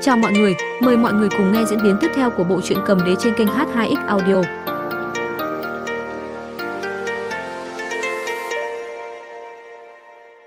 Chào mọi người, mời mọi người cùng nghe diễn biến tiếp theo của bộ truyện cầm đế trên kênh H2X Audio.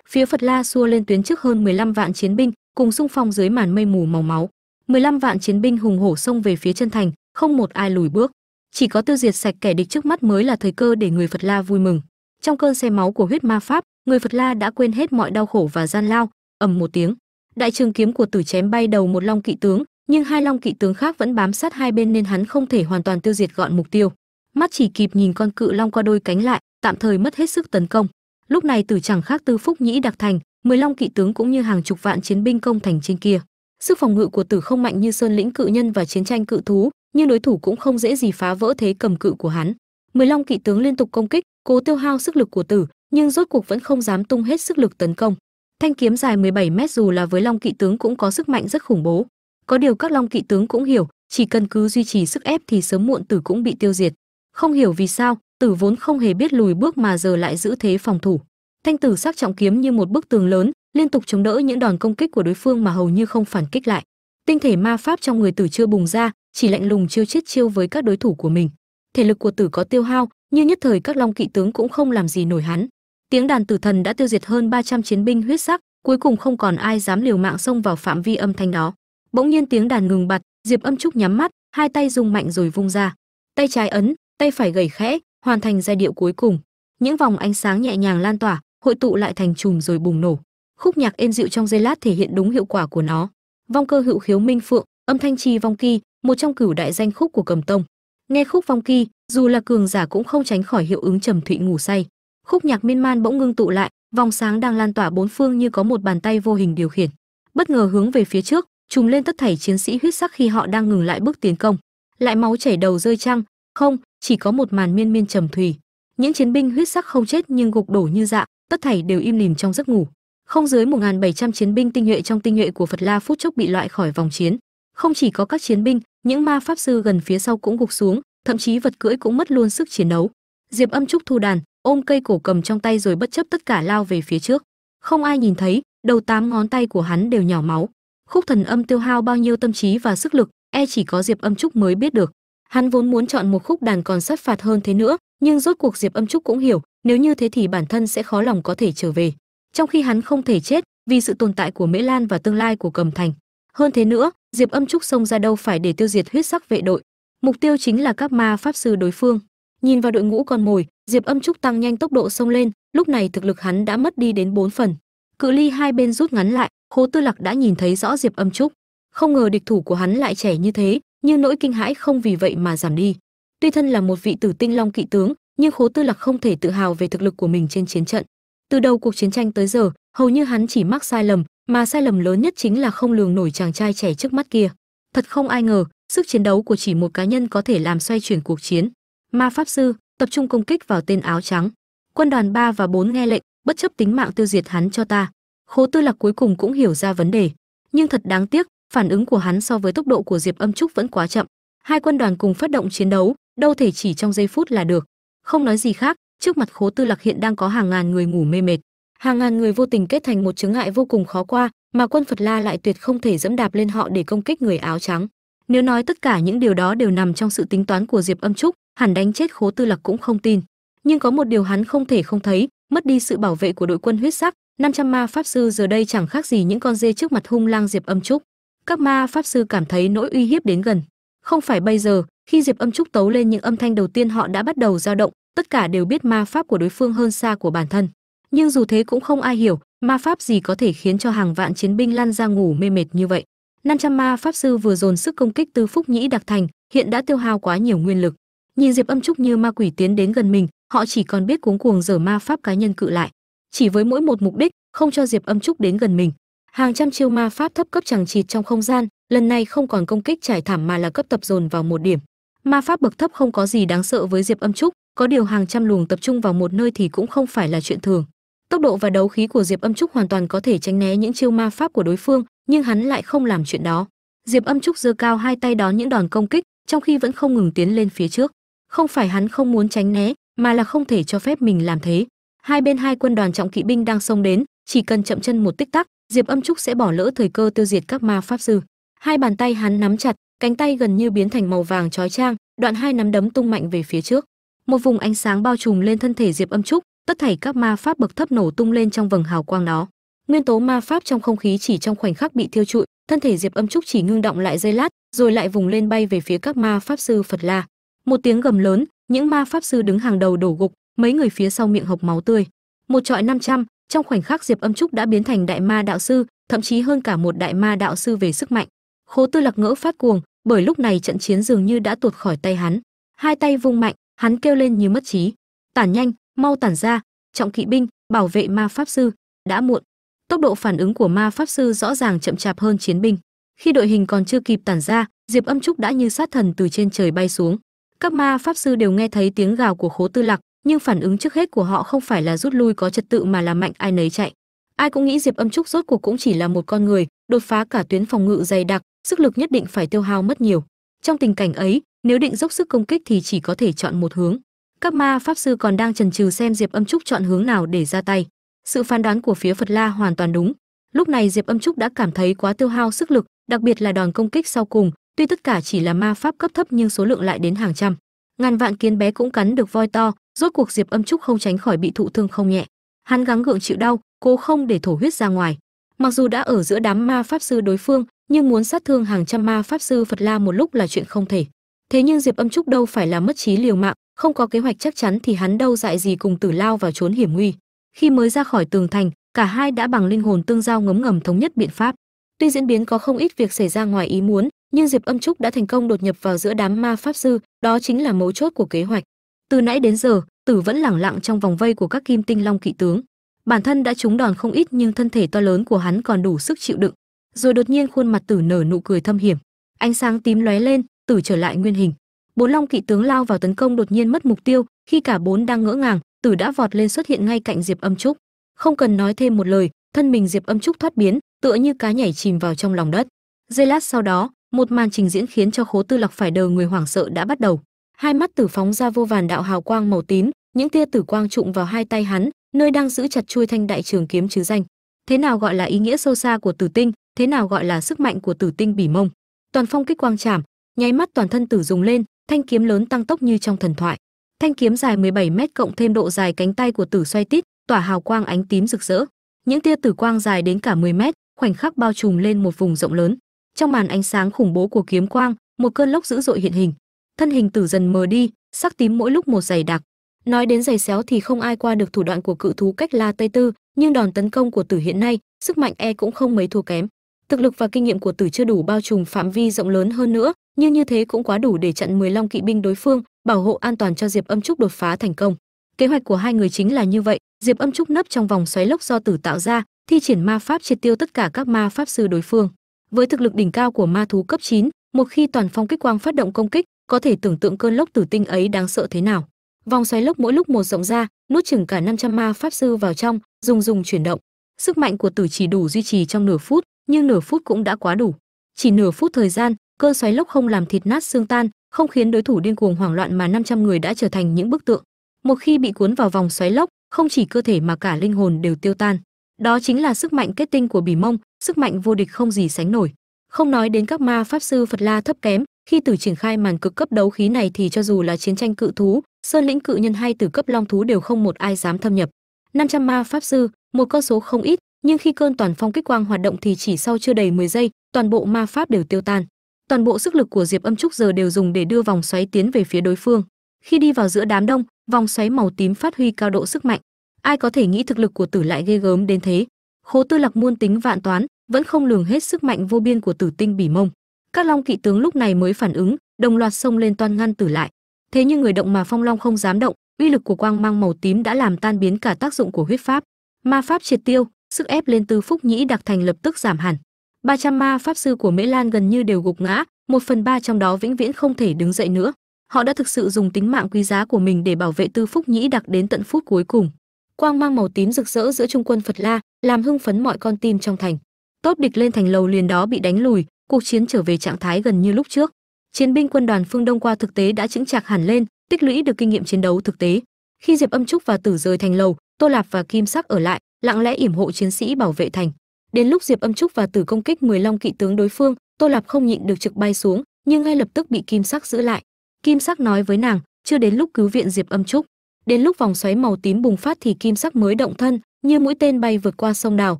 Phía Phật La xua lên tuyến trước hơn 15 vạn chiến binh, cùng xung phong dưới màn mây mù màu máu. 15 vạn chiến binh hùng hổ xông về phía chân thành, không một ai lùi bước. Chỉ có tiêu diệt sạch kẻ địch trước mắt mới là thời cơ để người Phật La vui mừng. Trong cơn xe máu của huyết ma pháp, người Phật La đã quên hết mọi đau khổ và gian lao, ầm một tiếng, đại trường kiếm của tử chém bay đầu một long kỵ tướng, nhưng hai long kỵ tướng khác vẫn bám sát hai bên nên hắn không thể hoàn toàn tiêu diệt gọn mục tiêu. Mắt chỉ kịp nhìn con cự long qua đôi cánh lại, tạm thời mất hết sức tấn công. Lúc này tử chẳng khác tư phúc nhĩ đặc thành, mười long kỵ tướng cũng như hàng chục vạn chiến binh công thành trên kia. Sức phòng ngự của tử không mạnh như sơn lĩnh cự nhân và chiến tranh cự thú, nhưng đối thủ cũng không dễ gì phá vỡ thế cầm cự của hắn. Mười long kỵ tướng liên tục công kích, cố tiêu hao sức lực của tử, nhưng rốt cuộc vẫn không dám tung hết sức lực tấn công. Thanh kiếm dài 17 mét dù là với Long Kỵ tướng cũng có sức mạnh rất khủng bố. Có điều các Long Kỵ tướng cũng hiểu, chỉ cần cứ duy trì sức ép thì sớm muộn tử cũng bị tiêu diệt. Không hiểu vì sao, tử vốn không hề biết lùi bước mà giờ lại giữ thế phòng thủ. Thanh tử sắc trọng kiếm như một bức tường lớn, liên tục chống đỡ những đòn công kích của đối phương mà hầu như không phản kích lại. Tinh thể ma pháp trong người tử chưa bùng ra, chỉ lạnh lùng chiêu chết chiêu với các đối thủ của mình. Thể lực của tử có tiêu hao, nhưng nhất thời các long kỵ tướng cũng không làm gì nổi hắn. Tiếng đàn tử thần đã tiêu diệt hơn 300 chiến binh huyết sắc, cuối cùng không còn ai dám liều mạng xông vào phạm vi âm thanh đó. Bỗng nhiên tiếng đàn ngừng bặt, Diệp Âm Trúc nhắm mắt, hai tay rung mạnh rồi vung ra. Tay trái ấn, tay phải gẩy khẽ, hoàn thành giai điệu cuối cùng. Những vòng ánh sáng nhẹ nhàng lan tỏa, hội tụ lại thành chùm rồi bùng nổ. Khúc nhạc êm dịu trong giây lát thể hiện đúng hiệu quả của nó. Vong cơ hữu khiếu minh phượng, âm thanh chi vong kỳ, một trong cửu đại danh khúc của Cầm Tông. Nghe khúc vong kỳ, dù là cường giả cũng không tránh khỏi hiệu ứng trầm thụy ngủ say khúc nhạc miên man bỗng ngưng tụ lại vòng sáng đang lan tỏa bốn phương như có một bàn tay vô hình điều khiển bất ngờ hướng về phía trước trùm lên tất thảy chiến sĩ huyết sắc khi họ đang ngừng lại bước tiến công lại máu chảy đầu rơi trăng không chỉ có một màn miên miên trầm thủy. những chiến binh huyết sắc không chết nhưng gục đổ như dạ tất thảy đều im lìm trong giấc ngủ không dưới 1.700 chiến binh tinh nhuệ trong tinh nhuệ của Phật La phút chốc bị loại khỏi vòng chiến. Không chỉ có các chiến binh, những ma pháp sư gần phía sau cũng gục xuống, thậm chí vật cưỡi cũng mất luôn sức chiến đấu. Diệp Âm Trúc thu đàn, ôm cây cổ cầm trong tay rồi bất chấp tất cả lao về phía trước. Không ai nhìn thấy, đầu tám ngón tay của hắn đều nhỏ máu. Khúc thần âm tiêu hao bao nhiêu tâm trí và sức lực e chỉ có diệp âm trúc mới biết được. Hắn vốn muốn chọn một khúc đàn còn sát phạt hơn thế nữa, nhưng rốt cuộc diệp âm trúc cũng hiểu, nếu như thế thì bản thân sẽ khó lòng có thể trở về. Trong khi hắn không thể chết, vì sự tồn tại của mễ lan và tương lai của cầm thành. Hơn thế nữa, diệp âm trúc xông ra đâu phải để tiêu diệt huyết sắc vệ đội. Mục tiêu chính là các ma pháp sư đối phương nhìn vào đội ngũ con mồi, diệp âm trúc tăng nhanh tốc độ xông lên, lúc này thực lực hắn đã mất đi đến bốn phần. Cự ly hai bên rút ngắn lại khố tư lạc đã nhìn thấy rõ diệp âm trúc. Không ngờ địch thủ của hắn lại trẻ như thế nhưng nỗi kinh hãi không vì vậy mà giảm đi. Tuy thân là một vị tử tinh long kỵ tướng, nhưng khố tư lạc không thể tự hào về thực lực của mình trên chiến trận. Từ đầu cuộc chiến tranh tới giờ, hầu như hắn chỉ mắc sai lầm, mà sai lầm lớn nhất chính là không lường nổi chàng trai trẻ trước mắt kia. Thật không ai ngờ, sức chiến đấu của chỉ một cá nhân có thể làm xoay chuyển cuộc chiến ma pháp sư tập trung công kích vào tên áo trắng. Quân đoàn 3 và 4 nghe lệnh, bất chấp tính mạng tiêu diệt hắn cho ta. Khố tư lạc cuối cùng cũng hiểu ra vấn đề. Nhưng thật đáng tiếc, phản ứng của hắn so với tốc độ của diệp âm trúc vẫn quá chậm. Hai quân đoàn cùng phát động chiến đấu, đâu thể chỉ trong giây phút là được. Không nói gì khác, trước mặt khố tư lạc hiện đang có hàng ngàn người ngủ mê mệt. Hàng ngàn người vô tình kết thành một chứng ngại vô cùng khó qua, mà quân phật la lại tuyệt không thể dẫm đạp lên họ để công kích người áo trắng nếu nói tất cả những điều đó đều nằm trong sự tính toán của diệp âm trúc, hẳn đánh chết khố tư lạc cũng không tin. Nhưng có một điều hắn không thể không thấy, mất đi sự bảo vệ của đội quân huyết sắc 500 ma pháp sư giờ đây chẳng khác gì những con dê trước mặt hung lang diệp âm trúc. Các ma pháp sư cảm thấy nỗi uy hiếp đến gần. Không phải bây giờ, khi diệp âm trúc tấu lên những âm thanh đầu tiên họ đã bắt đầu dao động, tất cả đều biết ma pháp của đối phương hơn xa của bản thân. Nhưng dù thế cũng không ai hiểu, ma pháp gì có thể khiến cho hàng vạn chiến binh lăn ra ngủ mê mệt như vậy. 500 ma pháp sư vừa dồn sức công kích từ phúc nhĩ đặc thành, hiện đã tiêu hao quá nhiều nguyên lực. Nhìn diệp âm trúc như ma quỷ tiến đến gần mình, họ chỉ còn biết cuống cuồng dở ma pháp cá nhân cự lại. Chỉ với mỗi một mục đích, không cho diệp âm trúc đến gần mình. Hàng trăm chiêu ma pháp thấp cấp chẳng chịt trong không gian, lần này không còn công kích trải thảm mà là cấp tập dồn vào một điểm. Ma pháp bậc thấp không có gì đáng sợ với diệp âm trúc, có điều hàng trăm luồng tập trung vào một nơi thì cũng không phải là chuyện thường. Tốc độ và đấu khí của diệp âm trúc hoàn toàn có thể tránh né những chiêu ma pháp của đối phương nhưng hắn lại không làm chuyện đó. Diệp âm trúc giơ cao hai tay đón những đòn công kích, trong khi vẫn không ngừng tiến lên phía trước. Không phải hắn không muốn tránh né, mà là không thể cho phép mình làm thế. Hai bên hai quân đoàn trọng kỵ binh đang xông đến, chỉ cần chậm chân một tích tắc, diệp âm trúc sẽ bỏ lỡ thời cơ tiêu diệt các ma pháp sư. Hai bàn tay hắn nắm chặt, cánh tay gần như biến thành màu vàng chói chang, đoạn hai nắm đấm tung mạnh về phía trước. Một vùng ánh sáng bao trùm lên thân thể diệp âm trúc, tất thảy các ma pháp bậc thấp nổ tung lên trong vầng hào quang đó nguyên tố ma pháp trong không khí chỉ trong khoảnh khắc bị thiêu trụi thân thể diệp âm trúc chỉ ngưng động lại giây lát rồi lại vùng lên bay về phía các ma pháp sư phật la. Một tiếng gầm lớn những ma pháp sư đứng hàng đầu đổ gục mấy người phía sau miệng hộc máu tươi. Một trọi 500, trong khoảnh khắc diệp âm trúc đã biến thành đại ma đạo sư thậm chí hơn cả một đại ma đạo sư về sức mạnh. Khố tư lạc ngỡ phát cuồng bởi lúc này trận chiến dường như đã tuột khỏi tay hắn. Hai tay vung mạnh hắn kêu lên như mất trí. Tản nhanh mau tản ra trọng kỵ binh bảo vệ ma pháp sư đã muộn tốc độ phản ứng của ma pháp sư rõ ràng chậm chạp hơn chiến binh. Khi đội hình còn chưa kịp tản ra, diệp âm trúc đã như sát thần từ trên trời bay xuống. Các ma pháp sư đều nghe thấy tiếng gào của khố tư lạc nhưng phản ứng trước hết của họ không phải là rút lui có trật tự mà là mạnh ai nấy chạy. Ai cũng nghĩ diệp âm trúc rốt cuộc cũng chỉ là một con người, đột phá cả tuyến phòng ngự dày đặc, sức lực nhất định phải tiêu hao mất nhiều. Trong tình cảnh ấy, nếu định dốc sức công kích thì chỉ có thể chọn một hướng. Các ma pháp sư còn đang chần chừ xem diệp âm trúc chọn hướng nào để ra tay sự phán đoán của phía phật la hoàn toàn đúng. Lúc này diệp âm trúc đã cảm thấy quá tiêu hao sức lực, đặc biệt là đòn công kích sau cùng, tuy tất cả chỉ là ma pháp cấp thấp nhưng số lượng lại đến hàng trăm. Ngàn vạn kiến bé cũng cắn được voi to, rốt cuộc diệp âm trúc không tránh khỏi bị thụ thương không nhẹ. Hắn gắng gượng chịu đau, cố không để thổ huyết ra ngoài. Mặc dù đã ở giữa đám ma pháp sư đối phương, nhưng muốn sát thương hàng trăm ma pháp sư phật la một lúc là chuyện không thể. Thế nhưng diệp âm trúc đâu phải là mất trí liều mạng, không có kế hoạch chắc chắn thì hắn đâu dại gì cùng tử lao vào trốn hiểm nguy khi mới ra khỏi tường thành, cả hai đã bằng linh hồn tương giao ngấm ngầm thống nhất biện pháp. Tuy diễn biến có không ít việc xảy ra ngoài ý muốn, nhưng diệp âm trúc đã thành công đột nhập vào giữa đám ma pháp sư, đó chính là mấu chốt của kế hoạch. Từ nãy đến giờ, tử vẫn lẳng lặng trong vòng vây của các kim tinh long kỵ tướng. Bản thân đã trúng đòn không ít nhưng thân thể to lớn của hắn còn đủ sức chịu đựng. Rồi đột nhiên khuôn mặt tử nở nụ cười thâm hiểm. Ánh sáng tím lóe lên, tử trở lại nguyên hình. Bốn long kỵ tướng lao vào tấn công đột nhiên mất mục tiêu, khi cả bốn đang ngỡ ngàng tử đã vọt lên xuất hiện ngay cạnh diệp âm trúc. Không cần nói thêm một lời, thân mình diệp âm trúc thoát biến, tựa như cá nhảy chìm vào trong lòng đất. Giây lát sau đó, một màn trình diễn khiến cho khố tư lọc phải đờ người hoảng sợ đã bắt đầu. Hai mắt tử phóng ra vô vàn đạo hào quang màu tím, những tia tử quang trụng vào hai tay hắn, nơi đang giữ chặt chuôi thanh đại trường kiếm chứ danh. Thế nào gọi là ý nghĩa sâu xa của tử tinh, thế nào gọi là sức mạnh của tử tinh bỉ mông. Toàn phong kích quang chảm nháy mắt toàn thân tử dùng lên, thanh kiếm lớn tăng tốc như trong thần thoại thanh kiếm dài 17 mét cộng thêm độ dài cánh tay của tử xoay tít, tỏa hào quang ánh tím rực rỡ. Những tia tử quang dài đến cả 10 mét, khoảnh khắc bao trùm lên một vùng rộng lớn. Trong màn ánh sáng khủng bố của kiếm quang, một cơn lốc dữ dội hiện hình. Thân hình tử dần mờ đi, sắc tím mỗi lúc một dày đặc. Nói đến giày xéo thì không ai qua được thủ đoạn của cự thú cách la tây tư, nhưng đòn tấn công của tử hiện nay, sức mạnh e cũng không mấy thua kém. Thực lực và kinh nghiệm của tử chưa đủ bao trùm phạm vi rộng lớn hơn nữa, nhưng như thế cũng quá đủ để chặn 10 long kỵ binh đối phương bảo hộ an toàn cho diệp âm trúc đột phá thành công. Kế hoạch của hai người chính là như vậy diệp âm trúc nấp trong vòng xoáy lốc do tử tạo ra thi triển ma pháp triệt tiêu tất cả các ma pháp sư đối phương. Với thực lực đỉnh cao của ma thú cấp 9, một khi toàn phong kích quang phát động công kích có thể tưởng tượng cơn lốc tử tinh ấy đáng sợ thế nào. Vòng xoáy lốc mỗi lúc một rộng ra nuốt chừng cả 500 ma pháp sư vào trong dùng dùng chuyển động. Sức mạnh của tử chỉ đủ duy trì trong nửa phút nhưng nửa phút cũng đã quá đủ. Chỉ nửa phút thời gian cơn xoáy lốc không làm thịt nát xương tan không khiến đối thủ điên cuồng hoảng loạn mà 500 người đã trở thành những bức tượng. Một khi bị cuốn vào vòng xoáy lốc, không chỉ cơ thể mà cả linh hồn đều tiêu tan. Đó chính là sức mạnh kết tinh của bỉ mông, sức mạnh vô địch không gì sánh nổi. Không nói đến các ma pháp sư phật la thấp kém, khi tử triển khai màn cực cấp đấu khí này thì cho dù là chiến tranh cự thú, sơn lĩnh cự nhân hay tử cấp long thú đều không một ai dám thâm nhập. 500 ma pháp sư, một con số không ít, nhưng khi cơn toàn phong kích quang hoạt động thì chỉ sau chưa đầy 10 giây, toàn bộ ma pháp đều tiêu tan toàn bộ sức lực của diệp âm trúc giờ đều dùng để đưa vòng xoáy tiến về phía đối phương. Khi đi vào giữa đám đông, vòng xoáy màu tím phát huy cao độ sức mạnh. Ai có thể nghĩ thực lực của tử lại ghê gớm đến thế? Khố tư lạc muôn tính vạn toán, vẫn không lường hết sức mạnh vô biên của tử tinh bỉ mông. Các long kỵ tướng lúc này mới phản ứng, đồng loạt xông lên toan ngăn tử lại. Thế nhưng người động mà phong long không dám động, uy lực của quang mang màu tím đã làm tan biến cả tác dụng của huyết pháp. Ma pháp triệt tiêu, sức ép lên tư phúc nhĩ đặc thành lập tức giảm hẳn. 300 ma pháp sư của mễ lan gần như đều gục ngã, một phần ba trong đó vĩnh viễn không thể đứng dậy nữa. Họ đã thực sự dùng tính mạng quý giá của mình để bảo vệ tư phúc nhĩ đặc đến tận phút cuối cùng. Quang mang màu tím rực rỡ giữa trung quân phật la, làm hưng phấn mọi con tim trong thành. Tốt địch lên thành lầu liền đó bị đánh lùi, cuộc chiến trở về trạng thái gần như lúc trước. Chiến binh quân đoàn phương đông qua thực tế đã chững chạc hẳn lên, tích lũy được kinh nghiệm chiến đấu thực tế. Khi diệp âm trúc và tử rời thành lầu, tô lạp và kim sắc ở lại, lặng lẽ yểm hộ chiến sĩ bảo vệ thành đến lúc diệp âm trúc và tử công kích 10 long kỵ tướng đối phương, tô lạp không nhịn được trực bay xuống, nhưng ngay lập tức bị kim sắc giữ lại. Kim sắc nói với nàng, chưa đến lúc cứu viện diệp âm trúc. Đến lúc vòng xoáy màu tím bùng phát thì kim sắc mới động thân, như mũi tên bay vượt qua sông đào,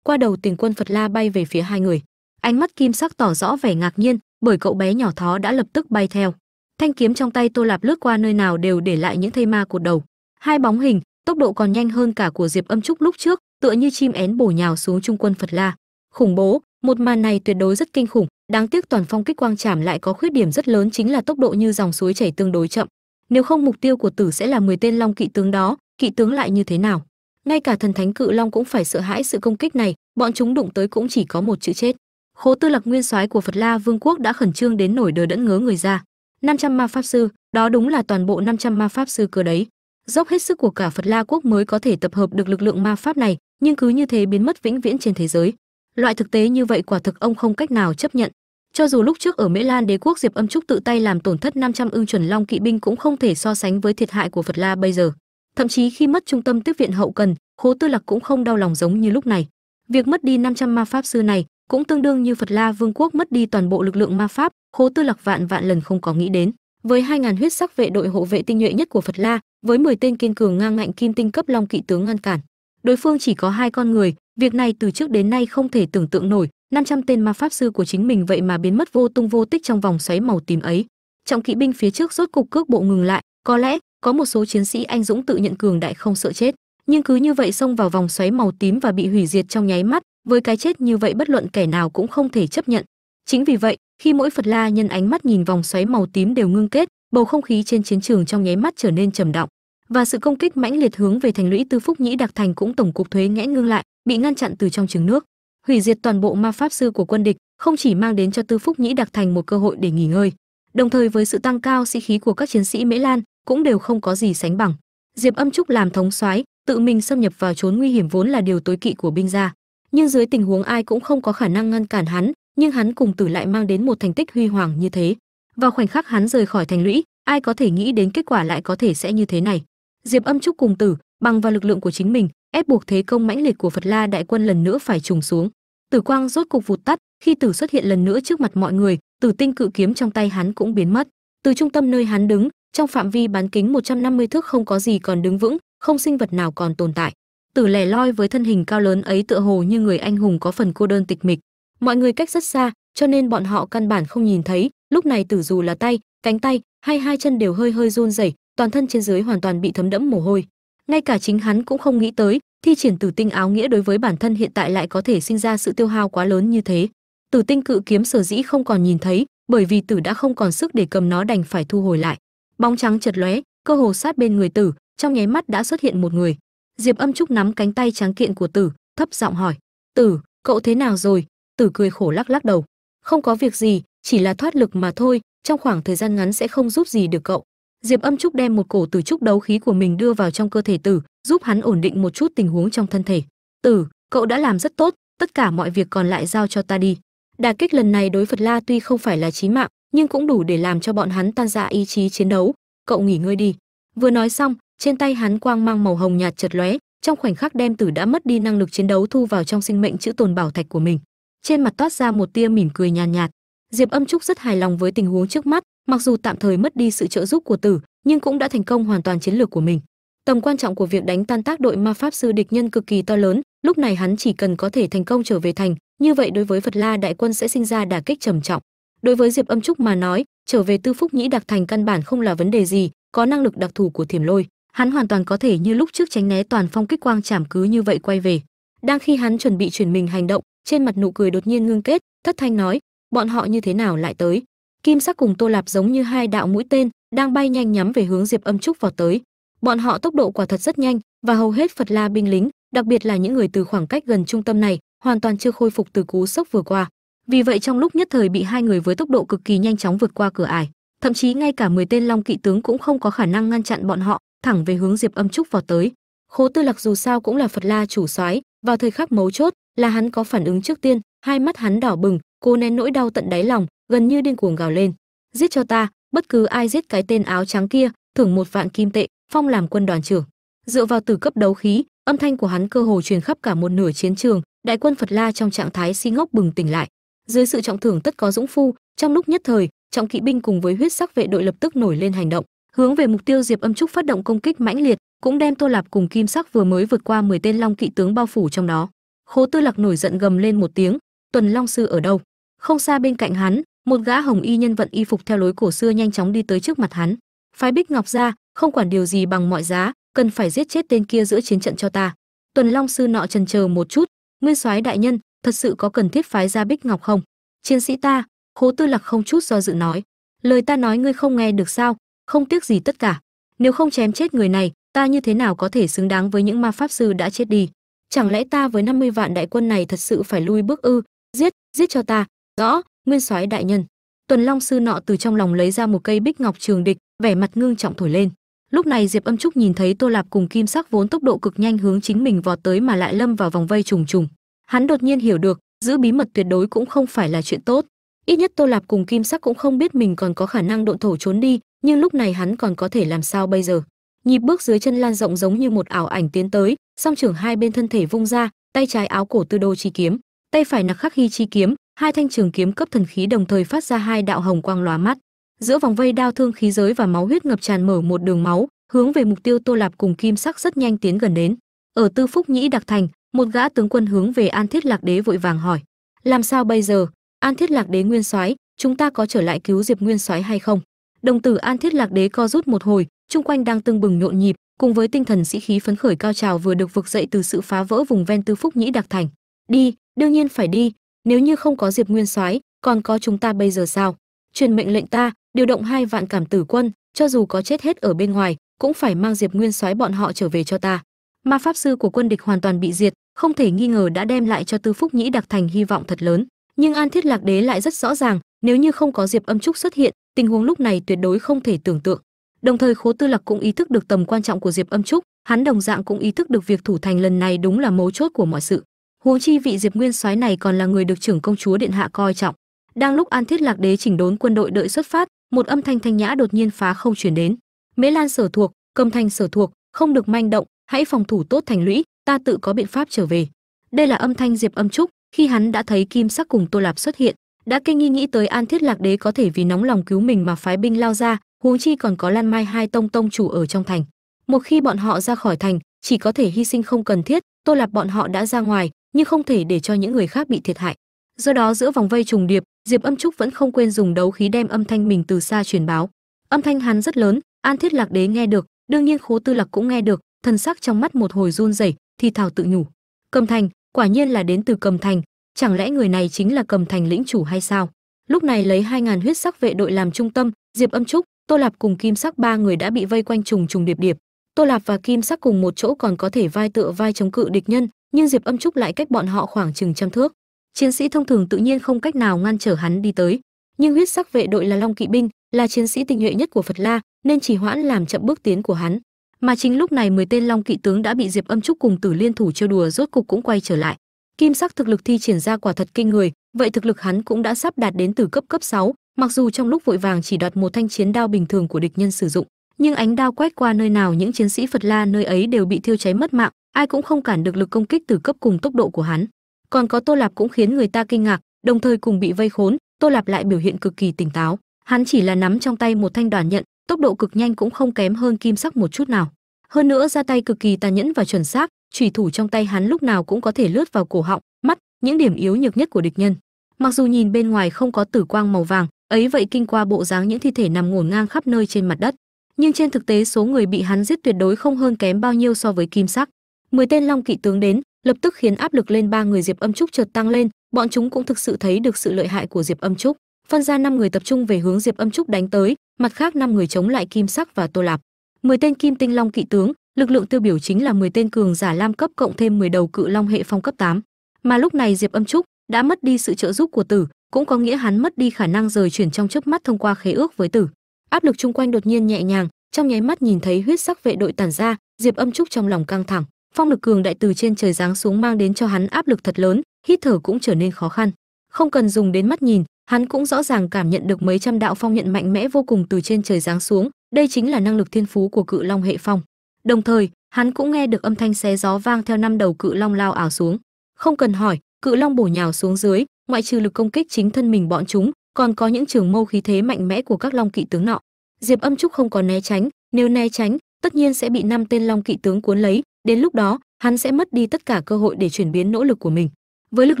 qua đầu tiền quân phật la bay về phía hai người. Ánh mắt kim sắc tỏ rõ vẻ ngạc nhiên, bởi cậu bé nhỏ thó đã lập tức bay theo. Thanh kiếm trong tay tô lạp lướt qua nơi nào đều để lại những thây ma cột đầu. Hai bóng hình tốc độ còn nhanh hơn cả của diệp âm trúc lúc trước, tựa như chim én bổ nhào xuống trung quân phật la. Khủng bố, một màn này tuyệt đối rất kinh khủng, đáng tiếc toàn phong kích quang chảm lại có khuyết điểm rất lớn chính là tốc độ như dòng suối chảy tương đối chậm. Nếu không mục tiêu của tử sẽ là 10 tên long kỵ tướng đó, kỵ tướng lại như thế nào? Ngay cả thần thánh cự long cũng phải sợ hãi sự công kích này, bọn chúng đụng tới cũng chỉ có một chữ chết. Khố tư lạc nguyên soái của phật la vương quốc đã khẩn trương đến nổi đờ đẫn ngớ người ra. 500 ma pháp sư, đó đúng là toàn bộ 500 ma pháp sư cơ đấy dốc hết sức của cả phật la quốc mới có thể tập hợp được lực lượng ma pháp này nhưng cứ như thế biến mất vĩnh viễn trên thế giới loại thực tế như vậy quả thực ông không cách nào chấp nhận cho dù lúc trước ở Mễ Lan đế quốc Diệp Âm Trúc tự tay làm tổn thất 500 ưng chuẩn long kỵ binh cũng không thể so sánh với thiệt hại của Phật La bây giờ. Thậm chí khi mất trung tâm tiếp viện hậu cần, Khố Tư Lạc cũng không đau lòng giống như lúc này. Việc mất đi 500 ma pháp sư này cũng tương đương như Phật La Vương quốc mất đi toàn bộ lực lượng ma pháp, Khố Tư Lạc vạn vạn lần không có nghĩ đến. Với 2000 huyết sắc vệ đội hộ vệ tinh nhuệ nhất của Phật La, với 10 tên kiên cường ngang ngạnh kim tinh cấp long kỵ tướng ngăn cản, đối phương chỉ có hai con người, việc này từ trước đến nay không thể tưởng tượng nổi, 500 tên ma pháp sư của chính mình vậy mà biến mất vô tung vô tích trong vòng xoáy màu tím ấy. Trọng kỵ binh phía trước rốt cục cước bộ ngừng lại, có lẽ có một số chiến sĩ anh dũng tự nhận cường đại không sợ chết, nhưng cứ như vậy xông vào vòng xoáy màu tím và bị hủy diệt trong nháy mắt, với cái chết như vậy bất luận kẻ nào cũng không thể chấp nhận. Chính vì vậy, khi mỗi Phật La nhân ánh mắt nhìn vòng xoáy màu tím đều ngưng kết, bầu không khí trên chiến trường trong nháy mắt trở nên trầm động và sự công kích mãnh liệt hướng về thành lũy Tư Phúc Nhĩ Đặc Thành cũng tổng cục thuế nghẽn ngưng lại, bị ngăn chặn từ trong trứng nước. Hủy diệt toàn bộ ma pháp sư của quân địch, không chỉ mang đến cho Tư Phúc Nhĩ Đặc Thành một cơ hội để nghỉ ngơi, đồng thời với sự tăng cao sĩ khí của các chiến sĩ Mễ Lan, cũng đều không có gì sánh bằng. Diệp Âm Trúc làm thống soái, tự mình xâm nhập vào trốn nguy hiểm vốn là điều tối kỵ của binh gia, nhưng dưới tình huống ai cũng không có khả năng ngăn cản hắn, nhưng hắn cùng Tử lại mang đến một thành tích huy hoàng như thế. Vào khoảnh khắc hắn rời khỏi thành lũy, ai có thể nghĩ đến kết quả lại có thể sẽ như thế này. Diệp Âm Trúc cùng Tử, bằng vào lực lượng của chính mình, ép buộc thế công mãnh liệt của Phật La đại quân lần nữa phải trùng xuống. Tử quang rốt cục vụt tắt, khi Tử xuất hiện lần nữa trước mặt mọi người, Tử tinh cự kiếm trong tay hắn cũng biến mất. Từ trung tâm nơi hắn đứng, trong phạm vi bán kính 150 thước không có gì còn đứng vững, không sinh vật nào còn tồn tại. Tử lẻ loi với thân hình cao lớn ấy tựa hồ như người anh hùng có phần cô đơn tịch mịch. Mọi người cách rất xa, cho nên bọn họ căn bản không nhìn thấy, lúc này Tử dù là tay, cánh tay hay hai chân đều hơi hơi run rẩy, toàn thân trên dưới hoàn toàn bị thấm đẫm mồ hôi. Ngay cả chính hắn cũng không nghĩ tới, thi triển tử tinh áo nghĩa đối với bản thân hiện tại lại có thể sinh ra sự tiêu hao quá lớn như thế. Tử tinh cự kiếm sở dĩ không còn nhìn thấy, bởi vì tử đã không còn sức để cầm nó đành phải thu hồi lại. Bóng trắng chật lóe, cơ hồ sát bên người tử, trong nháy mắt đã xuất hiện một người. Diệp Âm Trúc nắm cánh tay trắng kiện của tử, thấp giọng hỏi: "Tử, cậu thế nào rồi?" Tử cười khổ lắc lắc đầu: "Không có việc gì, chỉ là thoát lực mà thôi, trong khoảng thời gian ngắn sẽ không giúp gì được cậu." Diệp Âm Trúc đem một cổ tử trúc đấu khí của mình đưa vào trong cơ thể Tử, giúp hắn ổn định một chút tình huống trong thân thể. "Tử, cậu đã làm rất tốt, tất cả mọi việc còn lại giao cho ta đi." Đả kích lần này đối Phật La tuy không phải là chí mạng, nhưng cũng đủ để làm cho bọn hắn tan rã ý chí chiến đấu. "Cậu nghỉ ngơi đi." Vừa nói xong, trên tay hắn quang mang màu hồng nhạt chợt lóe, trong khoảnh khắc đem Tử đã mất đi năng lực chiến đấu thu vào trong sinh mệnh chữ tồn bảo thạch của mình. Trên mặt toát ra một tia mỉm cười nhàn nhạt, nhạt. Diệp Âm Trúc rất hài lòng với tình huống trước mắt, mặc dù tạm thời mất đi sự trợ giúp của tử nhưng cũng đã thành công hoàn toàn chiến lược của mình. Tầm quan trọng của việc đánh tan tác đội ma pháp sư địch nhân cực kỳ to lớn lúc này hắn chỉ cần có thể thành công trở về thành như vậy đối với phật la đại quân sẽ sinh ra đả kích trầm trọng. Đối với diệp âm trúc mà nói trở về tư phúc nhĩ đặc thành căn bản không là vấn đề gì có năng lực đặc thù của thiểm lôi hắn hoàn toàn có thể như lúc trước tránh né toàn phong kích quang chảm cứ như vậy quay về. Đang khi hắn chuẩn bị chuyển mình hành động trên mặt nụ cười đột nhiên ngưng kết thất thanh nói bọn họ như thế nào lại tới? Kim sắc cùng tô lạp giống như hai đạo mũi tên, đang bay nhanh nhắm về hướng diệp âm trúc vào tới. Bọn họ tốc độ quả thật rất nhanh, và hầu hết phật la binh lính, đặc biệt là những người từ khoảng cách gần trung tâm này, hoàn toàn chưa khôi phục từ cú sốc vừa qua. Vì vậy trong lúc nhất thời bị hai người với tốc độ cực kỳ nhanh chóng vượt qua cửa ải, thậm chí ngay cả 10 tên long kỵ tướng cũng không có khả năng ngăn chặn bọn họ, thẳng về hướng diệp âm trúc vào tới. Khố tư lạc dù sao cũng là phật la chủ soái, vào thời khắc mấu chốt là hắn có phản ứng trước tiên, hai mắt hắn đỏ bừng cô nén nỗi đau tận đáy lòng, gần như điên cuồng gào lên. Giết cho ta, bất cứ ai giết cái tên áo trắng kia, thưởng một vạn kim tệ, phong làm quân đoàn trưởng. Dựa vào tử cấp đấu khí, âm thanh của hắn cơ hồ truyền khắp cả một nửa chiến trường, đại quân phật la trong trạng thái si ngốc bừng tỉnh lại. Dưới sự trọng thưởng tất có dũng phu, trong lúc nhất thời, trọng kỵ binh cùng với huyết sắc vệ đội lập tức nổi lên hành động, hướng về mục tiêu diệp âm trúc phát động công kích mãnh liệt, cũng đem tô lạp cùng kim sắc vừa mới vượt qua 10 tên long kỵ tướng bao phủ trong đó. Khố tư lạc nổi giận gầm lên một tiếng, tuần long sư ở đâu? Không xa bên cạnh hắn, một gã hồng y nhân vận y phục theo lối cổ xưa nhanh chóng đi tới trước mặt hắn. Phái bích ngọc ra, không quản điều gì bằng mọi giá, cần phải giết chết tên kia giữa chiến trận cho ta. Tuần long sư nọ trần chờ một chút, nguyên soái đại nhân, thật sự có cần thiết phái ra bích ngọc không? Chiến sĩ ta khố tư lạc không chút do dự nói. Lời ta nói ngươi không nghe được sao? Không tiếc gì tất cả. Nếu không chém chết người này, ta như thế nào có thể xứng đáng với những ma pháp sư đã chết đi? Chẳng lẽ ta với 50 vạn đại quân này thật sự phải lui bước ư? Giết giết cho ta rõ, nguyên soái đại nhân. Tuần long sư nọ từ trong lòng lấy ra một cây bích ngọc trường địch, vẻ mặt ngưng trọng thổi lên. Lúc này diệp âm trúc nhìn thấy tô lạp cùng kim sắc vốn tốc độ cực nhanh hướng chính mình vọt tới mà lại lâm vào vòng vây trùng trùng. Hắn đột nhiên hiểu được, giữ bí mật tuyệt đối cũng không phải là chuyện tốt. Ít nhất tô lạp cùng kim sắc cũng không biết mình còn có khả năng độn thổ trốn đi, nhưng lúc này hắn còn có thể làm sao bây giờ? Nhịp bước dưới chân lan rộng giống như một ảo ảnh tiến tới, song trưởng hai bên thân thể vung ra, tay trái áo cổ tư đô chi kiếm, tay phải nặc khắc hy chi kiếm hai thanh trường kiếm cấp thần khí đồng thời phát ra hai đạo hồng quang lóa mắt. Giữa vòng vây đao thương khí giới và máu huyết ngập tràn mở một đường máu, hướng về mục tiêu tô lạp cùng kim sắc rất nhanh tiến gần đến. Ở tư phúc nhĩ đặc thành, một gã tướng quân hướng về an thiết lạc đế vội vàng hỏi, làm sao bây giờ? An thiết lạc đế nguyên soái, chúng ta có trở lại cứu diệp nguyên soái hay không? Đồng tử an thiết lạc đế co rút một hồi, chung quanh đang tưng bừng nhộn nhịp, cùng với tinh thần sĩ khí phấn khởi cao trào vừa được vực dậy từ sự phá vỡ vùng ven tư phúc nhĩ đặc thành. Đi, đương nhiên phải đi nếu như không có diệp nguyên soái, còn có chúng ta bây giờ sao? Truyền mệnh lệnh ta, điều động hai vạn cảm tử quân, cho dù có chết hết ở bên ngoài, cũng phải mang diệp nguyên soái bọn họ trở về cho ta. Ma pháp sư của quân địch hoàn toàn bị diệt, không thể nghi ngờ đã đem lại cho tư phúc nhĩ đặc thành hy vọng thật lớn. Nhưng an thiết lạc đế lại rất rõ ràng, nếu như không có diệp âm trúc xuất hiện, tình huống lúc này tuyệt đối không thể tưởng tượng. Đồng thời khố tư lạc cũng ý thức được tầm quan trọng của diệp âm trúc, hắn đồng dạng cũng ý thức được việc thủ thành lần này đúng là mấu chốt của mọi sự huống chi vị diệp nguyên soái này còn là người được trưởng công chúa điện hạ coi trọng. Đang lúc an thiết lạc đế chỉnh đốn quân đội đợi xuất phát, một âm thanh thanh nhã đột nhiên phá không chuyển đến. Mễ lan sở thuộc, cầm thanh sở thuộc, không được manh động, hãy phòng thủ tốt thành lũy, ta tự có biện pháp trở về. Đây là âm thanh diệp âm trúc, khi hắn đã thấy kim sắc cùng tô lạp xuất hiện, đã kinh nghi nghĩ tới an thiết lạc đế có thể vì nóng lòng cứu mình mà phái binh lao ra, huống chi còn có lan mai hai tông tông chủ ở trong thành. Một khi bọn họ ra khỏi thành, chỉ có thể hy sinh không cần thiết, tô lạp bọn họ đã ra ngoài nhưng không thể để cho những người khác bị thiệt hại. Do đó, giữa vòng vây trùng điệp, diệp âm trúc vẫn không quên dùng đấu khí đem âm thanh mình từ xa truyền báo. Âm thanh hắn rất lớn, an thiết lạc đế nghe được, đương nhiên khố tư lạc cũng nghe được, thần sắc trong mắt một hồi run rẩy, thì thào tự nhủ. Cầm thành, quả nhiên là đến từ cầm thành, chẳng lẽ người này chính là cầm thành lĩnh chủ hay sao? Lúc này lấy hai ngàn huyết sắc vệ đội làm trung tâm, diệp âm trúc, tô lạp cùng kim sắc ba người đã bị vây quanh trùng trùng điệp điệp. Tô lạp và kim sắc cùng một chỗ còn có thể vai tựa vai chống cự địch nhân nhưng diệp âm trúc lại cách bọn họ khoảng chừng trăm thước. Chiến sĩ thông thường tự nhiên không cách nào ngăn trở hắn đi tới. Nhưng huyết sắc vệ đội là long kỵ binh là chiến sĩ tinh nhuệ nhất của phật la nên chỉ hoãn làm chậm bước tiến của hắn. Mà chính lúc này 10 tên long kỵ tướng đã bị diệp âm trúc cùng tử liên thủ trêu đùa rốt cục cũng quay trở lại. Kim sắc thực lực thi triển ra quả thật kinh người vậy thực lực hắn cũng đã sắp đạt đến từ cấp cấp 6, mặc dù trong lúc vội vàng chỉ đoạt một thanh chiến đao bình thường của địch nhân sử dụng nhưng ánh đao quét qua nơi nào những chiến sĩ phật la nơi ấy đều bị thiêu cháy mất mạng ai cũng không cản được lực công kích từ cấp cùng tốc độ của hắn. Còn có tô lạp cũng khiến người ta kinh ngạc, đồng thời cùng bị vây khốn, tô lạp lại biểu hiện cực kỳ tỉnh táo. Hắn chỉ là nắm trong tay một thanh đoàn nhận, tốc độ cực nhanh cũng không kém hơn kim sắc một chút nào. Hơn nữa ra tay cực kỳ tàn nhẫn và chuẩn xác, chủy thủ trong tay hắn lúc nào cũng có thể lướt vào cổ họng, mắt, những điểm yếu nhược nhất của địch nhân. Mặc dù nhìn bên ngoài không có tử quang màu vàng, ấy vậy kinh qua bộ dáng những thi thể nằm ngổn ngang khắp nơi trên mặt đất. Nhưng trên thực tế số người bị hắn giết tuyệt đối không hơn kém bao nhiêu so với kim sắc mười tên long kỵ tướng đến, lập tức khiến áp lực lên ba người diệp âm trúc chợt tăng lên, bọn chúng cũng thực sự thấy được sự lợi hại của diệp âm trúc. Phân ra năm người tập trung về hướng diệp âm trúc đánh tới, mặt khác năm người chống lại kim sắc và tô lạp. Mười tên kim tinh long kỵ tướng, lực lượng tiêu biểu chính là 10 tên cường giả lam cấp cộng thêm 10 đầu cự long hệ phong cấp 8. mà lúc này diệp âm trúc đã mất đi sự trợ giúp của tử, cũng có nghĩa hắn mất đi khả năng rời chuyển trong chớp mắt thông qua khế ước với tử. Áp lực chung quanh đột nhiên nhẹ nhàng, trong nháy mắt nhìn thấy huyết sắc vệ đội tản ra, diệp âm trúc trong lòng căng thẳng phong lực cường đại từ trên trời giáng xuống mang đến cho hắn áp lực thật lớn, hít thở cũng trở nên khó khăn. Không cần dùng đến mắt nhìn, hắn cũng rõ ràng cảm nhận được mấy trăm đạo phong nhận mạnh mẽ vô cùng từ trên trời giáng xuống, đây chính là năng lực thiên phú của cự long hệ phong. Đồng thời, hắn cũng nghe được âm thanh xé gió vang theo năm đầu cự long lao ảo xuống. Không cần hỏi, cự long bổ nhào xuống dưới, ngoại trừ lực công kích chính thân mình bọn chúng, còn có những trường mâu khí thế mạnh mẽ của các long kỵ tướng nọ. Diệp âm trúc không có né tránh, nếu né tránh, tất nhiên sẽ bị năm tên long kỵ tướng cuốn lấy đến lúc đó, hắn sẽ mất đi tất cả cơ hội để chuyển biến nỗ lực của mình. Với lực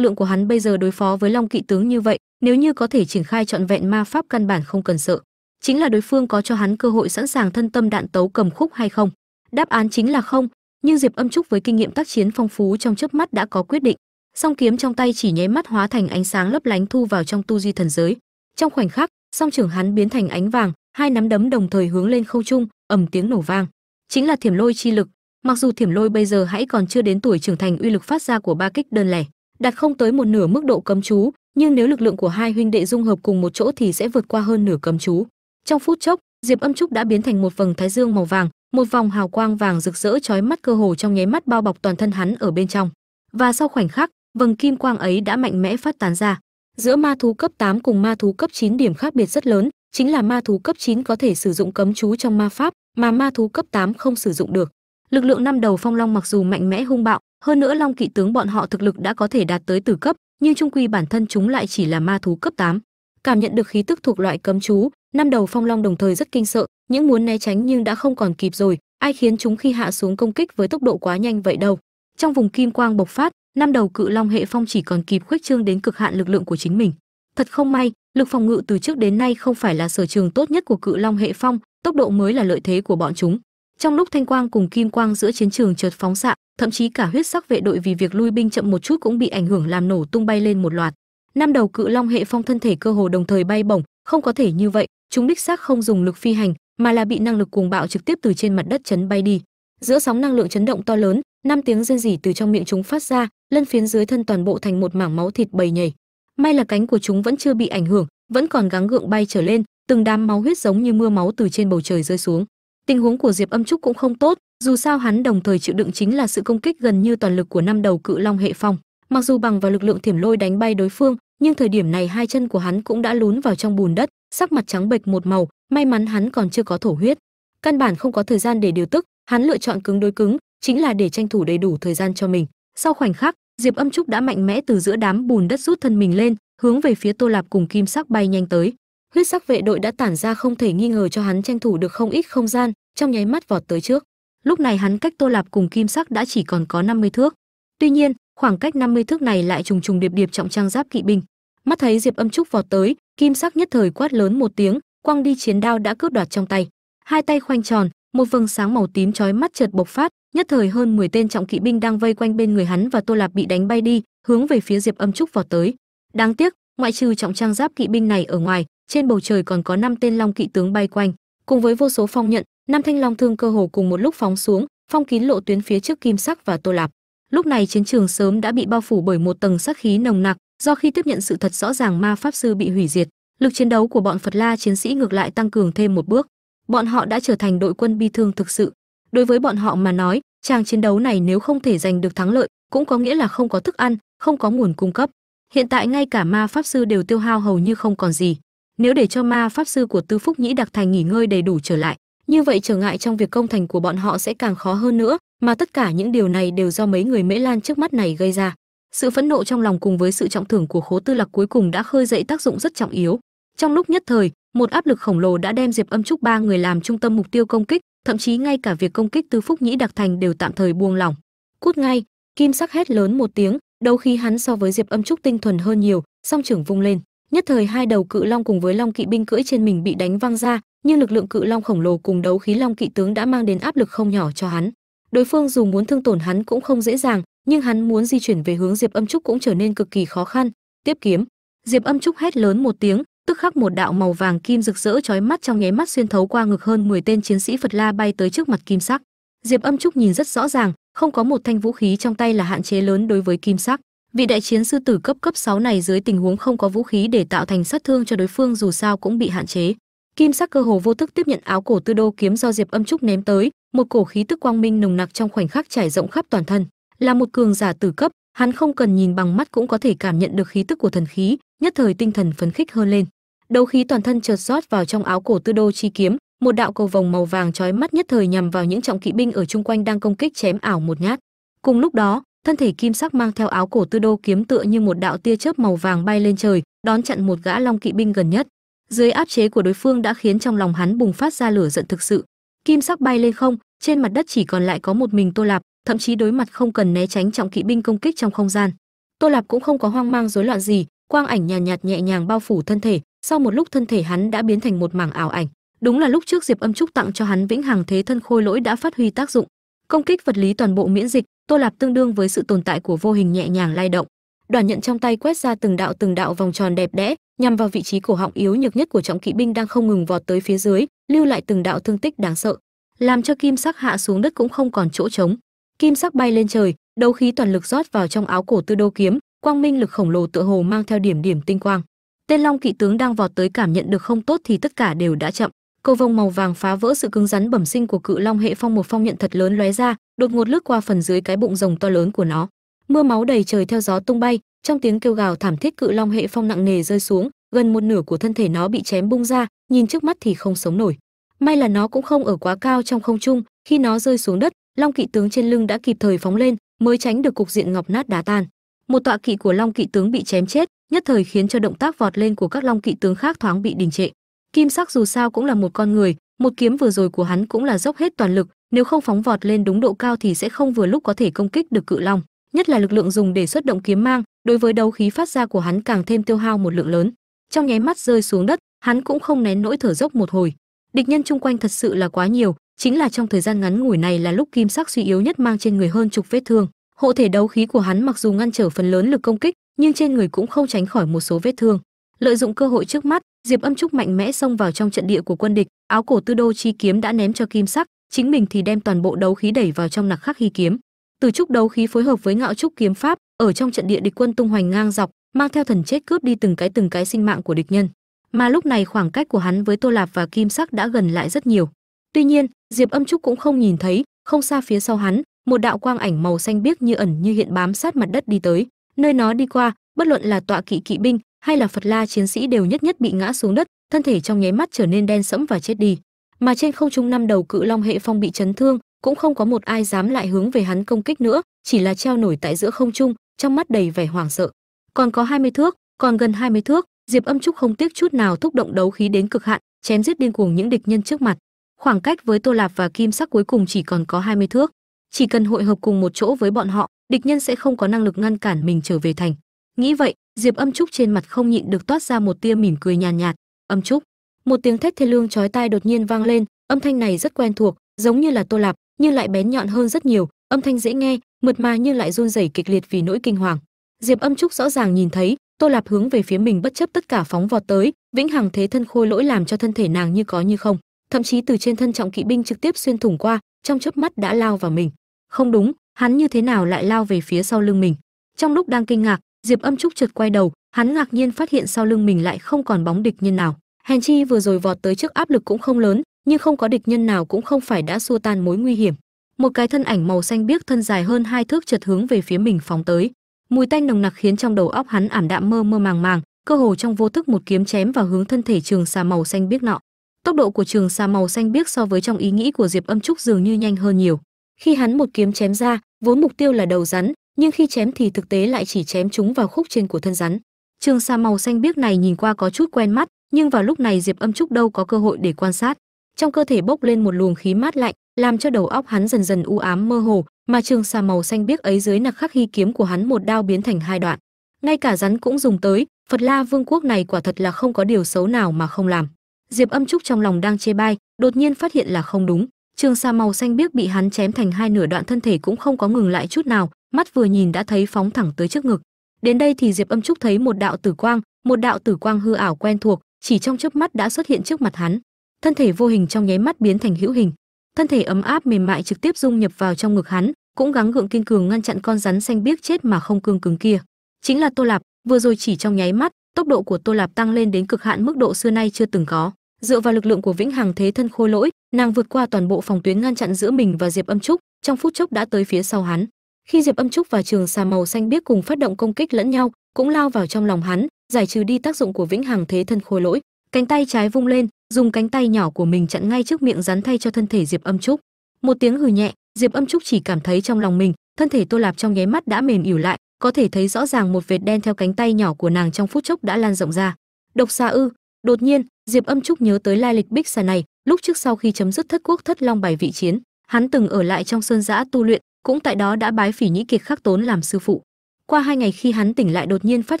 lượng của hắn bây giờ đối phó với long kỵ tướng như vậy, nếu như có thể triển khai trọn vẹn ma pháp căn bản không cần sợ, chính là đối phương có cho hắn cơ hội sẵn sàng thân tâm đạn tấu cầm khúc hay không? Đáp án chính là không, nhưng diệp âm trúc với kinh nghiệm tác chiến phong phú trong chớp mắt đã có quyết định. Song kiếm trong tay chỉ nháy mắt hóa thành ánh sáng lấp lánh thu vào trong tu di thần giới. Trong khoảnh khắc, song trưởng hắn biến thành ánh vàng, hai nắm đấm đồng thời hướng lên khâu trung, ầm tiếng nổ vang. Chính là thiểm lôi chi lực mặc dù thiểm lôi bây giờ hãy còn chưa đến tuổi trưởng thành uy lực phát ra của ba kích đơn lẻ, đạt không tới một nửa mức độ cấm chú, nhưng nếu lực lượng của hai huynh đệ dung hợp cùng một chỗ thì sẽ vượt qua hơn nửa cấm chú. Trong phút chốc, diệp âm trúc đã biến thành một vầng thái dương màu vàng, một vòng hào quang vàng rực rỡ chói mắt cơ hồ trong nháy mắt bao bọc toàn thân hắn ở bên trong. Và sau khoảnh khắc, vầng kim quang ấy đã mạnh mẽ phát tán ra. Giữa ma thú cấp 8 cùng ma thú cấp 9 điểm khác biệt rất lớn, chính là ma thú cấp 9 có thể sử dụng cấm chú trong ma pháp, mà ma thú cấp 8 không sử dụng được lực lượng năm đầu phong long mặc dù mạnh mẽ hung bạo, hơn nữa long kỵ tướng bọn họ thực lực đã có thể đạt tới tử cấp, nhưng trung quy bản thân chúng lại chỉ là ma thú cấp 8. cảm nhận được khí tức thuộc loại cấm chú, năm đầu phong long đồng thời rất kinh sợ, những muốn né tránh nhưng đã không còn kịp rồi, ai khiến chúng khi hạ xuống công kích với tốc độ quá nhanh vậy đâu. Trong vùng kim quang bộc phát, năm đầu cự long hệ phong chỉ còn kịp khuếch trương đến cực hạn lực lượng của chính mình. Thật không may, lực phòng ngự từ trước đến nay không phải là sở trường tốt nhất của cự long hệ phong, tốc độ mới là lợi thế của bọn chúng trong lúc thanh quang cùng kim quang giữa chiến trường chợt phóng xạ, thậm chí cả huyết sắc vệ đội vì việc lui binh chậm một chút cũng bị ảnh hưởng làm nổ tung bay lên một loạt. Năm đầu cự long hệ phong thân thể cơ hồ đồng thời bay bổng, không có thể như vậy, chúng đích xác không dùng lực phi hành, mà là bị năng lực cuồng bạo trực tiếp từ trên mặt đất chấn bay đi. Giữa sóng năng lượng chấn động to lớn, năm tiếng rên rỉ từ trong miệng chúng phát ra, lân phiến dưới thân toàn bộ thành một mảng máu thịt bầy nhảy. May là cánh của chúng vẫn chưa bị ảnh hưởng, vẫn còn gắng gượng bay trở lên, từng đám máu huyết giống như mưa máu từ trên bầu trời rơi xuống tình huống của diệp âm trúc cũng không tốt, dù sao hắn đồng thời chịu đựng chính là sự công kích gần như toàn lực của năm đầu cự long hệ phong. Mặc dù bằng vào lực lượng thiểm lôi đánh bay đối phương, nhưng thời điểm này hai chân của hắn cũng đã lún vào trong bùn đất, sắc mặt trắng bệch một màu, may mắn hắn còn chưa có thổ huyết. Căn bản không có thời gian để điều tức, hắn lựa chọn cứng đối cứng, chính là để tranh thủ đầy đủ thời gian cho mình. Sau khoảnh khắc, diệp âm trúc đã mạnh mẽ từ giữa đám bùn đất rút thân mình lên, hướng về phía tô lạp cùng kim sắc bay nhanh tới huyết sắc vệ đội đã tản ra không thể nghi ngờ cho hắn tranh thủ được không ít không gian, trong nháy mắt vọt tới trước. Lúc này hắn cách tô lạp cùng kim sắc đã chỉ còn có 50 thước. Tuy nhiên, khoảng cách 50 thước này lại trùng trùng điệp điệp trọng trang giáp kỵ binh. Mắt thấy diệp âm trúc vọt tới, kim sắc nhất thời quát lớn một tiếng, quăng đi chiến đao đã cướp đoạt trong tay. Hai tay khoanh tròn, một vầng sáng màu tím chói mắt chợt bộc phát, nhất thời hơn 10 tên trọng kỵ binh đang vây quanh bên người hắn và tô lạp bị đánh bay đi, hướng về phía diệp âm trúc vọt tới. Đáng tiếc, ngoại trừ trọng trang giáp kỵ binh này ở ngoài trên bầu trời còn có năm tên long kỵ tướng bay quanh, cùng với vô số phong nhận, năm thanh long thương cơ hồ cùng một lúc phóng xuống, phong kín lộ tuyến phía trước kim sắc và tô lạp. Lúc này chiến trường sớm đã bị bao phủ bởi một tầng sát khí nồng nặc, do khi tiếp nhận sự thật rõ ràng ma pháp sư bị hủy diệt, lực chiến đấu của bọn phật la chiến sĩ ngược lại tăng cường thêm một bước. Bọn họ đã trở thành đội quân bi thương thực sự. Đối với bọn họ mà nói trang chiến đấu này nếu không thể giành được thắng lợi, cũng có nghĩa là không có thức ăn, không có nguồn cung cấp. Hiện tại ngay cả ma pháp sư đều tiêu hao hầu như không còn gì nếu để cho ma pháp sư của tư phúc nhĩ đặc thành nghỉ ngơi đầy đủ trở lại, như vậy trở ngại trong việc công thành của bọn họ sẽ càng khó hơn nữa, mà tất cả những điều này đều do mấy người mễ lan trước mắt này gây ra. Sự phẫn nộ trong lòng cùng với sự trọng thưởng của khố tư lạc cuối cùng đã khơi dậy tác dụng rất trọng yếu. Trong lúc nhất thời, một áp lực khổng lồ đã đem diệp âm trúc ba người làm trung tâm mục tiêu công kích, thậm chí ngay cả việc công kích tư phúc nhĩ đặc thành đều tạm thời buông lỏng. Cút ngay, kim sắc hét lớn một tiếng, đấu khí hắn so với diệp âm trúc tinh thuần hơn nhiều, song trưởng vung lên nhất thời hai đầu cự long cùng với long kỵ binh cưỡi trên mình bị đánh văng ra, nhưng lực lượng cự long khổng lồ cùng đấu khí long kỵ tướng đã mang đến áp lực không nhỏ cho hắn. Đối phương dù muốn thương tổn hắn cũng không dễ dàng, nhưng hắn muốn di chuyển về hướng diệp âm trúc cũng trở nên cực kỳ khó khăn. Tiếp kiếm. Diệp âm trúc hét lớn một tiếng, tức khắc một đạo màu vàng kim rực rỡ chói mắt trong nháy mắt xuyên thấu qua ngực hơn 10 tên chiến sĩ phật la bay tới trước mặt kim sắc. Diệp âm trúc nhìn rất rõ ràng, không có một thanh vũ khí trong tay là hạn chế lớn đối với kim sắc vị đại chiến sư tử cấp cấp 6 này dưới tình huống không có vũ khí để tạo thành sát thương cho đối phương dù sao cũng bị hạn chế. Kim sắc cơ hồ vô thức tiếp nhận áo cổ tư đô kiếm do diệp âm trúc ném tới, một cổ khí tức quang minh nồng nặc trong khoảnh khắc trải rộng khắp toàn thân. Là một cường giả tử cấp, hắn không cần nhìn bằng mắt cũng có thể cảm nhận được khí tức của thần khí, nhất thời tinh thần phấn khích hơn lên. Đấu khí toàn thân chợt rót vào trong áo cổ tư đô chi kiếm, một đạo cầu vòng màu vàng chói mắt nhất thời nhằm vào những trọng kỵ binh ở chung quanh đang công kích chém ảo một nhát. Cùng lúc đó thân thể kim sắc mang theo áo cổ tư đô kiếm tựa như một đạo tia chớp màu vàng bay lên trời đón chặn một gã long kỵ binh gần nhất. Dưới áp chế của đối phương đã khiến trong lòng hắn bùng phát ra lửa giận thực sự. Kim sắc bay lên không trên mặt đất chỉ còn lại có một mình tô lạp thậm chí đối mặt không cần né tránh trọng kỵ binh công kích trong không gian. Tô lạp cũng không có hoang mang rối loạn gì quang ảnh nhàn nhạt, nhạt nhẹ nhàng bao phủ thân thể sau một lúc thân thể hắn đã biến thành một mảng ảo ảnh. Đúng là lúc trước diệp âm trúc tặng cho hắn vĩnh hằng thế thân khôi lỗi đã phát huy tác dụng. Công kích vật lý toàn bộ miễn dịch tô lạp tương đương với sự tồn tại của vô hình nhẹ nhàng lay động. Đoàn nhận trong tay quét ra từng đạo từng đạo vòng tròn đẹp đẽ, nhằm vào vị trí cổ họng yếu nhược nhất của trọng kỵ binh đang không ngừng vọt tới phía dưới, lưu lại từng đạo thương tích đáng sợ. Làm cho kim sắc hạ xuống đất cũng không còn chỗ trống. Kim sắc bay lên trời, đấu khí toàn lực rót vào trong áo cổ tư đô kiếm, quang minh lực khổng lồ tựa hồ mang theo điểm điểm tinh quang. Tên long kỵ tướng đang vọt tới cảm nhận được không tốt thì tất cả đều đã chậm cầu vồng màu vàng phá vỡ sự cứng rắn bẩm sinh của cự long hệ phong một phong nhận thật lớn lóe ra, đột ngột lướt qua phần dưới cái bụng rồng to lớn của nó. Mưa máu đầy trời theo gió tung bay, trong tiếng kêu gào thảm thiết cự long hệ phong nặng nề rơi xuống, gần một nửa của thân thể nó bị chém bung ra, nhìn trước mắt thì không sống nổi. May là nó cũng không ở quá cao trong không trung, khi nó rơi xuống đất, long kỵ tướng trên lưng đã kịp thời phóng lên, mới tránh được cục diện ngọc nát đá tan. Một tọa kỵ của long kỵ tướng bị chém chết, nhất thời khiến cho động tác vọt lên của các long kỵ tướng khác thoáng bị đình trệ kim sắc dù sao cũng là một con người, một kiếm vừa rồi của hắn cũng là dốc hết toàn lực, nếu không phóng vọt lên đúng độ cao thì sẽ không vừa lúc có thể công kích được cự long, nhất là lực lượng dùng để xuất động kiếm mang, đối với đấu khí phát ra của hắn càng thêm tiêu hao một lượng lớn. Trong nháy mắt rơi xuống đất, hắn cũng không nén nỗi thở dốc một hồi. Địch nhân chung quanh thật sự là quá nhiều, chính là trong thời gian ngắn ngủi này là lúc kim sắc suy yếu nhất mang trên người hơn chục vết thương. Hộ thể đấu khí của hắn mặc dù ngăn trở phần lớn lực công kích, nhưng trên người cũng không tránh khỏi một số vết thương. Lợi dụng cơ hội trước mắt diệp âm trúc mạnh mẽ xông vào trong trận địa của quân địch, áo cổ tư đô chi kiếm đã ném cho kim sắc, chính mình thì đem toàn bộ đấu khí đẩy vào trong nặc khắc hy kiếm. Từ trúc đấu khí phối hợp với ngạo trúc kiếm pháp, ở trong trận địa địch quân tung hoành ngang dọc, mang theo thần chết cướp đi từng cái từng cái sinh mạng của địch nhân. Mà lúc này khoảng cách của hắn với tô lạp và kim sắc đã gần lại rất nhiều. Tuy nhiên, diệp âm trúc cũng không nhìn thấy, không xa phía sau hắn, một đạo quang ảnh màu xanh biếc như ẩn như hiện bám sát mặt đất đi tới. Nơi nó đi qua, bất luận là tọa kỵ kỵ binh hay là phật la chiến sĩ đều nhất nhất bị ngã xuống đất, thân thể trong nháy mắt trở nên đen sẫm và chết đi. Mà trên không trung năm đầu cự long hệ phong bị chấn thương, cũng không có một ai dám lại hướng về hắn công kích nữa, chỉ là treo nổi tại giữa không trung, trong mắt đầy vẻ hoảng sợ. Còn có 20 thước, còn gần 20 thước, diệp âm trúc không tiếc chút nào thúc động đấu khí đến cực hạn, chém giết điên cuồng những địch nhân trước mặt. Khoảng cách với tô lạp và kim sắc cuối cùng chỉ còn có 20 thước. Chỉ cần hội hợp cùng một chỗ với bọn họ, địch nhân sẽ không có năng lực ngăn cản mình trở về thành nghĩ vậy diệp âm trúc trên mặt không nhịn được toát ra một tia mỉm cười nhàn nhạt, nhạt âm trúc. Một tiếng thét thê lương chói tai đột nhiên vang lên âm thanh này rất quen thuộc giống như là tô lạp nhưng lại bén nhọn hơn rất nhiều âm thanh dễ nghe mượt mà nhưng lại run rẩy kịch liệt vì nỗi kinh hoàng. Diệp âm trúc rõ ràng nhìn thấy tô lạp hướng về phía mình bất chấp tất cả phóng vọt tới vĩnh hằng thế thân khôi lỗi làm cho thân thể nàng như có như không. Thậm chí từ trên thân trọng kỵ binh trực tiếp xuyên thủng qua trong chớp mắt đã lao vào mình. Không đúng hắn như thế nào lại lao về phía sau lưng mình? Trong lúc đang kinh ngạc diệp âm trúc chợt quay đầu, hắn ngạc nhiên phát hiện sau lưng mình lại không còn bóng địch nhân nào. Hèn chi vừa rồi vọt tới trước áp lực cũng không lớn, nhưng không có địch nhân nào cũng không phải đã xua tan mối nguy hiểm. Một cái thân ảnh màu xanh biếc thân dài hơn hai thước chợt hướng về phía mình phóng tới. Mùi tanh nồng nặc khiến trong đầu óc hắn ảm đạm mơ mơ màng màng, cơ hồ trong vô thức một kiếm chém vào hướng thân thể trường xà màu xanh biếc nọ. Tốc độ của trường xà màu xanh biếc so với trong ý nghĩ của diệp âm trúc dường như nhanh hơn nhiều. Khi hắn một kiếm chém ra, vốn mục tiêu là đầu rắn nhưng khi chém thì thực tế lại chỉ chém chúng vào khúc trên của thân rắn. Trường xà màu xanh biếc này nhìn qua có chút quen mắt, nhưng vào lúc này diệp âm trúc đâu có cơ hội để quan sát. Trong cơ thể bốc lên một luồng khí mát lạnh, làm cho đầu óc hắn dần dần u ám mơ hồ, mà trường xà màu xanh biếc ấy dưới nặc khắc hy kiếm của hắn một đao biến thành hai đoạn. Ngay cả rắn cũng dùng tới, phật la vương quốc này quả thật là không có điều xấu nào mà không làm. Diệp âm trúc trong lòng đang chê bai, đột nhiên phát hiện là không đúng. Trường xà màu xanh biếc bị hắn chém thành hai nửa đoạn thân thể cũng không có ngừng lại chút nào mắt vừa nhìn đã thấy phóng thẳng tới trước ngực. Đến đây thì diệp âm trúc thấy một đạo tử quang, một đạo tử quang hư ảo quen thuộc, chỉ trong chớp mắt đã xuất hiện trước mặt hắn. Thân thể vô hình trong nháy mắt biến thành hữu hình. Thân thể ấm áp mềm mại trực tiếp dung nhập vào trong ngực hắn, cũng gắng gượng kiên cường ngăn chặn con rắn xanh biếc chết mà không cương cứng kia. Chính là tô lạp, vừa rồi chỉ trong nháy mắt, tốc độ của tô lạp tăng lên đến cực hạn mức độ xưa nay chưa từng có. Dựa vào lực lượng của vĩnh hằng thế thân khôi lỗi, nàng vượt qua toàn bộ phòng tuyến ngăn chặn giữa mình và diệp âm trúc, trong phút chốc đã tới phía sau hắn khi diệp âm trúc và trường xà màu xanh biếc cùng phát động công kích lẫn nhau, cũng lao vào trong lòng hắn, giải trừ đi tác dụng của vĩnh hằng thế thân khôi lỗi. Cánh tay trái vung lên, dùng cánh tay nhỏ của mình chặn ngay trước miệng rắn thay cho thân thể diệp âm trúc. Một tiếng hừ nhẹ, diệp âm trúc chỉ cảm thấy trong lòng mình, thân thể tô lạp trong nháy mắt đã mềm ỉu lại, có thể thấy rõ ràng một vệt đen theo cánh tay nhỏ của nàng trong phút chốc đã lan rộng ra. Độc xà ư, đột nhiên, diệp âm trúc nhớ tới lai lịch bích xà này, lúc trước sau khi chấm dứt thất quốc thất long bài vị chiến, hắn từng ở lại trong sơn giã tu luyện cũng tại đó đã bái phỉ nhĩ kiệt khắc tốn làm sư phụ. Qua hai ngày khi hắn tỉnh lại đột nhiên phát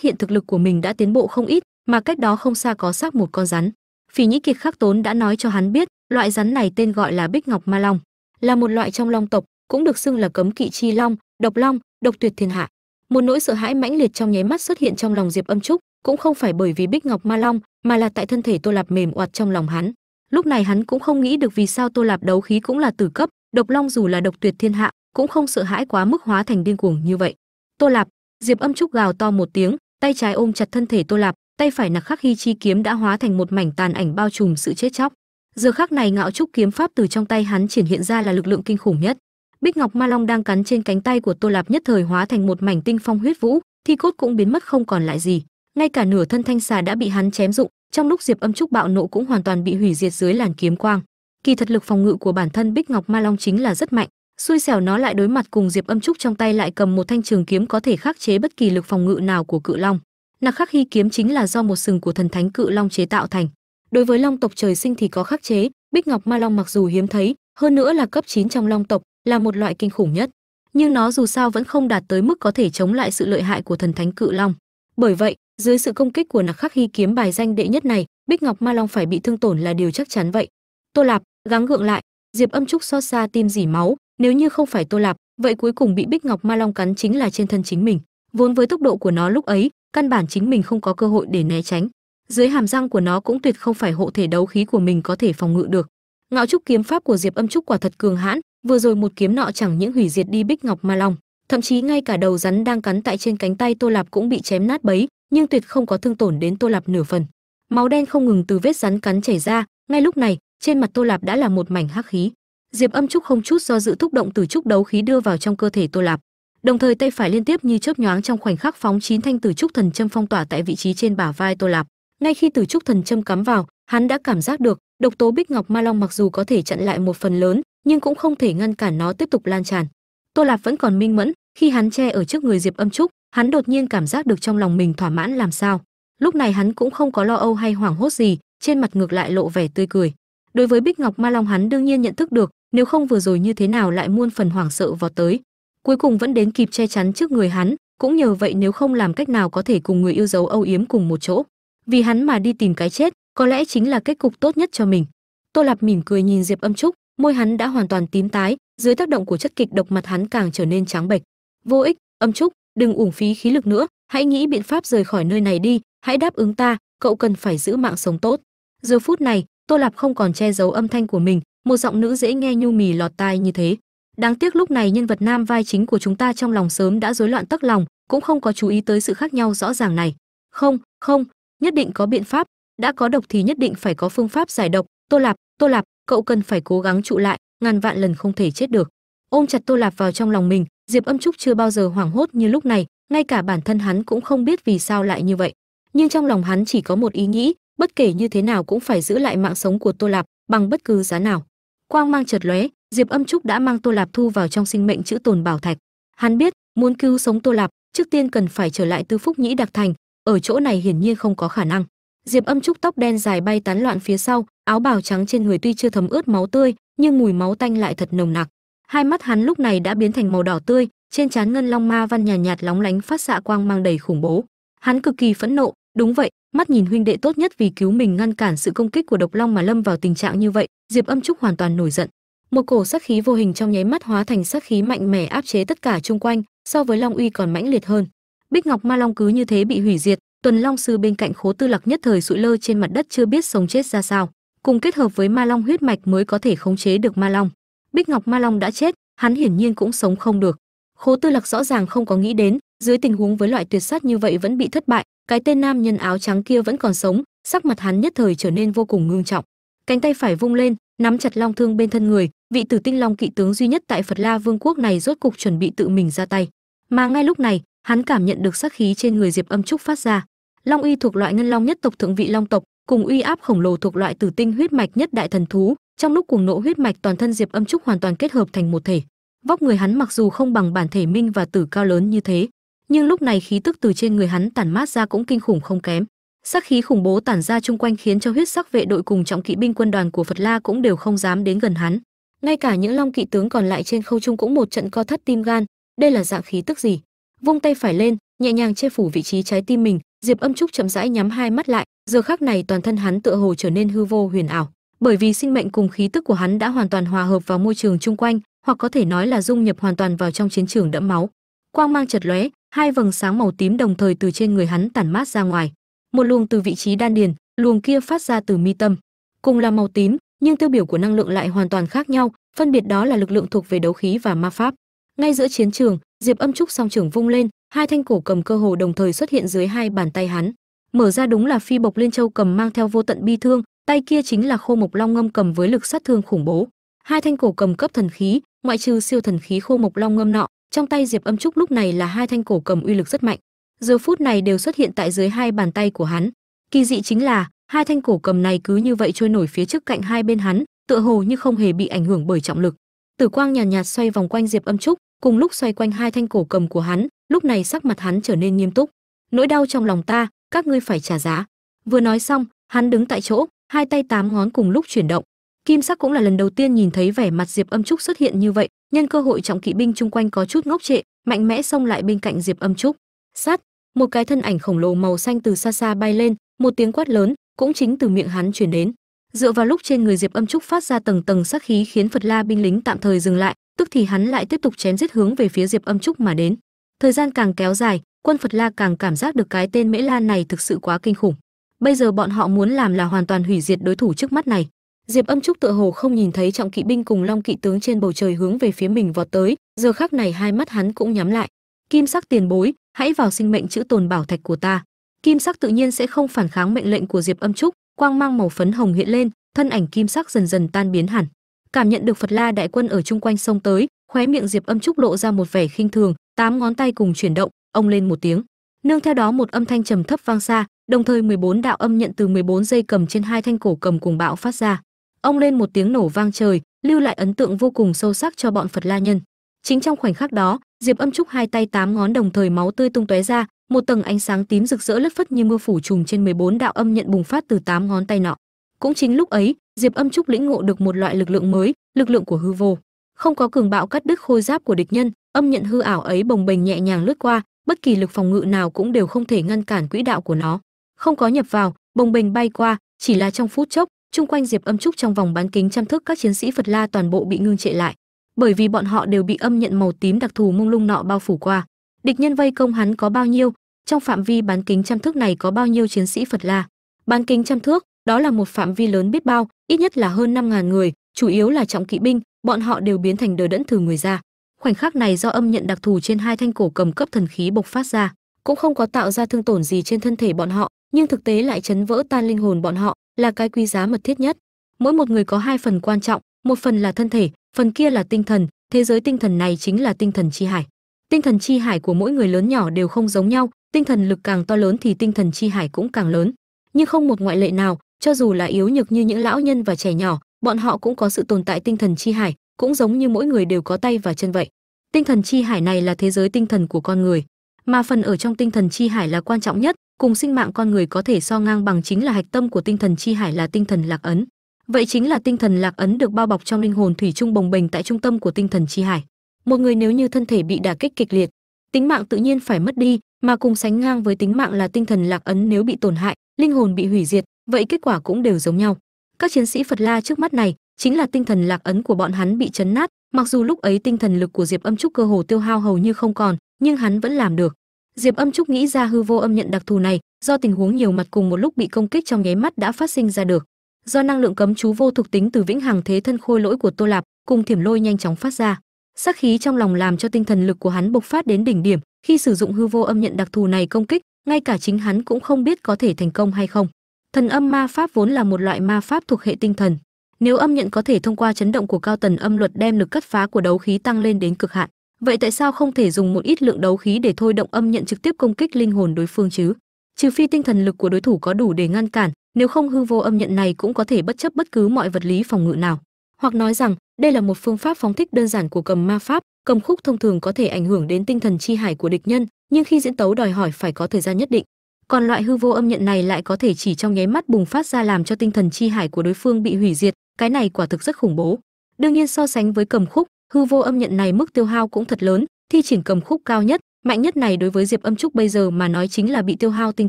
hiện thực lực của mình đã tiến bộ không ít, mà cách đó không xa có xác một con rắn. Phỉ nhĩ kiệt khắc tốn đã nói cho hắn biết, loại rắn này tên gọi là bích ngọc ma long, là một loại trong long tộc, cũng được xưng là cấm kỵ chi long, độc long, độc tuyệt thiên hạ. Một nỗi sợ hãi mãnh liệt trong nháy mắt xuất hiện trong lòng diệp âm trúc, cũng không phải bởi vì bích ngọc ma long, mà là tại thân thể tô lạp mềm oặt trong lòng hắn. Lúc này hắn cũng không nghĩ được vì sao tô lạp đấu khí cũng là tử cấp, độc long dù là độc tuyệt thiên hạ cũng không sợ hãi quá mức hóa thành điên cuồng như vậy. Tô lạp, diệp âm trúc gào to một tiếng, tay trái ôm chặt thân thể tô lạp, tay phải nặc khắc hy chi kiếm đã hóa thành một mảnh tàn ảnh bao trùm sự chết chóc. Giờ khắc này ngạo trúc kiếm pháp từ trong tay hắn triển hiện ra là lực lượng kinh khủng nhất. Bích ngọc ma long đang cắn trên cánh tay của tô lạp nhất thời hóa thành một mảnh tinh phong huyết vũ, thi cốt cũng biến mất không còn lại gì. Ngay cả nửa thân thanh xà đã bị hắn chém dụng, trong lúc diệp âm trúc bạo nộ cũng hoàn toàn bị hủy diệt dưới làn kiếm quang. Kỳ thật lực phòng ngự của bản thân bích ngọc ma long chính là rất mạnh xui xẻo nó lại đối mặt cùng diệp âm trúc trong tay lại cầm một thanh trường kiếm có thể khắc chế bất kỳ lực phòng ngự nào của cự long. Nặc khắc hy kiếm chính là do một sừng của thần thánh cự long chế tạo thành. Đối với long tộc trời sinh thì có khắc chế, bích ngọc ma long mặc dù hiếm thấy, hơn nữa là cấp 9 trong long tộc, là một loại kinh khủng nhất. Nhưng nó dù sao vẫn không đạt tới mức có thể chống lại sự lợi hại của thần thánh cự long. Bởi vậy, dưới sự công kích của nặc khắc hy kiếm bài danh đệ nhất này, bích ngọc ma long phải bị thương tổn là điều chắc chắn vậy. Tô lạp, gắng gượng lại. Diệp âm trúc xót xa tim dỉ máu nếu như không phải tô lạp, vậy cuối cùng bị bích ngọc ma long cắn chính là trên thân chính mình. Vốn với tốc độ của nó lúc ấy, căn bản chính mình không có cơ hội để né tránh. Dưới hàm răng của nó cũng tuyệt không phải hộ thể đấu khí của mình có thể phòng ngự được. Ngạo trúc kiếm pháp của diệp âm trúc quả thật cường hãn, vừa rồi một kiếm nọ chẳng những hủy diệt đi bích ngọc ma long, thậm chí ngay cả đầu rắn đang cắn tại trên cánh tay tô lạp cũng bị chém nát bấy, nhưng tuyệt không có thương tổn đến tô lạp nửa phần. Máu đen không ngừng từ vết rắn cắn chảy ra, ngay lúc này, trên mặt tô lạp đã là một mảnh hắc khí diệp âm trúc không chút do dự thúc động từ trúc đấu khí đưa vào trong cơ thể tô lạp. Đồng thời tay phải liên tiếp như chớp nhoáng trong khoảnh khắc phóng chín thanh tử trúc thần châm phong tỏa tại vị trí trên bả vai tô lạp. Ngay khi tử trúc thần châm cắm vào, hắn đã cảm giác được độc tố bích ngọc ma long mặc dù có thể chặn lại một phần lớn, nhưng cũng không thể ngăn cản nó tiếp tục lan tràn. Tô lạp vẫn còn minh mẫn, khi hắn che ở trước người diệp âm trúc, hắn đột nhiên cảm giác được trong lòng mình thỏa mãn làm sao. Lúc này hắn cũng không có lo âu hay hoảng hốt gì, trên mặt ngược lại lộ vẻ tươi cười. Đối với bích ngọc ma long hắn đương nhiên nhận thức được nếu không vừa rồi như thế nào lại muôn phần hoảng sợ vọt tới. Cuối cùng vẫn đến kịp che chắn trước người hắn, cũng nhờ vậy nếu không làm cách nào có thể cùng người yêu dấu âu yếm cùng một chỗ. Vì hắn mà đi tìm cái chết, có lẽ chính là kết cục tốt nhất cho mình. Tô lạp mỉm cười nhìn diệp âm trúc, môi hắn đã hoàn toàn tím tái, dưới tác động của chất kịch độc mặt hắn càng trở nên trắng bệch. Vô ích, âm trúc, đừng uổng phí khí lực nữa, hãy nghĩ biện pháp rời khỏi nơi này đi, hãy đáp ứng ta, cậu cần phải giữ mạng sống tốt. Giờ phút này, tô lạp không còn che giấu âm thanh của mình một giọng nữ dễ nghe nhu mì lọt tai như thế. Đáng tiếc lúc này nhân vật nam vai chính của chúng ta trong lòng sớm đã rối loạn tấc lòng, cũng không có chú ý tới sự khác nhau rõ ràng này. Không không, nhất định có biện pháp. Đã có độc thì nhất định phải có phương pháp giải độc. Tô lạp tô lạp, cậu cần phải cố gắng trụ lại, ngàn vạn lần không thể chết được. Ôm chặt tô lạp vào trong lòng mình, diệp âm trúc chưa bao giờ hoảng hốt như lúc này, ngay cả bản thân hắn cũng không biết vì sao lại như vậy. Nhưng trong lòng hắn chỉ có một ý nghĩ, bất kể như thế nào cũng phải giữ lại mạng sống của tô lạp, bằng bất cứ giá nào quang mang chợt lóe diệp âm trúc đã mang tô lạp thu vào trong sinh mệnh chữ tồn bảo thạch. Hắn biết muốn cứu sống tô lạp trước tiên cần phải trở lại tư phúc nhĩ đặc thành ở chỗ này hiển nhiên không có khả năng. Diệp âm trúc tóc đen dài bay tán loạn phía sau áo bào trắng trên người tuy chưa thấm ướt máu tươi nhưng mùi máu tanh lại thật nồng nặc. Hai mắt hắn lúc này đã biến thành màu đỏ tươi trên trán ngân long ma văn nhàn nhạt, nhạt lóng lánh phát xạ quang mang đầy khủng bố. Hắn cực kỳ phẫn nộ đúng vậy, mắt nhìn huynh đệ tốt nhất vì cứu mình ngăn cản sự công kích của độc long mà lâm vào tình trạng như vậy, diệp âm trúc hoàn toàn nổi giận. Một cổ sát khí vô hình trong nháy mắt hóa thành sát khí mạnh mẽ áp chế tất cả chung quanh, so với long uy còn mãnh liệt hơn. Bích ngọc ma long cứ như thế bị hủy diệt, tuần long sư bên cạnh khố tư lạc nhất thời sụi lơ trên mặt đất chưa biết sống chết ra sao. Cùng kết hợp với ma long huyết mạch mới có thể khống chế được ma long. Bích ngọc ma long đã chết, hắn hiển nhiên cũng sống không được. Khố tư lạc rõ ràng không có nghĩ đến, dưới tình huống với loại tuyệt sát như vậy vẫn bị thất bại cái tên nam nhân áo trắng kia vẫn còn sống, sắc mặt hắn nhất thời trở nên vô cùng ngưng trọng. Cánh tay phải vung lên, nắm chặt long thương bên thân người, vị tử tinh long kỵ tướng duy nhất tại phật la vương quốc này rốt cục chuẩn bị tự mình ra tay. Mà ngay lúc này, hắn cảm nhận được sát khí trên người diệp âm trúc phát ra. Long uy thuộc loại ngân long nhất tộc thượng vị long tộc, cùng uy áp khổng lồ thuộc loại tử tinh huyết mạch nhất đại thần thú, trong lúc cuồng nộ huyết mạch toàn thân diệp âm trúc hoàn toàn kết hợp thành một thể. Vóc người hắn mặc dù không bằng bản thể minh và tử cao lớn như thế nhưng lúc này khí tức từ trên người hắn tản mát ra cũng kinh khủng không kém. Sắc khí khủng bố tản ra chung quanh khiến cho huyết sắc vệ đội cùng trọng kỵ binh quân đoàn của phật la cũng đều không dám đến gần hắn. Ngay cả những long kỵ tướng còn lại trên khâu trung cũng một trận co thắt tim gan. Đây là dạng khí tức gì? Vung tay phải lên, nhẹ nhàng che phủ vị trí trái tim mình, diệp âm trúc chậm rãi nhắm hai mắt lại, giờ khắc này toàn thân hắn tựa hồ trở nên hư vô huyền ảo. Bởi vì sinh mệnh cùng khí tức của hắn đã hoàn toàn hòa hợp vào môi trường chung quanh, hoặc có thể nói là dung nhập hoàn toàn vào trong chiến trường đẫm máu. Quang mang chật lóe hai vầng sáng màu tím đồng thời từ trên người hắn tản mát ra ngoài. Một luồng từ vị trí đan điền, luồng kia phát ra từ mi tâm. Cùng là màu tím, nhưng tiêu biểu của năng lượng lại hoàn toàn khác nhau, phân biệt đó là lực lượng thuộc về đấu khí và ma pháp. Ngay giữa chiến trường, diệp âm trúc song trưởng vung lên, hai thanh cổ cầm cơ hồ đồng thời xuất hiện dưới hai bàn tay hắn. Mở ra đúng là phi bộc liên châu cầm mang theo vô tận bi thương, tay kia chính là khô mộc long ngâm cầm với lực sát thương khủng bố. Hai thanh cổ cầm cấp thần khí, ngoại trừ siêu thần khí khô mộc long ngâm nọ trong tay diệp âm trúc lúc này là hai thanh cổ cầm uy lực rất mạnh. Giờ phút này đều xuất hiện tại dưới hai bàn tay của hắn. Kỳ dị chính là hai thanh cổ cầm này cứ như vậy trôi nổi phía trước cạnh hai bên hắn tựa hồ như không hề bị ảnh hưởng bởi trọng lực. Tử quang nhàn nhạt, nhạt xoay vòng quanh diệp âm trúc cùng lúc xoay quanh hai thanh cổ cầm của hắn lúc này sắc mặt hắn trở nên nghiêm túc. Nỗi đau trong lòng ta các ngươi phải trả giá. Vừa nói xong hắn đứng tại chỗ hai tay tám ngón cùng lúc chuyển động kim sắc cũng là lần đầu tiên nhìn thấy vẻ mặt diệp âm trúc xuất hiện như vậy, nhân cơ hội trọng kỵ binh chung quanh có chút ngốc trệ, mạnh mẽ xông lại bên cạnh diệp âm trúc. Sát, một cái thân ảnh khổng lồ màu xanh từ xa xa bay lên, một tiếng quát lớn, cũng chính từ miệng hắn truyền đến. Dựa vào lúc trên người diệp âm trúc phát ra tầng tầng sát khí khiến phật la binh lính tạm thời dừng lại, tức thì hắn lại tiếp tục chém giết hướng về phía diệp âm trúc mà đến. Thời gian càng kéo dài, quân phật la càng cảm giác được cái tên mễ lan này thực sự quá kinh khủng. Bây giờ bọn họ muốn làm là hoàn toàn hủy diệt đối thủ trước mắt này diệp âm trúc tựa hồ không nhìn thấy trọng kỵ binh cùng long kỵ tướng trên bầu trời hướng về phía mình vọt tới, giờ khắc này hai mắt hắn cũng nhắm lại. Kim sắc tiền bối, hãy vào sinh mệnh chữ tồn bảo thạch của ta. Kim sắc tự nhiên sẽ không phản kháng mệnh lệnh của diệp âm trúc, quang mang màu phấn hồng hiện lên, thân ảnh kim sắc dần dần tan biến hẳn. Cảm nhận được phật la đại quân ở chung quanh sông tới, khóe miệng diệp âm trúc lộ ra một vẻ khinh thường, tám ngón tay cùng chuyển động, ông lên một tiếng. Nương theo đó một âm thanh trầm thấp vang xa, đồng thời 14 đạo âm nhận từ 14 dây cầm trên hai thanh cổ cầm cùng bạo phát ra ông lên một tiếng nổ vang trời, lưu lại ấn tượng vô cùng sâu sắc cho bọn phật la nhân. Chính trong khoảnh khắc đó, diệp âm trúc hai tay tám ngón đồng thời máu tươi tung tóe ra, một tầng ánh sáng tím rực rỡ lất phất như mưa phủ trùm trên 14 đạo âm nhận bùng phát từ tám ngón tay nọ. Cũng chính lúc ấy, diệp âm trúc lĩnh ngộ được một loại lực lượng mới, lực lượng của hư vô. Không có cường bạo cắt đứt khôi giáp của địch nhân, âm nhận hư ảo ấy bồng bềnh nhẹ nhàng lướt qua, bất kỳ lực phòng ngự nào cũng đều không thể ngăn cản quỹ đạo của nó. Không có nhập vào, bồng bềnh bay qua, chỉ là trong phút chốc chung quanh diệp âm trúc trong vòng bán kính trăm thước, các chiến sĩ phật la toàn bộ bị ngưng trệ lại. Bởi vì bọn họ đều bị âm nhận màu tím đặc thù mông lung nọ bao phủ qua. Địch nhân vây công hắn có bao nhiêu? Trong phạm vi bán kính trăm thước này có bao nhiêu chiến sĩ phật la? Bán kính trăm thước, đó là một phạm vi lớn biết bao, ít nhất là hơn năm ngàn người, chủ yếu là trọng kỵ binh, bọn họ đều biến thành đờ đẫn thử người ra. Khoảnh khắc này do âm nhận đặc thù trên hai thanh cổ cầm cấp thần khí bộc phát ra, cũng không có tạo ra thương tổn gì trên thân thể bọn họ nhưng thực tế lại chấn vỡ tan linh hồn bọn họ là cái quý giá mật thiết nhất. Mỗi một người có hai phần quan trọng, một phần là thân thể, phần kia là tinh thần, thế giới tinh thần này chính là tinh thần chi hải. Tinh thần chi hải của mỗi người lớn nhỏ đều không giống nhau, tinh thần lực càng to lớn thì tinh thần chi hải cũng càng lớn. Nhưng không một ngoại lệ nào, cho dù là yếu nhược như những lão nhân và trẻ nhỏ, bọn họ cũng có sự tồn tại tinh thần chi hải, cũng giống như mỗi người đều có tay và chân vậy. Tinh thần chi hải này là thế giới tinh thần của con người mà phần ở trong tinh thần chi hải là quan trọng nhất, cùng sinh mạng con người có thể so ngang bằng chính là hạch tâm của tinh thần chi hải là tinh thần lạc ấn. Vậy chính là tinh thần lạc ấn được bao bọc trong linh hồn thủy chung bồng bềnh tại trung tâm của tinh thần chi hải. Một người nếu như thân thể bị đả kích kịch liệt, tính mạng tự nhiên phải mất đi, mà cùng sánh ngang với tính mạng là tinh thần lạc ấn nếu bị tổn hại, linh hồn bị hủy diệt, vậy kết quả cũng đều giống nhau. Các chiến sĩ phật la trước mắt này chính là tinh thần lạc ấn của bọn hắn bị chấn nát, mặc dù lúc ấy tinh thần lực của diệp âm trúc cơ hồ tiêu hao hầu như không còn nhưng hắn vẫn làm được. Diệp âm trúc nghĩ ra hư vô âm nhận đặc thù này, do tình huống nhiều mặt cùng một lúc bị công kích trong nháy mắt đã phát sinh ra được. Do năng lượng cấm chú vô thuộc tính từ vĩnh hằng thế thân khôi lỗi của tô lạp cùng thiểm lôi nhanh chóng phát ra. Sắc khí trong lòng làm cho tinh thần lực của hắn bộc phát đến đỉnh điểm, khi sử dụng hư vô âm nhận đặc thù này công kích, ngay cả chính hắn cũng không biết có thể thành công hay không. Thần âm ma pháp vốn là một loại ma pháp thuộc hệ tinh thần. Nếu âm nhận có thể thông qua chấn động của cao tần âm luật đem lực cắt phá của đấu khí tăng lên đến cực hạn vậy tại sao không thể dùng một ít lượng đấu khí để thôi động âm nhận trực tiếp công kích linh hồn đối phương chứ? Trừ phi tinh thần lực của đối thủ có đủ để ngăn cản, nếu không hư vô âm nhận này cũng có thể bất chấp bất cứ mọi vật lý phòng ngự nào. Hoặc nói rằng, đây là một phương pháp phóng thích đơn giản của cầm ma pháp, cầm khúc thông thường có thể ảnh hưởng đến tinh thần chi hải của địch nhân, nhưng khi diễn tấu đòi hỏi phải có thời gian nhất định. Còn loại hư vô âm nhận này lại có thể chỉ trong nháy mắt bùng phát ra làm cho tinh thần chi hải của đối phương bị hủy diệt, cái này quả thực rất khủng bố. Đương nhiên so sánh với cầm khúc hư vô âm nhận này mức tiêu hao cũng thật lớn, thi triển cầm khúc cao nhất, mạnh nhất này đối với diệp âm trúc bây giờ mà nói chính là bị tiêu hao tinh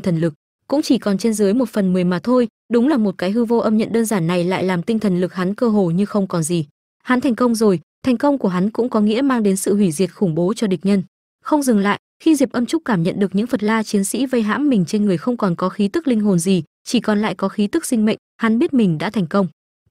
thần lực. Cũng chỉ còn trên dưới một phần mười mà thôi, đúng là một cái hư vô âm nhận đơn giản này lại làm tinh thần lực hắn cơ hồ như không còn gì. Hắn thành công rồi, thành công của hắn cũng có nghĩa mang đến sự hủy diệt khủng bố cho địch nhân. Không dừng lại, khi diệp âm trúc cảm nhận được những phật la chiến sĩ vây hãm mình trên người không còn có khí tức linh hồn gì, chỉ còn lại có khí tức sinh mệnh, hắn biết mình đã thành công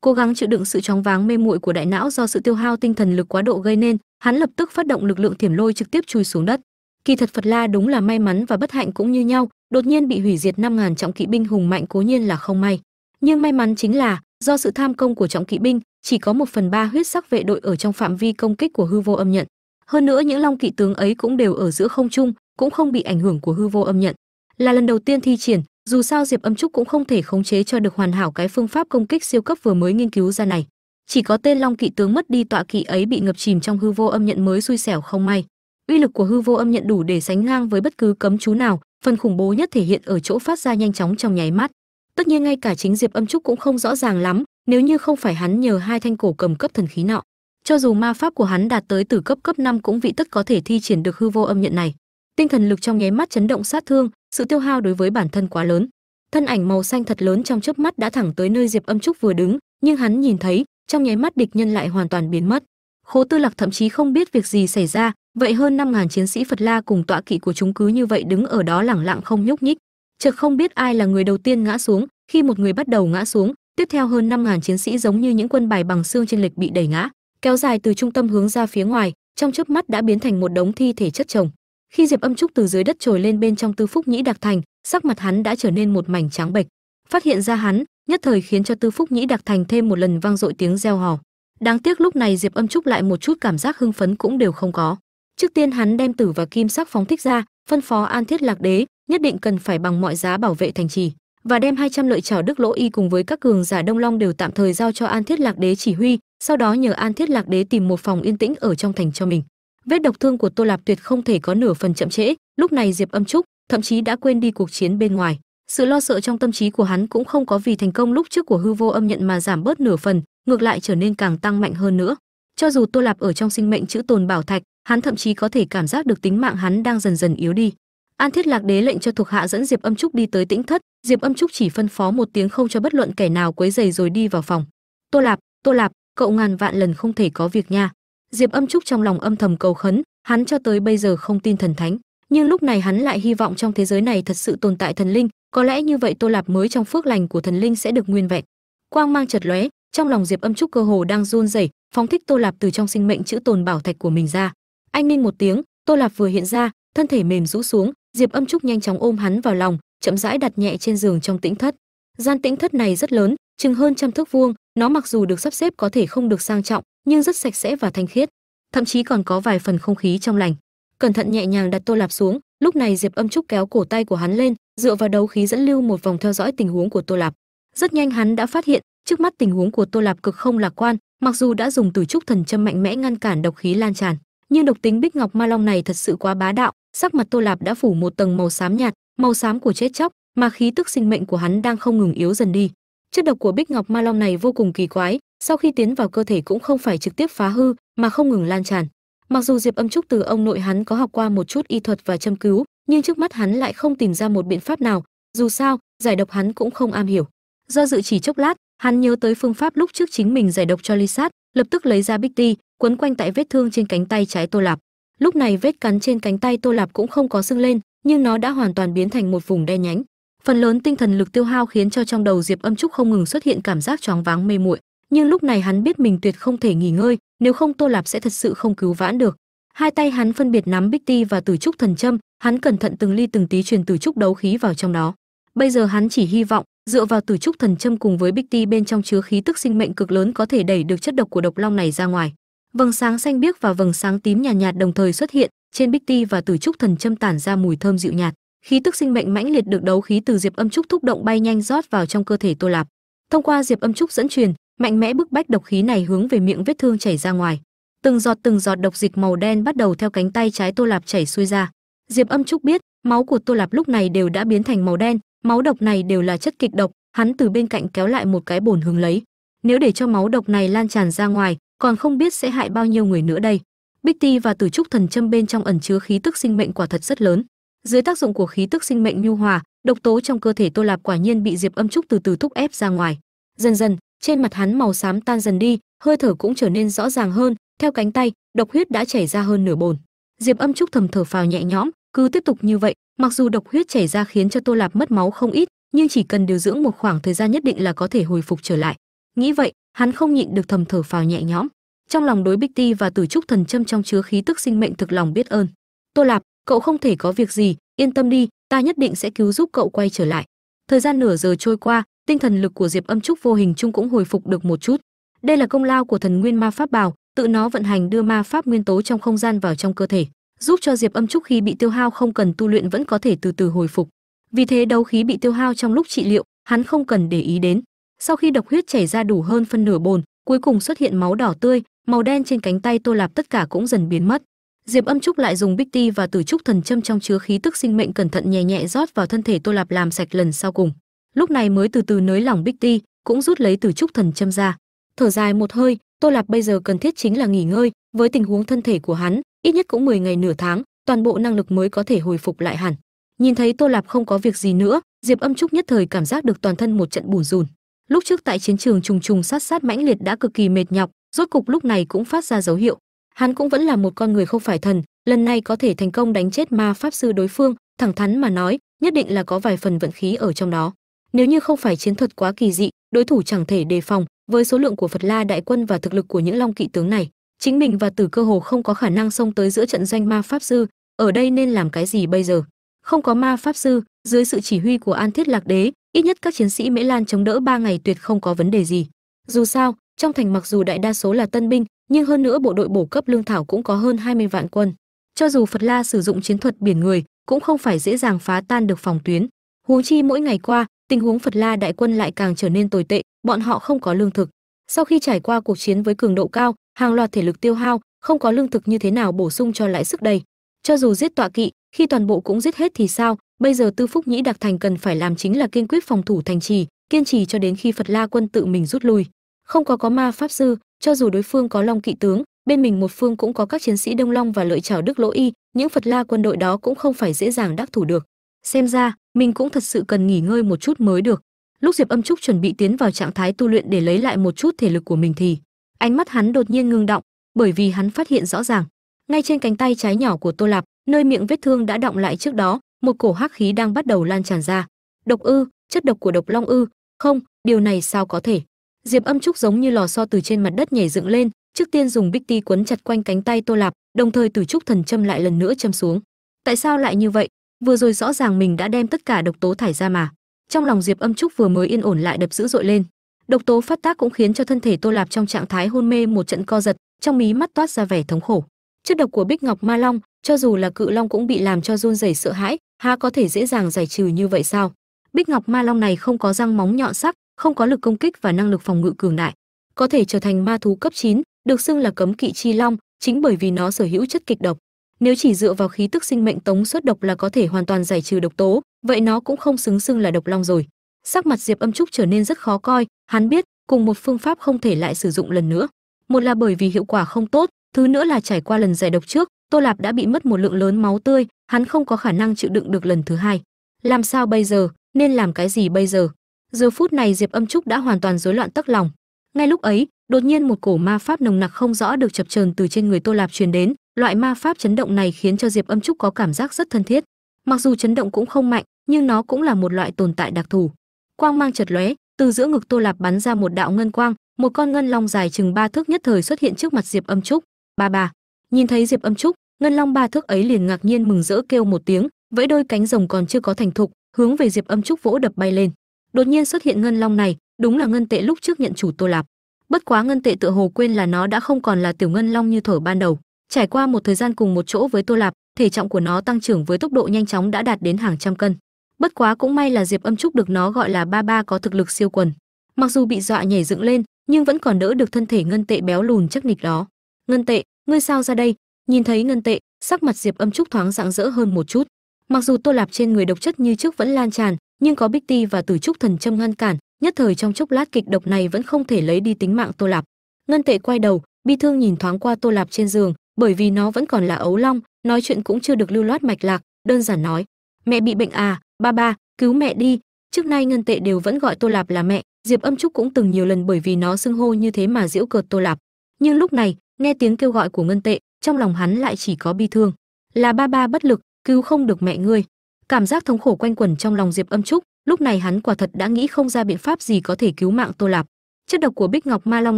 cố gắng chịu đựng sự chóng váng mê muội của đại não do sự tiêu hao tinh thần lực quá độ gây nên, hắn lập tức phát động lực lượng thiểm lôi trực tiếp chui xuống đất. Kỳ thật phật la đúng là may mắn và bất hạnh cũng như nhau, đột nhiên bị hủy diệt năm ngàn trọng kỵ binh hùng mạnh cố nhiên là không may. Nhưng may mắn chính là, do sự tham công của trọng kỵ binh, chỉ có một phần ba huyết sắc vệ đội ở trong phạm vi công kích của hư vô âm nhận. Hơn nữa những long kỵ tướng ấy cũng đều ở giữa không trung, cũng không bị ảnh hưởng của hư vô âm nhận. Là lần đầu tiên thi triển dù sao diệp âm trúc cũng không thể khống chế cho được hoàn hảo cái phương pháp công kích siêu cấp vừa mới nghiên cứu ra này. Chỉ có tên long kỵ tướng mất đi tọa kỵ ấy bị ngập chìm trong hư vô âm nhận mới xui xẻo không may. Uy lực của hư vô âm nhận đủ để sánh ngang với bất cứ cấm chú nào, phần khủng bố nhất thể hiện ở chỗ phát ra nhanh chóng trong nháy mắt. Tất nhiên ngay cả chính diệp âm trúc cũng không rõ ràng lắm, nếu như không phải hắn nhờ hai thanh cổ cầm cấp thần khí nọ. Cho dù ma pháp của hắn đạt tới từ cấp cấp 5 cũng vị tất có thể thi triển được hư vô âm nhận này tinh thần lực trong nháy mắt chấn động sát thương, sự tiêu hao đối với bản thân quá lớn. Thân ảnh màu xanh thật lớn trong chớp mắt đã thẳng tới nơi diệp âm trúc vừa đứng, nhưng hắn nhìn thấy, trong nháy mắt địch nhân lại hoàn toàn biến mất. Khố tư lạc thậm chí không biết việc gì xảy ra, vậy hơn năm ngàn chiến sĩ phật la cùng tọa kỵ của chúng cứ như vậy đứng ở đó lẳng lặng không nhúc nhích. Chợt không biết ai là người đầu tiên ngã xuống, khi một người bắt đầu ngã xuống, tiếp theo hơn năm ngàn chiến sĩ giống như những quân bài bằng xương trên lịch bị đẩy ngã, kéo dài từ trung tâm hướng ra phía ngoài, trong chớp mắt đã biến thành một đống thi thể chất chồng khi diệp âm trúc từ dưới đất trồi lên bên trong tư phúc nhĩ đặc thành, sắc mặt hắn đã trở nên một mảnh trắng bệch. Phát hiện ra hắn, nhất thời khiến cho tư phúc nhĩ đặc thành thêm một lần vang dội tiếng reo hò. Đáng tiếc lúc này diệp âm trúc lại một chút cảm giác hưng phấn cũng đều không có. Trước tiên hắn đem tử và kim sắc phóng thích ra, phân phó an thiết lạc đế, nhất định cần phải bằng mọi giá bảo vệ thành trì, và đem 200 lợi trảo đức lỗ y cùng với các cường giả đông long đều tạm thời giao cho an thiết lạc đế chỉ huy, sau đó nhờ an thiết lạc đế tìm một phòng yên tĩnh ở trong thành cho mình vết độc thương của tô lạp tuyệt không thể có nửa phần chậm trễ. Lúc này diệp âm trúc, thậm chí đã quên đi cuộc chiến bên ngoài. Sự lo sợ trong tâm trí của hắn cũng không có vì thành công lúc trước của hư vô âm nhận mà giảm bớt nửa phần, ngược lại trở nên càng tăng mạnh hơn nữa. Cho dù tô lạp ở trong sinh mệnh chữ tồn bảo thạch, hắn thậm chí có thể cảm giác được tính mạng hắn đang dần dần yếu đi. An thiết lạc đế lệnh cho thuộc hạ dẫn diệp âm trúc đi tới tĩnh thất. Diệp âm trúc chỉ phân phó một tiếng không cho bất luận kẻ nào quấy giày rồi đi vào phòng. Tô lạp tô lạp, cậu ngàn vạn lần không thể có việc nha diệp âm trúc trong lòng âm thầm cầu khấn, hắn cho tới bây giờ không tin thần thánh. Nhưng lúc này hắn lại hy vọng trong thế giới này thật sự tồn tại thần linh, có lẽ như vậy tô lạp mới trong phước lành của thần linh sẽ được nguyên vẹn. Quang mang chật lóe, trong lòng diệp âm trúc cơ hồ đang run rẩy, phóng thích tô lạp từ trong sinh mệnh chữ tồn bảo thạch của mình ra. Anh ninh một tiếng, tô lạp vừa hiện ra, thân thể mềm rũ xuống, diệp âm trúc nhanh chóng ôm hắn vào lòng, chậm rãi đặt nhẹ trên giường trong tĩnh thất. Gian tĩnh thất này rất lớn, chừng hơn trăm thước vuông, nó mặc dù được sắp xếp có thể không được sang trọng nhưng rất sạch sẽ và thanh khiết, thậm chí còn có vài phần không khí trong lành. Cẩn thận nhẹ nhàng đặt tô lạp xuống, lúc này diệp âm trúc kéo cổ tay của hắn lên, dựa vào đấu khí dẫn lưu một vòng theo dõi tình huống của tô lạp. Rất nhanh hắn đã phát hiện, trước mắt tình huống của tô lạp cực không lạc quan, mặc dù đã dùng từ trúc thần châm mạnh mẽ ngăn cản độc khí lan tràn, nhưng độc tính bích ngọc ma long này thật sự quá bá đạo, sắc mặt tô lạp đã phủ một tầng màu xám nhạt, màu xám của chết chóc, mà khí tức sinh mệnh của hắn đang không ngừng yếu dần đi chất độc của bích ngọc ma long này vô cùng kỳ quái, sau khi tiến vào cơ thể cũng không phải trực tiếp phá hư, mà không ngừng lan tràn. Mặc dù diệp âm trúc từ ông nội hắn có học qua một chút y thuật và châm cứu, nhưng trước mắt hắn lại không tìm ra một biện pháp nào, dù sao, giải độc hắn cũng không am hiểu. Do dự chỉ chốc lát, hắn nhớ tới phương pháp lúc trước chính mình giải độc cho ly sát, lập tức lấy ra bích ti, quấn quanh tại vết thương trên cánh tay trái tô lạp. Lúc này vết cắn trên cánh tay tô lạp cũng không có sưng lên, nhưng nó đã hoàn toàn biến thành một vùng đen nhánh phần lớn tinh thần lực tiêu hao khiến cho trong đầu diệp âm trúc không ngừng xuất hiện cảm giác choáng váng mê muội. Nhưng lúc này hắn biết mình tuyệt không thể nghỉ ngơi nếu không tô lạp sẽ thật sự không cứu vãn được. Hai tay hắn phân biệt nắm bích ti và tử trúc thần châm hắn cẩn thận từng ly từng tí truyền tử trúc đấu khí vào trong đó. Bây giờ hắn chỉ hy vọng dựa vào tử trúc thần châm cùng với bích ti bên trong chứa khí tức sinh mệnh cực lớn có thể đẩy được chất độc của độc long này ra ngoài. Vầng sáng xanh biếc và vầng sáng tím nhàn nhạt, nhạt đồng thời xuất hiện trên bích ti và tử trúc thần châm tản ra mùi thơm dịu nhạt khí tức sinh mệnh mãnh liệt được đấu khí từ diệp âm trúc thúc động bay nhanh rót vào trong cơ thể tô lạp. Thông qua diệp âm trúc dẫn truyền, mạnh mẽ bức bách độc khí này hướng về miệng vết thương chảy ra ngoài. Từng giọt từng giọt độc dịch màu đen bắt đầu theo cánh tay trái tô lạp chảy xuôi ra. Diệp âm trúc biết, máu của tô lạp lúc này đều đã biến thành màu đen, máu độc này đều là chất kịch độc, hắn từ bên cạnh kéo lại một cái bồn hướng lấy. Nếu để cho máu độc này lan tràn ra ngoài, còn không biết sẽ hại bao nhiêu người nữa đây. Bích ti và tử trúc thần châm bên trong ẩn chứa khí tức sinh mệnh quả thật rất lớn dưới tác dụng của khí tức sinh mệnh nhu hòa, độc tố trong cơ thể tô lạp quả nhiên bị diệp âm trúc từ từ thúc ép ra ngoài. Dần dần, trên mặt hắn màu xám tan dần đi, hơi thở cũng trở nên rõ ràng hơn, theo cánh tay, độc huyết đã chảy ra hơn nửa bồn. Diệp âm trúc thầm thở phào nhẹ nhõm, cứ tiếp tục như vậy, mặc dù độc huyết chảy ra khiến cho tô lạp mất máu không ít, nhưng chỉ cần điều dưỡng một khoảng thời gian nhất định là có thể hồi phục trở lại. Nghĩ vậy, hắn không nhịn được thầm thở phào nhẹ nhõm. Trong lòng đối bích ti và tử trúc thần châm trong chứa khí tức sinh mệnh thực lòng biết ơn. Tô lạp cậu không thể có việc gì, yên tâm đi, ta nhất định sẽ cứu giúp cậu quay trở lại. Thời gian nửa giờ trôi qua, tinh thần lực của diệp âm trúc vô hình chung cũng hồi phục được một chút. Đây là công lao của thần nguyên ma pháp bào, tự nó vận hành đưa ma pháp nguyên tố trong không gian vào trong cơ thể, giúp cho diệp âm trúc khi bị tiêu hao không cần tu luyện vẫn có thể từ từ hồi phục. Vì thế đấu khí bị tiêu hao trong lúc trị liệu, hắn không cần để ý đến. Sau khi độc huyết chảy ra đủ hơn phân nửa bồn, cuối cùng xuất hiện máu đỏ tươi, màu đen trên cánh tay tô lạp tất cả cũng dần biến mất diệp âm trúc lại dùng bích ti và tử trúc thần châm trong chứa khí tức sinh mệnh cẩn thận nhẹ nhẹ rót vào thân thể tô lạp làm sạch lần sau cùng. Lúc này mới từ từ nới lỏng bích ti, cũng rút lấy tử trúc thần châm ra. Thở dài một hơi, tô lạp bây giờ cần thiết chính là nghỉ ngơi. Với tình huống thân thể của hắn, ít nhất cũng 10 ngày nửa tháng, toàn bộ năng lực mới có thể hồi phục lại hẳn. Nhìn thấy tô lạp không có việc gì nữa, diệp âm trúc nhất thời cảm giác được toàn thân một trận bùn rùn. Lúc trước tại chiến trường trùng trùng sát sát mãnh liệt đã cực kỳ mệt nhọc, rốt cục lúc này cũng phát ra dấu hiệu hắn cũng vẫn là một con người không phải thần, lần này có thể thành công đánh chết ma pháp sư đối phương, thẳng thắn mà nói, nhất định là có vài phần vận khí ở trong đó. Nếu như không phải chiến thuật quá kỳ dị, đối thủ chẳng thể đề phòng, với số lượng của phật la đại quân và thực lực của những long kỵ tướng này, chính mình và tử cơ hồ không có khả năng xông tới giữa trận doanh ma pháp sư, ở đây nên làm cái gì bây giờ? Không có ma pháp sư, dưới sự chỉ huy của an thiết lạc đế, ít nhất các chiến sĩ mễ lan chống đỡ ba ngày tuyệt không có vấn đề gì. Dù sao, trong thành mặc dù đại đa số là tân binh nhưng hơn nữa bộ đội bổ cấp lương thảo cũng có hơn 20 vạn quân. Cho dù phật la sử dụng chiến thuật biển người, cũng không phải dễ dàng phá tan được phòng tuyến. Huống chi mỗi ngày qua, tình huống phật la đại quân lại càng trở nên tồi tệ, bọn họ không có lương thực. Sau khi trải qua cuộc chiến với cường độ cao, hàng loạt thể lực tiêu hao, không có lương thực như thế nào bổ sung cho lại sức đây? Cho dù giết tọa kỵ, khi toàn bộ cũng giết hết thì sao? Bây giờ tư phúc nhĩ đặc thành cần phải làm chính là kiên quyết phòng thủ thành trì, kiên trì cho đến khi phật la quân tự mình rút lui. Không có có ma pháp sư cho dù đối phương có long kỵ tướng, bên mình một phương cũng có các chiến sĩ đông long và lợi chảo đức lỗ y, những phật la quân đội đó cũng không phải dễ dàng đắc thủ được. Xem ra, mình cũng thật sự cần nghỉ ngơi một chút mới được. Lúc diệp âm trúc chuẩn bị tiến vào trạng thái tu luyện để lấy lại một chút thể lực của mình thì, ánh mắt hắn đột nhiên ngưng động, bởi vì hắn phát hiện rõ ràng, ngay trên cánh tay trái nhỏ của tô lạp, nơi miệng vết thương đã động lại trước đó, một cổ hắc khí đang bắt đầu lan tràn ra. Độc ư, chất độc của độc long ư. Không, điều này sao có thể? Diệp âm trúc giống như lò xo từ trên mặt đất nhảy dựng lên, trước tiên dùng bích ti quấn chặt quanh cánh tay tô lạp, đồng thời từ trúc thần châm lại lần nữa châm xuống. Tại sao lại như vậy? Vừa rồi rõ ràng mình đã đem tất cả độc tố thải ra mà. Trong lòng diệp âm trúc vừa mới yên ổn lại đập dữ dội lên. Độc tố phát tác cũng khiến cho thân thể tô lạp trong trạng thái hôn mê một trận co giật, trong mí mắt toát ra vẻ thống khổ. Chất độc của bích ngọc ma long, cho dù là cự long cũng bị làm cho run rẩy sợ hãi, há có thể dễ dàng giải trừ như vậy sao? Bích ngọc ma long này không có răng móng nhọn sắc không có lực công kích và năng lực phòng ngự cường đại có thể trở thành ma thú cấp 9, được xưng là cấm kỵ chi long chính bởi vì nó sở hữu chất kịch độc. Nếu chỉ dựa vào khí tức sinh mệnh tống xuất độc là có thể hoàn toàn giải trừ độc tố vậy nó cũng không xứng xưng là độc long rồi. Sắc mặt diệp âm trúc trở nên rất khó coi hắn biết cùng một phương pháp không thể lại sử dụng lần nữa. Một là bởi vì hiệu quả không tốt thứ nữa là trải qua lần giải độc trước tô lạp đã bị mất một lượng lớn máu tươi hắn không có khả năng chịu đựng được lần thứ hai. Làm sao bây giờ? Nên làm cái gì bây giờ? Giờ phút này diệp âm trúc đã hoàn toàn rối loạn tấc lòng. Ngay lúc ấy, đột nhiên một cổ ma pháp nồng nặc không rõ được chập chờn từ trên người tô lạp truyền đến. Loại ma pháp chấn động này khiến cho diệp âm trúc có cảm giác rất thân thiết. Mặc dù chấn động cũng không mạnh, nhưng nó cũng là một loại tồn tại đặc thù. Quang mang chật lóe, từ giữa ngực tô lạp bắn ra một đạo ngân quang, một con ngân long dài chừng ba thước nhất thời xuất hiện trước mặt diệp âm trúc. Ba ba. Nhìn thấy diệp âm trúc, ngân long ba thước ấy liền ngạc nhiên mừng rỡ kêu một tiếng, vẫy đôi cánh rồng còn chưa có thành thục, hướng về diệp âm trúc vỗ đập bay lên đột nhiên xuất hiện ngân long này, đúng là ngân tệ lúc trước nhận chủ tô lạp. Bất quá ngân tệ tựa hồ quên là nó đã không còn là tiểu ngân long như thở ban đầu. Trải qua một thời gian cùng một chỗ với tô lạp, thể trọng của nó tăng trưởng với tốc độ nhanh chóng đã đạt đến hàng trăm cân. Bất quá cũng may là diệp âm trúc được nó gọi là ba ba có thực lực siêu quần. Mặc dù bị dọa nhảy dựng lên, nhưng vẫn còn đỡ được thân thể ngân tệ béo lùn chắc nịch đó. Ngân tệ, ngươi sao ra đây? Nhìn thấy ngân tệ, sắc mặt diệp âm trúc thoáng rạng rỡ hơn một chút. Mặc dù tô lạp trên người độc chất như trước vẫn lan tràn nhưng có bích ti và tử trúc thần châm ngăn cản, nhất thời trong chốc lát kịch độc này vẫn không thể lấy đi tính mạng tô lạp. Ngân tệ quay đầu, bi thương nhìn thoáng qua tô lạp trên giường, bởi vì nó vẫn còn là ấu long, nói chuyện cũng chưa được lưu loát mạch lạc, đơn giản nói, mẹ bị bệnh à ba ba, cứu mẹ đi. Trước nay ngân tệ đều vẫn gọi tô lạp là mẹ, diệp âm trúc cũng từng nhiều lần bởi vì nó xưng hô như thế mà giễu cợt tô lạp. Nhưng lúc này, nghe tiếng kêu gọi của ngân tệ, trong lòng hắn lại chỉ có bi thương. Là ba ba bất lực, cứu không được mẹ ngươi cảm giác thống khổ quanh quẩn trong lòng diệp âm trúc, lúc này hắn quả thật đã nghĩ không ra biện pháp gì có thể cứu mạng tô lạp. Chất độc của bích ngọc ma long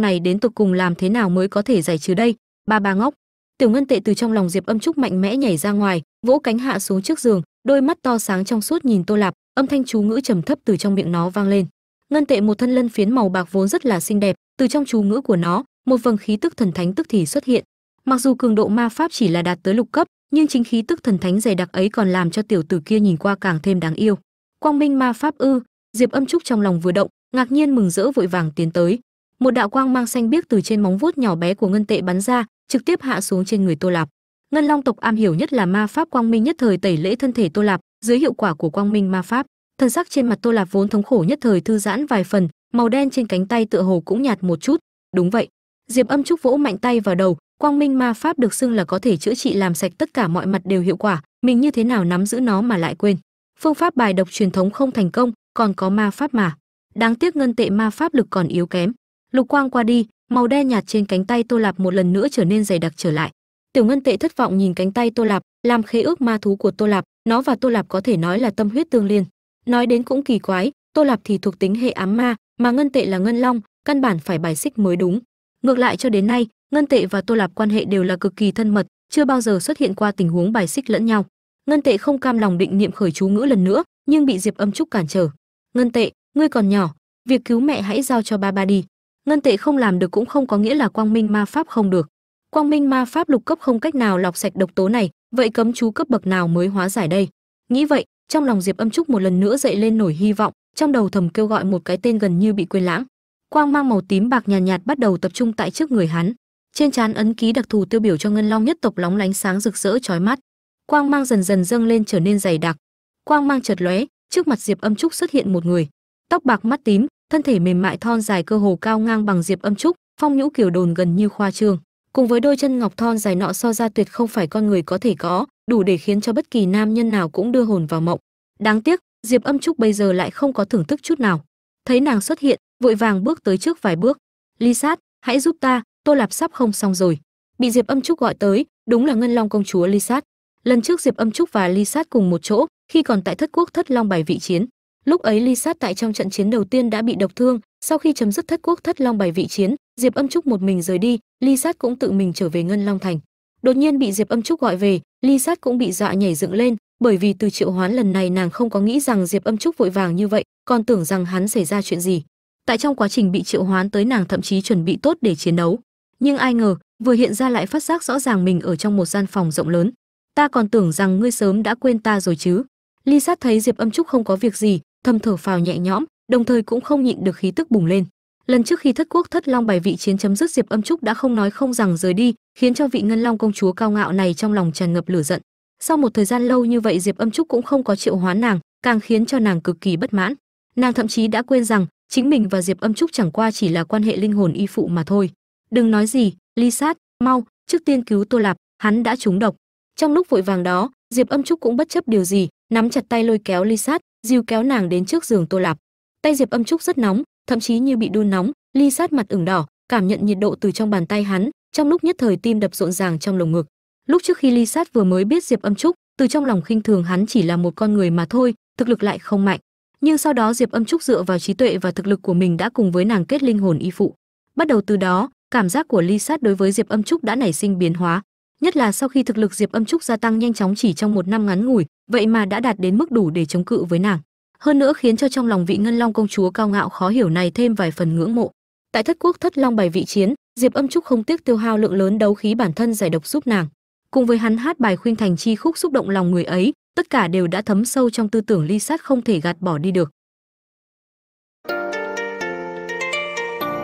này đến tục cùng làm thế nào mới có thể giải trừ đây? Ba ba ngốc. Tiểu ngân tệ từ trong lòng diệp âm trúc mạnh mẽ nhảy ra ngoài, vỗ cánh hạ xuống trước giường, đôi mắt to sáng trong suốt nhìn tô lạp, âm thanh chú ngữ trầm thấp từ trong miệng nó vang lên. Ngân tệ một thân lân phiến màu bạc vốn rất là xinh đẹp, từ trong chú ngữ của nó, một vầng khí tức thần thánh tức thì xuất hiện. Mặc dù cường độ ma pháp chỉ là đạt tới lục cấp nhưng chính khí tức thần thánh dày đặc ấy còn làm cho tiểu tử kia nhìn qua càng thêm đáng yêu. Quang minh ma pháp ư, diệp âm trúc trong lòng vừa động, ngạc nhiên mừng rỡ vội vàng tiến tới. Một đạo quang mang xanh biếc từ trên móng vuốt nhỏ bé của ngân tệ bắn ra, trực tiếp hạ xuống trên người tô lạp. Ngân long tộc am hiểu nhất là ma pháp quang minh nhất thời tẩy lễ thân thể tô lạp, dưới hiệu quả của quang minh ma pháp. Thân sắc trên mặt tô lạp vốn thống khổ nhất thời thư giãn vài phần, màu đen trên cánh tay tựa hồ cũng nhạt một chút. Đúng vậy. Diệp âm trúc vỗ mạnh tay vào đầu quang minh ma pháp được xưng là có thể chữa trị làm sạch tất cả mọi mặt đều hiệu quả, mình như thế nào nắm giữ nó mà lại quên. Phương pháp bài độc truyền thống không thành công, còn có ma pháp mà. Đáng tiếc ngân tệ ma pháp lực còn yếu kém. Lục quang qua đi, màu đen nhạt trên cánh tay tô lạp một lần nữa trở nên dày đặc trở lại. Tiểu ngân tệ thất vọng nhìn cánh tay tô lạp, làm khế ước ma thú của tô lạp, nó và tô lạp có thể nói là tâm huyết tương liên. Nói đến cũng kỳ quái, tô lạp thì thuộc tính hệ ám ma, mà ngân tệ là ngân long, căn bản phải bài xích mới đúng. Ngược lại cho đến nay ngân tệ và tô lạp quan hệ đều là cực kỳ thân mật chưa bao giờ xuất hiện qua tình huống bài xích lẫn nhau. Ngân tệ không cam lòng định niệm khởi chú ngữ lần nữa nhưng bị diệp âm trúc cản trở. Ngân tệ ngươi còn nhỏ việc cứu mẹ hãy giao cho ba ba đi. Ngân tệ không làm được cũng không có nghĩa là quang minh ma pháp không được. Quang minh ma pháp lục cấp không cách nào lọc sạch độc tố này vậy cấm chú cấp bậc nào mới hóa giải đây? Nghĩ vậy trong lòng diệp âm trúc một lần nữa dậy lên nổi hy vọng trong đầu thầm kêu gọi một cái tên gần như bị quên lãng. Quang mang màu tím bạc nhàn nhạt, nhạt bắt đầu tập trung tại trước người hắn trên trán ấn ký đặc thù tiêu biểu cho ngân long nhất tộc lóng lánh sáng rực rỡ chói mắt. Quang mang dần dần dâng lên trở nên dày đặc. Quang mang chợt lóe, trước mặt diệp âm trúc xuất hiện một người. Tóc bạc mắt tím, thân thể mềm mại thon dài cơ hồ cao ngang bằng diệp âm trúc, phong nhũ kiểu đồn gần như khoa trương. Cùng với đôi chân ngọc thon dài nọ so ra tuyệt không phải con người có thể có, đủ để khiến cho bất kỳ nam nhân nào cũng đưa hồn vào mộng. Đáng tiếc, diệp âm trúc bây giờ lại không có thưởng thức chút nào. Thấy nàng xuất hiện, vội vàng bước tới trước vài bước. Ly sát, hãy giúp ta tô lạp sắp không xong rồi. Bị diệp âm trúc gọi tới, đúng là ngân long công chúa ly sát. Lần trước diệp âm trúc và ly sát cùng một chỗ, khi còn tại thất quốc thất long bài vị chiến. Lúc ấy ly sát tại trong trận chiến đầu tiên đã bị độc thương, sau khi chấm dứt thất quốc thất long bài vị chiến, diệp âm trúc một mình rời đi, ly sát cũng tự mình trở về ngân long thành. Đột nhiên bị diệp âm trúc gọi về, ly sát cũng bị dọa nhảy dựng lên, bởi vì từ triệu hoán lần này nàng không có nghĩ rằng diệp âm trúc vội vàng như vậy, còn tưởng rằng hắn xảy ra chuyện gì. Tại trong quá trình bị triệu hoán tới nàng thậm chí chuẩn bị tốt để chiến đấu nhưng ai ngờ, vừa hiện ra lại phát giác rõ ràng mình ở trong một gian phòng rộng lớn. Ta còn tưởng rằng ngươi sớm đã quên ta rồi chứ. Ly sát thấy diệp âm trúc không có việc gì, thầm thở phào nhẹ nhõm, đồng thời cũng không nhịn được khí tức bùng lên. Lần trước khi thất quốc thất long bài vị chiến chấm dứt, diệp âm trúc đã không nói không rằng rời đi, khiến cho vị ngân long công chúa cao ngạo này trong lòng tràn ngập lửa giận. Sau một thời gian lâu như vậy, diệp âm trúc cũng không có triệu hoán nàng, càng khiến cho nàng cực kỳ bất mãn. Nàng thậm chí đã quên rằng, chính mình và diệp âm trúc chẳng qua chỉ là quan hệ linh hồn y phụ mà thôi đừng nói gì, ly sát, mau, trước tiên cứu tô lạp, hắn đã trúng độc. Trong lúc vội vàng đó, diệp âm trúc cũng bất chấp điều gì, nắm chặt tay lôi kéo ly sát, dìu kéo nàng đến trước giường tô lạp. Tay diệp âm trúc rất nóng, thậm chí như bị đun nóng, ly sát mặt ửng đỏ, cảm nhận nhiệt độ từ trong bàn tay hắn, trong lúc nhất thời tim đập rộn ràng trong lồng ngực. Lúc trước khi ly sát vừa mới biết diệp âm trúc, từ trong lòng khinh thường hắn chỉ là một con người mà thôi, thực lực lại không mạnh. Nhưng sau đó diệp âm trúc dựa vào trí tuệ và thực lực của mình đã cùng với nàng kết linh hồn y phụ. Bắt đầu từ đó cảm giác của ly sát đối với diệp âm trúc đã nảy sinh biến hóa, nhất là sau khi thực lực diệp âm trúc gia tăng nhanh chóng chỉ trong một năm ngắn ngủi, vậy mà đã đạt đến mức đủ để chống cự với nàng. Hơn nữa khiến cho trong lòng vị ngân long công chúa cao ngạo khó hiểu này thêm vài phần ngưỡng mộ. Tại thất quốc thất long bài vị chiến, diệp âm trúc không tiếc tiêu hao lượng lớn đấu khí bản thân giải độc giúp nàng. Cùng với hắn hát bài khuynh thành chi khúc xúc động lòng người ấy, tất cả đều đã thấm sâu trong tư tưởng ly sát không thể gạt bỏ đi được.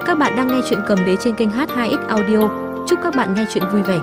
Các bạn đang nghe chuyện cầm đế trên kênh h2x audio. Chúc các bạn nghe chuyện vui vẻ.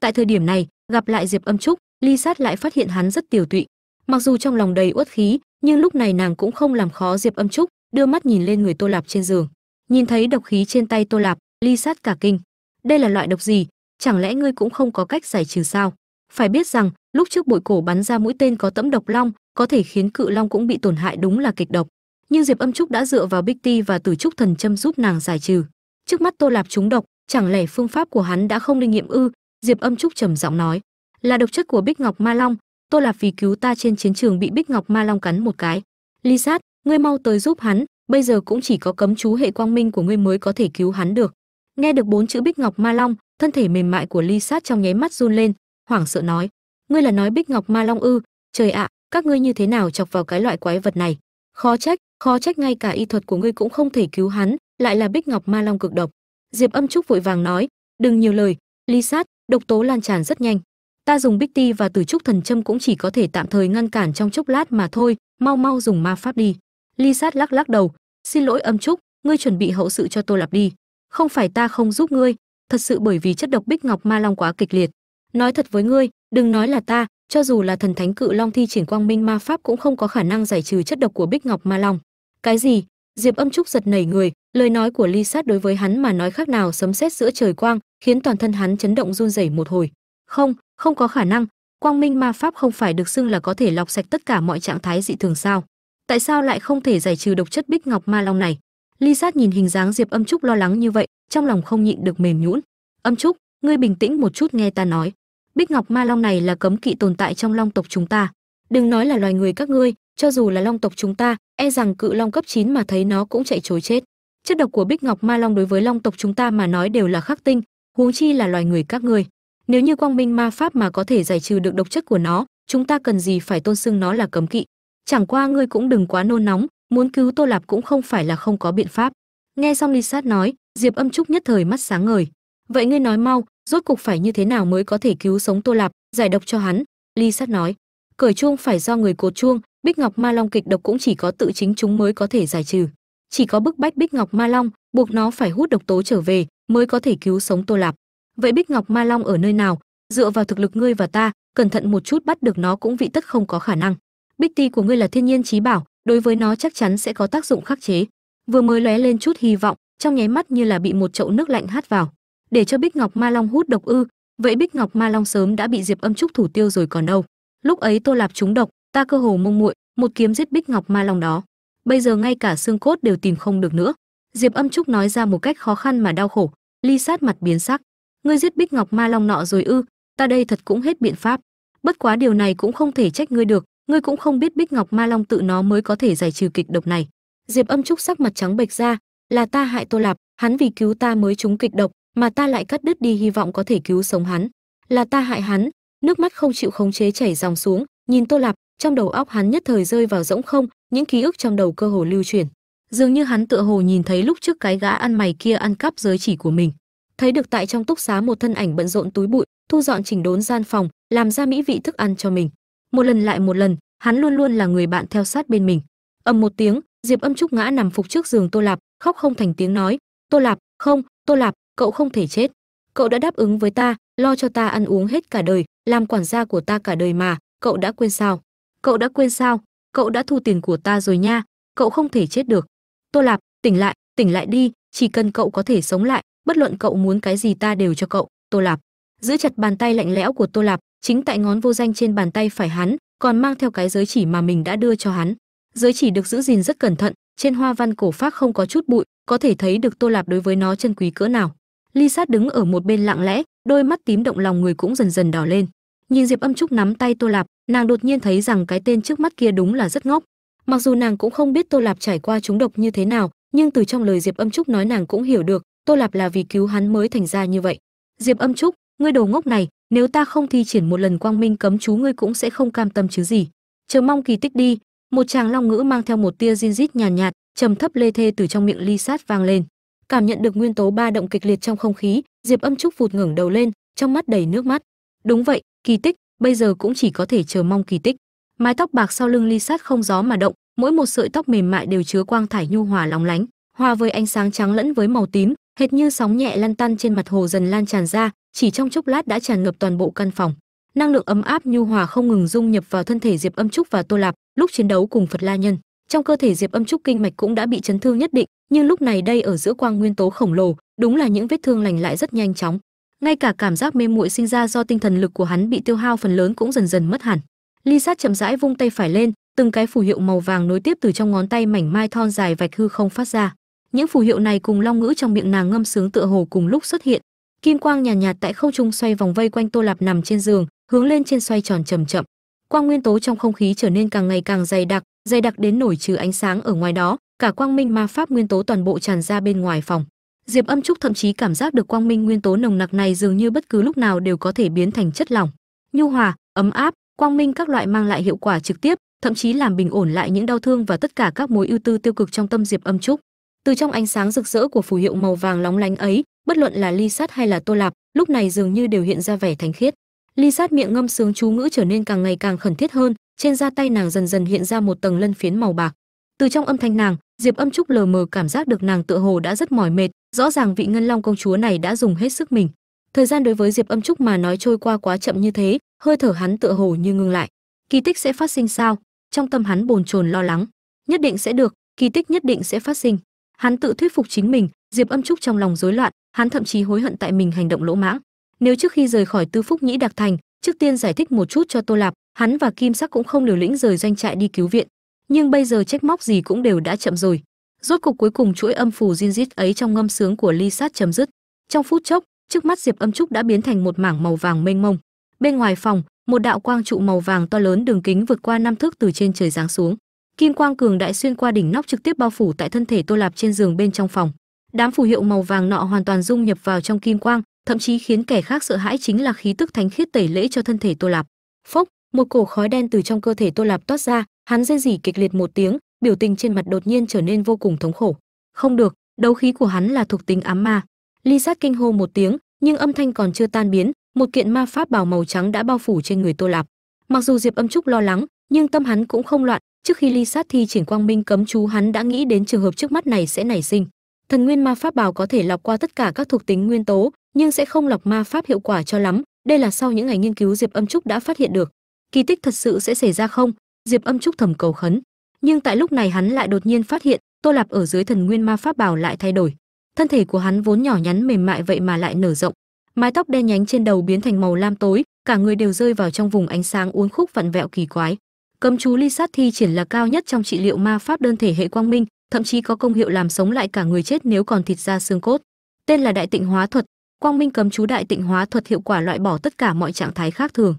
Tại thời điểm này, gặp lại diệp âm trúc, ly sát lại phát hiện hắn rất tiểu tụy. Mặc dù trong lòng đầy uất khí, nhưng lúc này nàng cũng không làm khó diệp âm trúc, đưa mắt nhìn lên người tô lạp trên giường. Nhìn thấy độc khí trên tay tô lạp, ly sát cả kinh. Đây là loại độc gì? Chẳng lẽ ngươi cũng không có cách giải trừ sao? Phải biết rằng lúc trước bội cổ bắn ra mũi tên có tẫm độc long, có thể khiến cự long cũng bị tổn hại đúng là kịch độc. Nhưng diệp âm trúc đã dựa vào bích ti và tử trúc thần châm giúp nàng giải trừ. Trước mắt tô lạp trúng độc, chẳng lẽ phương pháp của hắn đã không linh nghiệm ư? Diệp âm trúc trầm giọng nói. Là độc chất của bích ngọc ma long, tô lạp vì cứu ta trên chiến trường bị bích ngọc ma long cắn một cái. Ly sát, ngươi mau tới giúp hắn, bây giờ cũng chỉ có cấm chú hệ quang minh của ngươi mới có thể cứu hắn được. Nghe được bốn chữ bích ngọc ma long, thân thể mềm mại của ly sát trong nháy mắt run lên, hoảng sợ nói ngươi là nói bích ngọc ma long ư? Trời ạ, các ngươi như thế nào chọc vào cái loại quái vật này? Khó trách khó trách ngay cả y thuật của ngươi cũng không thể cứu hắn, lại là bích ngọc ma long cực độc. Diệp âm trúc vội vàng nói, đừng nhiều lời, ly sát, độc tố lan tràn rất nhanh. Ta dùng bích ti và tử trúc thần châm cũng chỉ có thể tạm thời ngăn cản trong chốc lát mà thôi, mau mau dùng ma pháp đi. Ly sát lắc lắc đầu, xin lỗi âm trúc, ngươi chuẩn bị hậu sự cho tô lạp đi. Không phải ta không giúp ngươi, thật sự bởi vì chất độc bích ngọc ma long quá kịch liệt nói thật với ngươi, đừng nói là ta, cho dù là thần thánh cự long thi triển quang minh ma pháp cũng không có khả năng giải trừ chất độc của bích ngọc ma long. Cái gì? Diệp âm trúc giật nảy người, lời nói của ly sát đối với hắn mà nói khác nào sấm sét giữa trời quang, khiến toàn thân hắn chấn động run rẩy một hồi. Không không có khả năng, quang minh ma pháp không phải được xưng là có thể lọc sạch tất cả mọi trạng thái dị thường sao? Tại sao lại không thể giải trừ độc chất bích ngọc ma long này? Ly sát nhìn hình dáng diệp âm trúc lo lắng như vậy, trong lòng không nhịn được mềm nhũn. Âm trúc, ngươi bình tĩnh một chút nghe ta nói bích ngọc ma long này là cấm kỵ tồn tại trong long tộc chúng ta. Đừng nói là loài người các ngươi, cho dù là long tộc chúng ta e rằng cự long cấp 9 mà thấy nó cũng chạy trối chết. Chất độc của bích ngọc ma long đối với long tộc chúng ta mà nói đều là khắc tinh, huống chi là loài người các ngươi. Nếu như quang minh ma pháp mà có thể giải trừ được độc chất của nó, chúng ta cần gì phải tôn xưng nó là cấm kỵ? Chẳng qua ngươi cũng đừng quá nôn nóng, muốn cứu tô lạp cũng không phải là không có biện pháp. Nghe xong ly sát nói, diệp âm trúc nhất thời mắt sáng ngời. Vậy ngươi nói mau rốt cục phải như thế nào mới có thể cứu sống tô lạp? Giải độc cho hắn, ly sát nói. Cởi chuông phải do người cột chuông, bích ngọc ma long kịch độc cũng chỉ có tự chính chúng mới có thể giải trừ. Chỉ có bức bách bích ngọc ma long buộc nó phải hút độc tố trở về mới có thể cứu sống tô lạp. Vậy bích ngọc ma long ở nơi nào? Dựa vào thực lực ngươi và ta, cẩn thận một chút bắt được nó cũng vị tất không có khả năng. Bích ti của ngươi là thiên nhiên trí bảo, đối với nó chắc chắn sẽ có tác dụng khắc chế. Vừa mới lóe lên chút hy vọng, trong nháy mắt như là bị một chậu nước lạnh hát vào để cho bích ngọc ma long hút độc ư, vậy bích ngọc ma long sớm đã bị diệp âm trúc thủ tiêu rồi còn đâu. Lúc ấy tô lạp trúng độc, ta cơ hồ mông muội, một kiếm giết bích ngọc ma long đó. Bây giờ ngay cả xương cốt đều tìm không được nữa. Diệp âm trúc nói ra một cách khó khăn mà đau khổ, ly sát mặt biến sắc. Ngươi giết bích ngọc ma long nọ rồi ư, ta đây thật cũng hết biện pháp. Bất quá điều này cũng không thể trách ngươi được, ngươi cũng không biết bích ngọc ma long tự nó mới có thể giải trừ kịch độc này. Diệp âm trúc sắc mặt trắng bệch ra, là ta hại tô lạp, hắn vì cứu ta mới trúng kịch độc mà ta lại cắt đứt đi hy vọng có thể cứu sống hắn. Là ta hại hắn, nước mắt không chịu khống chế chảy dòng xuống. Nhìn tô lạp, trong đầu óc hắn nhất thời rơi vào rỗng không, những ký ức trong đầu cơ hồ lưu chuyển dường như hắn tựa hồ nhìn thấy lúc trước cái gã ăn mày kia ăn cắp giới chỉ của mình. Thấy được tại trong túc xá một thân ảnh bận rộn túi bụi, thu dọn chỉnh đốn gian phòng, làm ra mỹ vị thức ăn cho mình. Một lần lại một lần, hắn luôn luôn là người bạn theo sát bên mình. Ầm một tiếng, diệp âm trúc ngã nằm phục trước giường tô lạp, khóc không thành tiếng nói. Tô lạp, không, tô lạp cậu không thể chết. Cậu đã đáp ứng với ta, lo cho ta ăn uống hết cả đời, làm quản gia của ta cả đời mà. Cậu đã quên sao? Cậu đã quên sao? Cậu đã thu tiền của ta rồi nha. Cậu không thể chết được. Tô lạp, tỉnh lại tỉnh lại đi. Chỉ cần cậu có thể sống lại, bất luận cậu muốn cái gì ta đều cho cậu. Tô lạp, giữ chặt bàn tay lạnh lẽo của tô lạp. Chính tại ngón vô danh trên bàn tay phải hắn, còn mang theo cái giới chỉ mà mình đã đưa cho hắn. Giới chỉ được giữ gìn rất cẩn thận, trên hoa văn cổ phác không có chút bụi, có thể thấy được tô lạp đối với nó chân quý cỡ nào ly sát đứng ở một bên lặng lẽ đôi mắt tím động lòng người cũng dần dần đỏ lên. Nhìn diệp âm trúc nắm tay tô lạp nàng đột nhiên thấy rằng cái tên trước mắt kia đúng là rất ngốc. Mặc dù nàng cũng không biết tô lạp trải qua chúng độc như thế nào nhưng từ trong lời diệp âm trúc nói nàng cũng hiểu được tô lạp là vì cứu hắn mới thành ra như vậy. Diệp âm trúc ngươi đồ ngốc này nếu ta không thi triển một lần quang minh cấm chú ngươi cũng sẽ không cam tâm chứ gì. Chờ mong kỳ tích đi. Một chàng long ngữ mang theo một tia zin rít nhàn nhạt, nhạt trầm thấp lê thê từ trong miệng ly sát vang lên cảm nhận được nguyên tố ba động kịch liệt trong không khí, diệp âm trúc vụt ngẩng đầu lên, trong mắt đầy nước mắt. Đúng vậy, kỳ tích, bây giờ cũng chỉ có thể chờ mong kỳ tích. Mái tóc bạc sau lưng ly sát không gió mà động, mỗi một sợi tóc mềm mại đều chứa quang thải nhu hòa lóng lánh, hòa với ánh sáng trắng lẫn với màu tím, hệt như sóng nhẹ lăn tăn trên mặt hồ dần lan tràn ra, chỉ trong chốc lát đã tràn ngập toàn bộ căn phòng. Năng lượng ấm áp nhu hòa không ngừng dung nhập vào thân thể diệp âm trúc và tô lạp, lúc chiến đấu cùng phật la nhân trong cơ thể diệp âm trúc kinh mạch cũng đã bị chấn thương nhất định nhưng lúc này đây ở giữa quang nguyên tố khổng lồ đúng là những vết thương lành lại rất nhanh chóng. Ngay cả cảm giác mê muội sinh ra do tinh thần lực của hắn bị tiêu hao phần lớn cũng dần dần mất hẳn. Ly sát chậm rãi vung tay phải lên từng cái phù hiệu màu vàng nối tiếp từ trong ngón tay mảnh mai thon dài vạch hư không phát ra. Những phù hiệu này cùng long ngữ trong miệng nàng ngâm sướng tựa hồ cùng lúc xuất hiện. Kim quang nhàn nhạt, nhạt tại không trung xoay vòng vây quanh tô lạp nằm trên giường hướng lên trên xoay tròn chậm chậm. Quang nguyên tố trong không khí trở nên càng ngày càng dày đặc dày đặc đến nổi trừ ánh sáng ở ngoài đó, cả quang minh ma pháp nguyên tố toàn bộ tràn ra bên ngoài phòng. Diệp âm trúc thậm chí cảm giác được quang minh nguyên tố nồng nặc này dường như bất cứ lúc nào đều có thể biến thành chất lỏng. Nhu hòa, ấm áp, quang minh các loại mang lại hiệu quả trực tiếp, thậm chí làm bình ổn lại những đau thương và tất cả các mối ưu tư tiêu cực trong tâm diệp âm trúc. Từ trong ánh sáng rực rỡ của phù hiệu màu vàng lóng lánh ấy, bất luận là ly sát hay là tô lạp, lúc này dường như đều hiện ra vẻ thánh khiết. Ly sát miệng ngâm sướng chú ngữ trở nên càng ngày càng khẩn thiết hơn trên da tay nàng dần dần hiện ra một tầng lân phiến màu bạc. Từ trong âm thanh nàng, diệp âm trúc lờ mờ cảm giác được nàng tựa hồ đã rất mỏi mệt, rõ ràng vị ngân long công chúa này đã dùng hết sức mình. Thời gian đối với diệp âm trúc mà nói trôi qua quá chậm như thế, hơi thở hắn tựa hồ như ngưng lại. Kỳ tích sẽ phát sinh sao? Trong tâm hắn bồn chồn lo lắng. Nhất định sẽ được, kỳ tích nhất định sẽ phát sinh. Hắn tự thuyết phục chính mình, diệp âm trúc trong lòng rối loạn, hắn thậm chí hối hận tại mình hành động lỗ mãng. Nếu trước khi rời khỏi tư phúc nhĩ đặc thành, trước tiên giải thích một chút cho tô lạp hắn và kim sắc cũng không liều lĩnh rời doanh trại đi cứu viện. Nhưng bây giờ trách móc gì cũng đều đã chậm rồi. Rốt cục cuối cùng chuỗi âm phù diên rít ấy trong ngâm sướng của ly sát chấm dứt. Trong phút chốc, trước mắt diệp âm trúc đã biến thành một mảng màu vàng mênh mông. Bên ngoài phòng, một đạo quang trụ màu vàng to lớn đường kính vượt qua năm thước từ trên trời giáng xuống. Kim quang cường đại xuyên qua đỉnh nóc trực tiếp bao phủ tại thân thể tô lạp trên giường bên trong phòng. Đám phù hiệu màu vàng nọ hoàn toàn dung nhập vào trong kim quang, thậm chí khiến kẻ khác sợ hãi chính là khí tức thánh khiết tẩy lễ cho thân thể tô lạp. Phốc! Một cổ khói đen từ trong cơ thể tô lạp toát ra, hắn rên rỉ kịch liệt một tiếng, biểu tình trên mặt đột nhiên trở nên vô cùng thống khổ. Không được, đấu khí của hắn là thuộc tính ám ma. Ly sát kinh hô một tiếng, nhưng âm thanh còn chưa tan biến, một kiện ma pháp bào màu trắng đã bao phủ trên người tô lạp. Mặc dù diệp âm trúc lo lắng, nhưng tâm hắn cũng không loạn, trước khi ly sát thi triển quang minh cấm chú hắn đã nghĩ đến trường hợp trước mắt này sẽ nảy sinh. Thần nguyên ma pháp bào có thể lọc qua tất cả các thuộc tính nguyên tố, nhưng sẽ không lọc ma pháp hiệu quả cho lắm, đây là sau những ngày nghiên cứu diệp âm trúc đã phát hiện được kỳ tích thật sự sẽ xảy ra không? Diệp âm trúc thầm cầu khấn. Nhưng tại lúc này hắn lại đột nhiên phát hiện, tô lạp ở dưới thần nguyên ma pháp bảo lại thay đổi. Thân thể của hắn vốn nhỏ nhắn mềm mại vậy mà lại nở rộng. Mái tóc đen nhánh trên đầu biến thành màu lam tối, cả người đều rơi vào trong vùng ánh sáng uốn khúc vặn vẹo kỳ quái. Cấm chú ly sát thi triển là cao nhất trong trị liệu ma pháp đơn thể hệ quang minh, thậm chí có công hiệu làm sống lại cả người chết nếu còn thịt ra xương cốt. Tên là đại tịnh hóa thuật. Quang minh cấm chú đại tịnh hóa thuật hiệu quả loại bỏ tất cả mọi trạng thái khác thường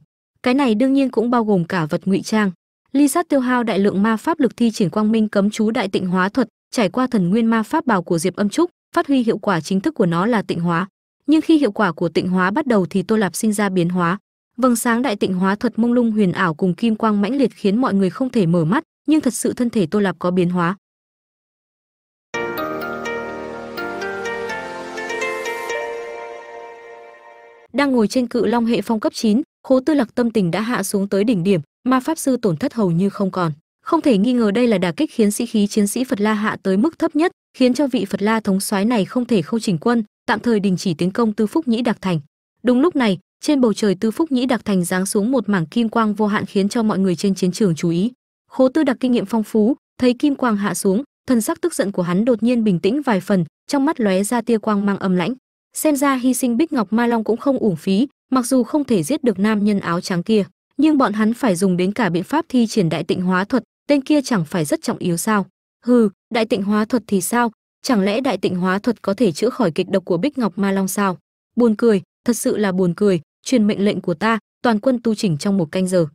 cái này đương nhiên cũng bao gồm cả vật ngụy trang. Ly sát tiêu hao đại lượng ma pháp lực thi triển quang minh cấm chú đại tịnh hóa thuật, trải qua thần nguyên ma pháp bảo của diệp âm trúc, phát huy hiệu quả chính thức của nó là tịnh hóa. Nhưng khi hiệu quả của tịnh hóa bắt đầu thì tô lạp sinh ra biến hóa. Vầng sáng đại tịnh hóa thuật mông lung huyền ảo cùng kim quang mãnh liệt khiến mọi người không thể mở mắt, nhưng thật sự thân thể tô lạp có biến hóa. Đang ngồi trên cự long hệ phong cấp 9, khố tư lạc tâm tình đã hạ xuống tới đỉnh điểm ma pháp sư tổn thất hầu như không còn. Không thể nghi ngờ đây là đả kích khiến sĩ khí chiến sĩ phật la hạ tới mức thấp nhất khiến cho vị phật la thống soái này không thể không chỉnh quân tạm thời đình chỉ tiến công tư phúc nhĩ đặc thành. Đúng lúc này trên bầu trời tư phúc nhĩ đặc thành giáng xuống một mảng kim quang vô hạn khiến cho mọi người trên chiến trường chú ý. Khố tư đặc kinh nghiệm phong phú thấy kim quang hạ xuống thần sắc tức giận của hắn đột nhiên bình tĩnh vài phần trong mắt lóe ra tia quang mang âm lãnh xem ra hy sinh bích ngọc ma long cũng không uổng phí, mặc dù không thể giết được nam nhân áo trắng kia. Nhưng bọn hắn phải dùng đến cả biện pháp thi triển đại tịnh hóa thuật, tên kia chẳng phải rất trọng yếu sao? Hừ, đại tịnh hóa thuật thì sao? Chẳng lẽ đại tịnh hóa thuật có thể chữa khỏi kịch độc của bích ngọc ma long sao? Buồn cười, thật sự là buồn cười, truyền mệnh lệnh của ta, toàn quân tu chỉnh trong một canh giờ.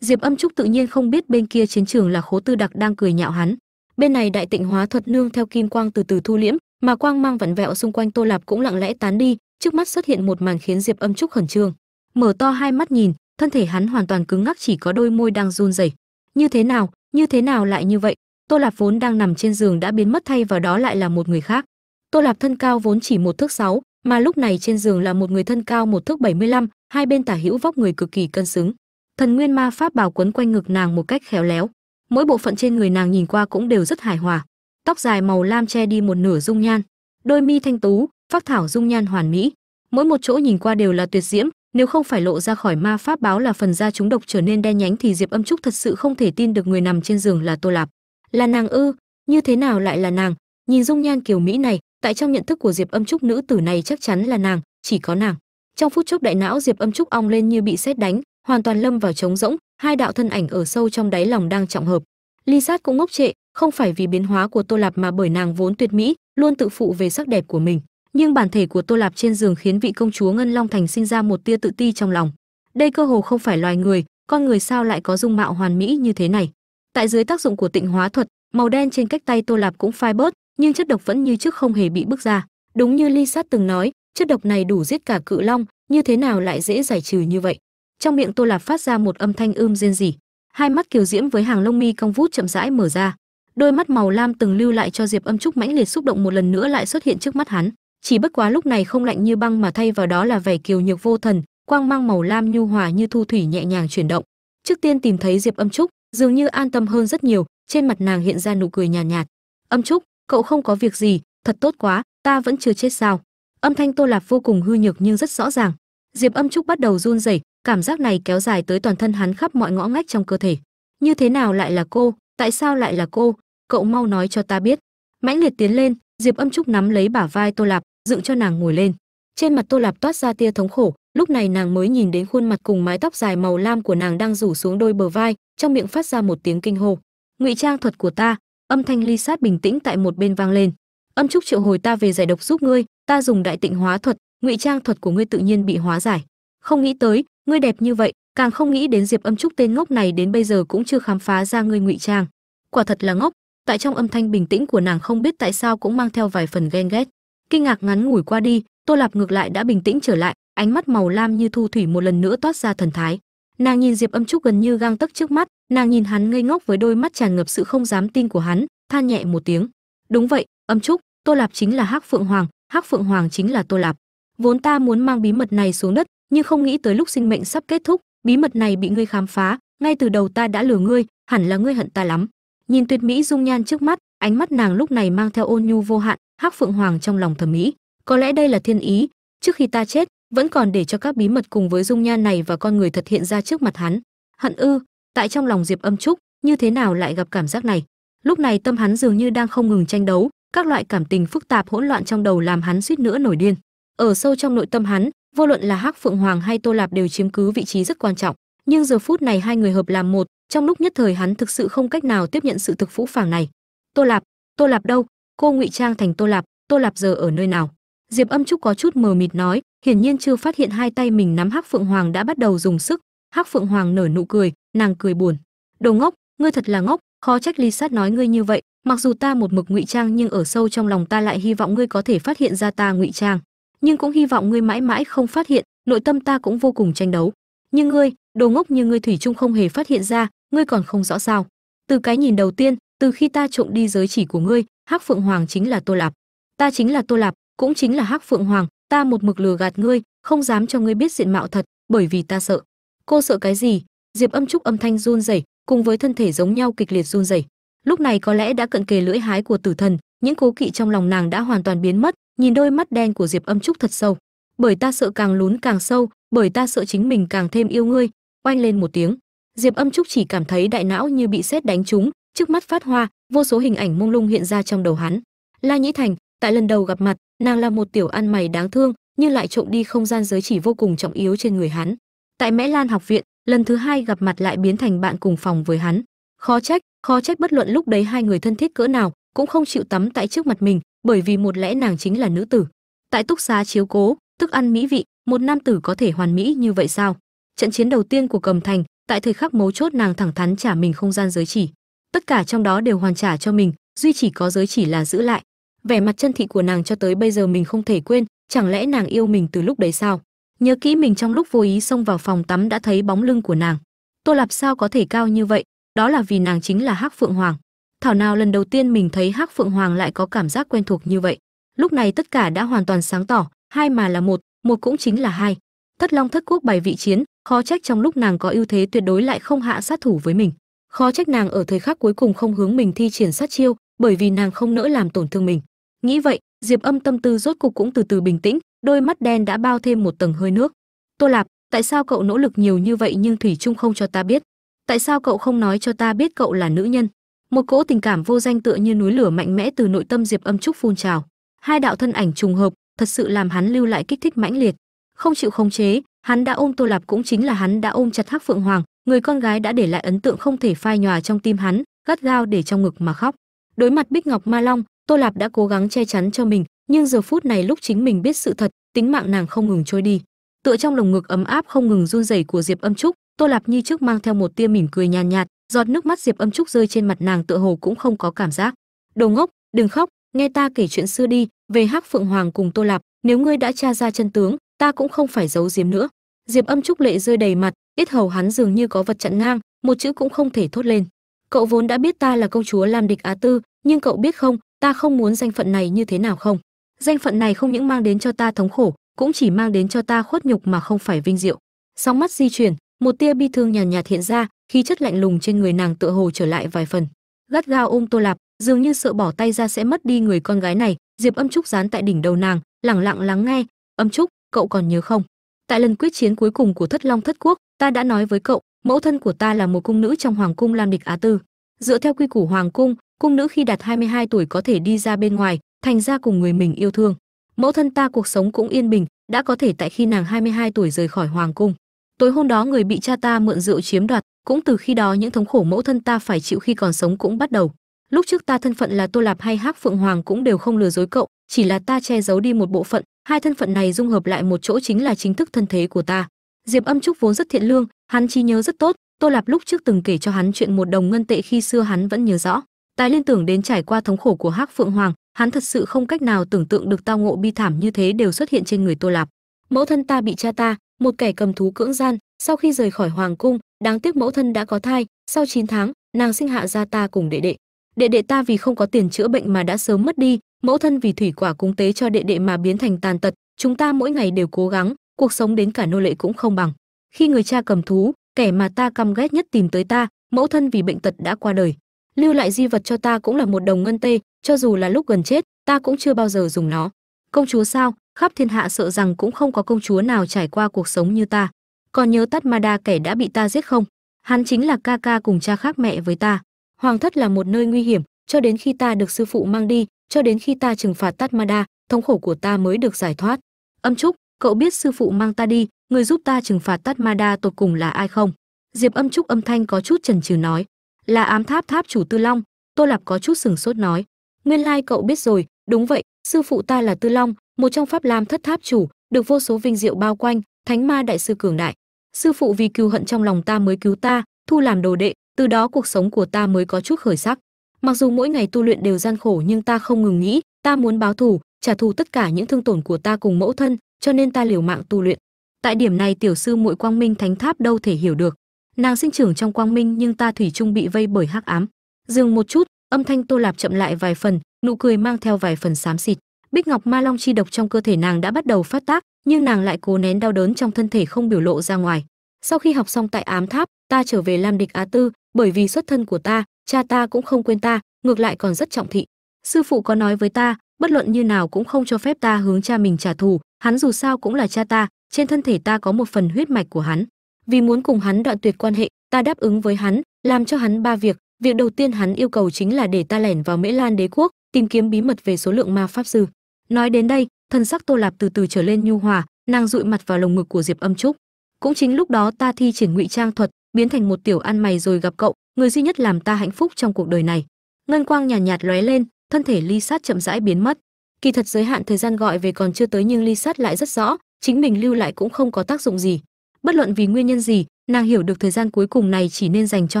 Diệp âm trúc tự nhiên không biết bên kia chiến trường là khố tư đặc đang cười nhạo hắn. Bên này đại tịnh hóa thuật nương theo kim quang từ từ thu liễm mà quang mang vặn vẹo xung quanh tô lạp cũng lặng lẽ tán đi trước mắt xuất hiện một màn khiến diệp âm trúc khẩn trương. Mở to hai mắt nhìn thân thể hắn hoàn toàn cứng ngắc chỉ có đôi môi đang run rẩy. Như thế nào như thế nào lại như vậy? Tô lạp vốn đang nằm trên giường đã biến mất thay vào đó lại là một người khác. Tô lạp thân cao vốn chỉ một thước sáu mà lúc này trên giường là một người thân cao một thước 75, hai bên tả hữu vóc người cực kỳ cân xứng thần nguyên ma pháp bào quấn quanh ngực nàng một cách khéo léo. Mỗi bộ phận trên người nàng nhìn qua cũng đều rất hài hòa. Tóc dài màu lam che đi một nửa dung nhan, đôi mi thanh tú, phác thảo dung nhan hoàn mỹ. Mỗi một chỗ nhìn qua đều là tuyệt diễm, nếu không phải lộ ra khỏi ma pháp báo là phần da chúng độc trở nên đen nhánh thì diệp âm trúc thật sự không thể tin được người nằm trên giường là tô lạp. Là nàng ư? Như thế nào lại là nàng? Nhìn dung nhan kiều mỹ này, tại trong nhận thức của diệp âm trúc nữ tử này chắc chắn là nàng, chỉ có nàng. Trong phút chốc đại não diệp âm trúc ong lên như bị sét đánh hoàn toàn lâm vào trống rỗng, hai đạo thân ảnh ở sâu trong đáy lòng đang trọng hợp. Ly sát cũng ngốc trệ, không phải vì biến hóa của tô lạp mà bởi nàng vốn tuyệt mỹ, luôn tự phụ về sắc đẹp của mình. Nhưng bản thể của tô lạp trên giường khiến vị công chúa ngân long thành sinh ra một tia tự ti trong lòng. Đây cơ hồ không phải loài người, con người sao lại có dung mạo hoàn mỹ như thế này? Tại dưới tác dụng của tịnh hóa thuật, màu đen trên cách tay tô lạp cũng phai bớt, nhưng chất độc vẫn như trước không hề bị bước ra. Đúng như ly sát từng nói, chất độc này đủ giết cả cự long, như thế nào lại dễ giải trừ như vậy? Trong miệng tô lạp phát ra một âm thanh ưm rên rỉ. Hai mắt kiều diễm với hàng lông mi cong vút chậm rãi mở ra. Đôi mắt màu lam từng lưu lại cho diệp âm trúc mãnh liệt xúc động một lần nữa lại xuất hiện trước mắt hắn. Chỉ bất quá lúc này không lạnh như băng mà thay vào đó là vẻ kiều nhược vô thần quang mang màu lam nhu hòa như thu thủy nhẹ nhàng chuyển động. Trước tiên tìm thấy diệp âm trúc dường như an tâm hơn rất nhiều trên mặt nàng hiện ra nụ cười nhàn nhạt, nhạt. Âm trúc cậu không có việc gì thật tốt quá ta vẫn chưa chết sao? Âm thanh tô lạp vô cùng hư nhược nhưng rất rõ ràng. Diệp âm trúc bắt đầu run rẩy cảm giác này kéo dài tới toàn thân hắn khắp mọi ngõ ngách trong cơ thể. Như thế nào lại là cô? Tại sao lại là cô? Cậu mau nói cho ta biết. Mãnh liệt tiến lên, diệp âm trúc nắm lấy bả vai tô lạp, dựng cho nàng ngồi lên. Trên mặt tô lạp toát ra tia thống khổ, lúc này nàng mới nhìn đến khuôn mặt cùng mái tóc dài màu lam của nàng đang rủ xuống đôi bờ vai, trong miệng phát ra một tiếng kinh hô. Ngụy trang thuật của ta, âm thanh ly sát bình tĩnh tại một bên vang lên. Âm trúc triệu hồi ta về giải độc giúp ngươi, ta dùng đại tịnh hóa thuật, ngụy trang thuật của ngươi tự nhiên bị hóa giải. Không nghĩ tới ngươi đẹp như vậy, càng không nghĩ đến diệp âm trúc tên ngốc này đến bây giờ cũng chưa khám phá ra ngươi ngụy trang. Quả thật là ngốc, tại trong âm thanh bình tĩnh của nàng không biết tại sao cũng mang theo vài phần ghen ghét. Kinh ngạc ngắn ngủi qua đi, tô lạp ngược lại đã bình tĩnh trở lại, ánh mắt màu lam như thu thủy một lần nữa toát ra thần thái. Nàng nhìn diệp âm trúc gần như gang tấc trước mắt, nàng nhìn hắn ngây ngốc với đôi mắt tràn ngập sự không dám tin của hắn, than nhẹ một tiếng. Đúng vậy, âm trúc, tô lạp chính là hắc phượng hoàng, hắc phượng hoàng chính là tô lạp. Vốn ta muốn mang bí mật này xuống đất nhưng không nghĩ tới lúc sinh mệnh sắp kết thúc, bí mật này bị ngươi khám phá, ngay từ đầu ta đã lừa ngươi, hẳn là ngươi hận ta lắm. Nhìn tuyệt mỹ dung nhan trước mắt, ánh mắt nàng lúc này mang theo ôn nhu vô hạn, hắc phượng hoàng trong lòng thẩm mỹ có lẽ đây là thiên ý, trước khi ta chết, vẫn còn để cho các bí mật cùng với dung nhan này và con người thật hiện ra trước mặt hắn. Hận ư, tại trong lòng diệp âm trúc, như thế nào lại gặp cảm giác này? Lúc này tâm hắn dường như đang không ngừng tranh đấu, các loại cảm tình phức tạp hỗn loạn trong đầu làm hắn suýt nữa nổi điên. Ở sâu trong nội tâm hắn vô luận là hắc phượng hoàng hay tô lạp đều chiếm cứ vị trí rất quan trọng. Nhưng giờ phút này hai người hợp làm một, trong lúc nhất thời hắn thực sự không cách nào tiếp nhận sự thực phũ phàng này. Tô lạp tô lạp đâu? Cô ngụy trang thành tô lạp tô lạp giờ ở nơi nào? Diệp âm trúc có chút mờ mịt nói, hiển nhiên chưa phát hiện hai tay mình nắm hắc phượng hoàng đã bắt đầu dùng sức. Hắc phượng hoàng nở nụ cười, nàng cười buồn. Đồ ngốc, ngươi thật là ngốc, khó trách ly sát nói ngươi như vậy. Mặc dù ta một mực ngụy trang nhưng ở sâu trong lòng ta lại hy vọng ngươi có thể phát hiện ra ta ngụy trang nhưng cũng hy vọng ngươi mãi mãi không phát hiện, nội tâm ta cũng vô cùng tranh đấu. Nhưng ngươi, đồ ngốc như ngươi thủy chung không hề phát hiện ra, ngươi còn không rõ sao. Từ cái nhìn đầu tiên, từ khi ta trộm đi giới chỉ của ngươi, hắc phượng hoàng chính là tô lạp. Ta chính là tô lạp, cũng chính là hắc phượng hoàng, ta một mực lừa gạt ngươi, không dám cho ngươi biết diện mạo thật, bởi vì ta sợ. Cô sợ cái gì? Diệp âm trúc âm thanh run rẩy, cùng với thân thể giống nhau kịch liệt run rẩy. Lúc này có lẽ đã cận kề lưỡi hái của tử thần, những cố kỵ trong lòng nàng đã hoàn toàn biến mất nhìn đôi mắt đen của diệp âm trúc thật sâu. Bởi ta sợ càng lún càng sâu, bởi ta sợ chính mình càng thêm yêu ngươi. Oanh lên một tiếng. Diệp âm trúc chỉ cảm thấy đại não như bị sét đánh trúng, trước mắt phát hoa, vô số hình ảnh mông lung hiện ra trong đầu hắn. La nhĩ thành, tại lần đầu gặp mặt, nàng là một tiểu ăn mày đáng thương, nhưng lại trộm đi không gian giới chỉ vô cùng trọng yếu trên người hắn. Tại mễ lan học viện, lần thứ hai gặp mặt lại biến thành bạn cùng phòng với hắn. Khó trách khó trách bất luận lúc đấy hai người thân thiết cỡ nào cũng không chịu tắm tại trước mặt mình bởi vì một lẽ nàng chính là nữ tử. Tại túc xá chiếu cố, thức ăn mỹ vị, một nam tử có thể hoàn mỹ như vậy sao? Trận chiến đầu tiên của cầm thành, tại thời khắc mấu chốt nàng thẳng thắn trả mình không gian giới chỉ. Tất cả trong đó đều hoàn trả cho mình, duy chỉ có giới chỉ là giữ lại. Vẻ mặt chân thị của nàng cho tới bây giờ mình không thể quên, chẳng lẽ nàng yêu mình từ lúc đấy sao? Nhớ kỹ mình trong lúc vô ý xông vào phòng tắm đã thấy bóng lưng của nàng. Tô lạp sao có thể cao như vậy? Đó là vì nàng chính là hắc phượng hoàng thảo nào lần đầu tiên mình thấy hắc phượng hoàng lại có cảm giác quen thuộc như vậy. Lúc này tất cả đã hoàn toàn sáng tỏ, hai mà là một một cũng chính là hai. Thất long thất quốc bày vị chiến, khó trách trong lúc nàng có ưu thế tuyệt đối lại không hạ sát thủ với mình. Khó trách nàng ở thời khắc cuối cùng không hướng mình thi triển sát chiêu, bởi vì nàng không nỡ làm tổn thương mình. Nghĩ vậy, diệp âm tâm tư rốt cục cũng từ từ bình tĩnh, đôi mắt đen đã bao thêm một tầng hơi nước. Tô lạp, tại sao cậu nỗ lực nhiều như vậy nhưng thủy trung không cho ta biết? Tại sao cậu không nói cho ta biết cậu là nữ nhân? Một cỗ tình cảm vô danh tựa như núi lửa mạnh mẽ từ nội tâm diệp âm trúc phun trào. Hai đạo thân ảnh trùng hợp thật sự làm hắn lưu lại kích thích mãnh liệt. Không chịu khống chế hắn đã ôm tô lạp cũng chính là hắn đã ôm chặt hắc phượng hoàng người con gái đã để lại ấn tượng không thể phai nhòa trong tim hắn gắt gao để trong ngực mà khóc. Đối mặt bích ngọc ma long tô lạp đã cố gắng che chắn cho mình nhưng giờ phút này lúc chính mình biết sự thật tính mạng nàng không ngừng trôi đi. Tựa trong lồng ngực ấm áp không ngừng run rẩy của diệp âm trúc tô lạp như trước mang theo một tia mỉm cười nhàn nhạt, nhạt giọt nước mắt diệp âm trúc rơi trên mặt nàng tựa hồ cũng không có cảm giác. Đồ ngốc đừng khóc nghe ta kể chuyện xưa đi về hắc phượng hoàng cùng tô lạp nếu ngươi đã tra ra chân tướng ta cũng không phải giấu giếm nữa. Diệp âm trúc lệ rơi đầy mặt ít hầu hắn dường như có vật chặn ngang một chữ cũng không thể thốt lên. Cậu vốn đã biết ta là công chúa lam địch á tư nhưng cậu biết không ta không muốn danh phận này như thế nào không? Danh phận này không những mang đến cho ta thống khổ cũng chỉ mang đến cho ta khuất nhục mà không phải vinh diệu. Sóng mắt di chuyển một tia bi thương nhàn nhạt, hiện ra khí chất lạnh lùng trên người nàng tựa hồ trở lại vài phần. Gắt gao ôm tô lạp, dường như sợ bỏ tay ra sẽ mất đi người con gái này, diệp âm trúc dán tại đỉnh đầu nàng lẳng lặng lắng nghe, âm trúc, cậu còn nhớ không? Tại lần quyết chiến cuối cùng của thất long thất quốc, ta đã nói với cậu, mẫu thân của ta là một cung nữ trong hoàng cung lam địch á tư. Dựa theo quy củ hoàng cung cung nữ khi đạt 22 tuổi có thể đi ra bên ngoài, thành ra cùng người mình yêu thương. Mẫu thân ta cuộc sống cũng yên bình, đã có thể tại khi nàng 22 tuổi rời khỏi hoàng cung tối hôm đó người bị cha ta mượn rượu chiếm đoạt, cũng từ khi đó những thống khổ mẫu thân ta phải chịu khi còn sống cũng bắt đầu. Lúc trước ta thân phận là tô lạp hay hắc phượng hoàng cũng đều không lừa dối cậu, chỉ là ta che giấu đi một bộ phận, hai thân phận này dung hợp lại một chỗ chính là chính thức thân thế của ta. Diệp âm trúc vốn rất thiện lương, hắn trí nhớ rất tốt, tô lạp lúc trước từng kể cho hắn chuyện một đồng ngân tệ khi xưa hắn vẫn nhớ rõ. Tài liên tưởng đến trải qua thống khổ của hắc phượng hoàng, hắn thật sự không cách nào tưởng tượng được tao ngộ bi thảm như thế đều xuất hiện trên người tô lạp. Mẫu thân ta bị cha ta một kẻ cầm thú cưỡng gian, sau khi rời khỏi hoàng cung, đáng tiếc mẫu thân đã có thai, sau 9 tháng, nàng sinh hạ ra ta cùng đệ đệ. Đệ đệ ta vì không có tiền chữa bệnh mà đã sớm mất đi, mẫu thân vì thủy quả cúng tế cho đệ đệ mà biến thành tàn tật, chúng ta mỗi ngày đều cố gắng, cuộc sống đến cả nô lệ cũng không bằng. Khi người cha cầm thú, kẻ mà ta căm ghét nhất tìm tới ta, mẫu thân vì bệnh tật đã qua đời. Lưu lại di vật cho ta cũng là một đồng ngân tê, cho dù là lúc gần chết, ta cũng chưa bao giờ dùng nó. Công chúa sao? Khắp thiên hạ sợ rằng cũng không có công chúa nào trải qua cuộc sống như ta. Còn nhớ tát ma kẻ đã bị ta giết không? Hắn chính là ca ca cùng cha khác mẹ với ta. Hoàng thất là một nơi nguy hiểm, cho đến khi ta được sư phụ mang đi, cho đến khi ta trừng phạt tát ma thống khổ của ta mới được giải thoát. Âm trúc, cậu biết sư phụ mang ta đi, người giúp ta trừng phạt tát ma tột cùng là ai không? Diệp âm trúc âm thanh có chút chần chừ nói, là ám tháp tháp chủ tư long, tô lạp có chút sừng sốt nói, nguyên lai cậu biết rồi, đúng vậy, sư phụ ta là tư long một trong pháp lam thất tháp chủ, được vô số vinh diệu bao quanh, thánh ma đại sư cường đại. Sư phụ vì cừu hận trong lòng ta mới cứu ta, thu làm đồ đệ, từ đó cuộc sống của ta mới có chút khởi sắc. Mặc dù mỗi ngày tu luyện đều gian khổ nhưng ta không ngừng nghĩ, ta muốn báo thù, trả thù tất cả những thương tổn của ta cùng mẫu thân, cho nên ta liều mạng tu luyện. Tại điểm này tiểu sư muội quang minh thánh tháp đâu thể hiểu được. Nàng sinh trưởng trong quang minh nhưng ta thủy chung bị vây bởi hắc ám. Dừng một chút, âm thanh tô lạp chậm lại vài phần, nụ cười mang theo vài phần xám xịt bích ngọc ma long chi độc trong cơ thể nàng đã bắt đầu phát tác, nhưng nàng lại cố nén đau đớn trong thân thể không biểu lộ ra ngoài. Sau khi học xong tại ám tháp, ta trở về lam địch á tư, bởi vì xuất thân của ta, cha ta cũng không quên ta, ngược lại còn rất trọng thị. Sư phụ có nói với ta, bất luận như nào cũng không cho phép ta hướng cha mình trả thù, hắn dù sao cũng là cha ta, trên thân thể ta có một phần huyết mạch của hắn. Vì muốn cùng hắn đoạn tuyệt quan hệ, ta đáp ứng với hắn, làm cho hắn ba việc. Việc đầu tiên hắn yêu cầu chính là để ta lẻn vào mễ lan đế quốc, tìm kiếm bí mật về số lượng ma pháp sư nói đến đây thân sắc tô lạp từ từ trở lên nhu hòa nàng dụi mặt vào lồng ngực của diệp âm trúc. Cũng chính lúc đó ta thi triển ngụy trang thuật biến thành một tiểu ăn mày rồi gặp cậu người duy nhất làm ta hạnh phúc trong cuộc đời này. Ngân quang nhàn nhạt, nhạt lóe lên thân thể ly sát chậm rãi biến mất. Kỳ thật giới hạn thời gian gọi về còn chưa tới nhưng ly sát lại rất rõ chính mình lưu lại cũng không có tác dụng gì. Bất luận vì nguyên nhân gì nàng hiểu được thời gian cuối cùng này chỉ nên dành cho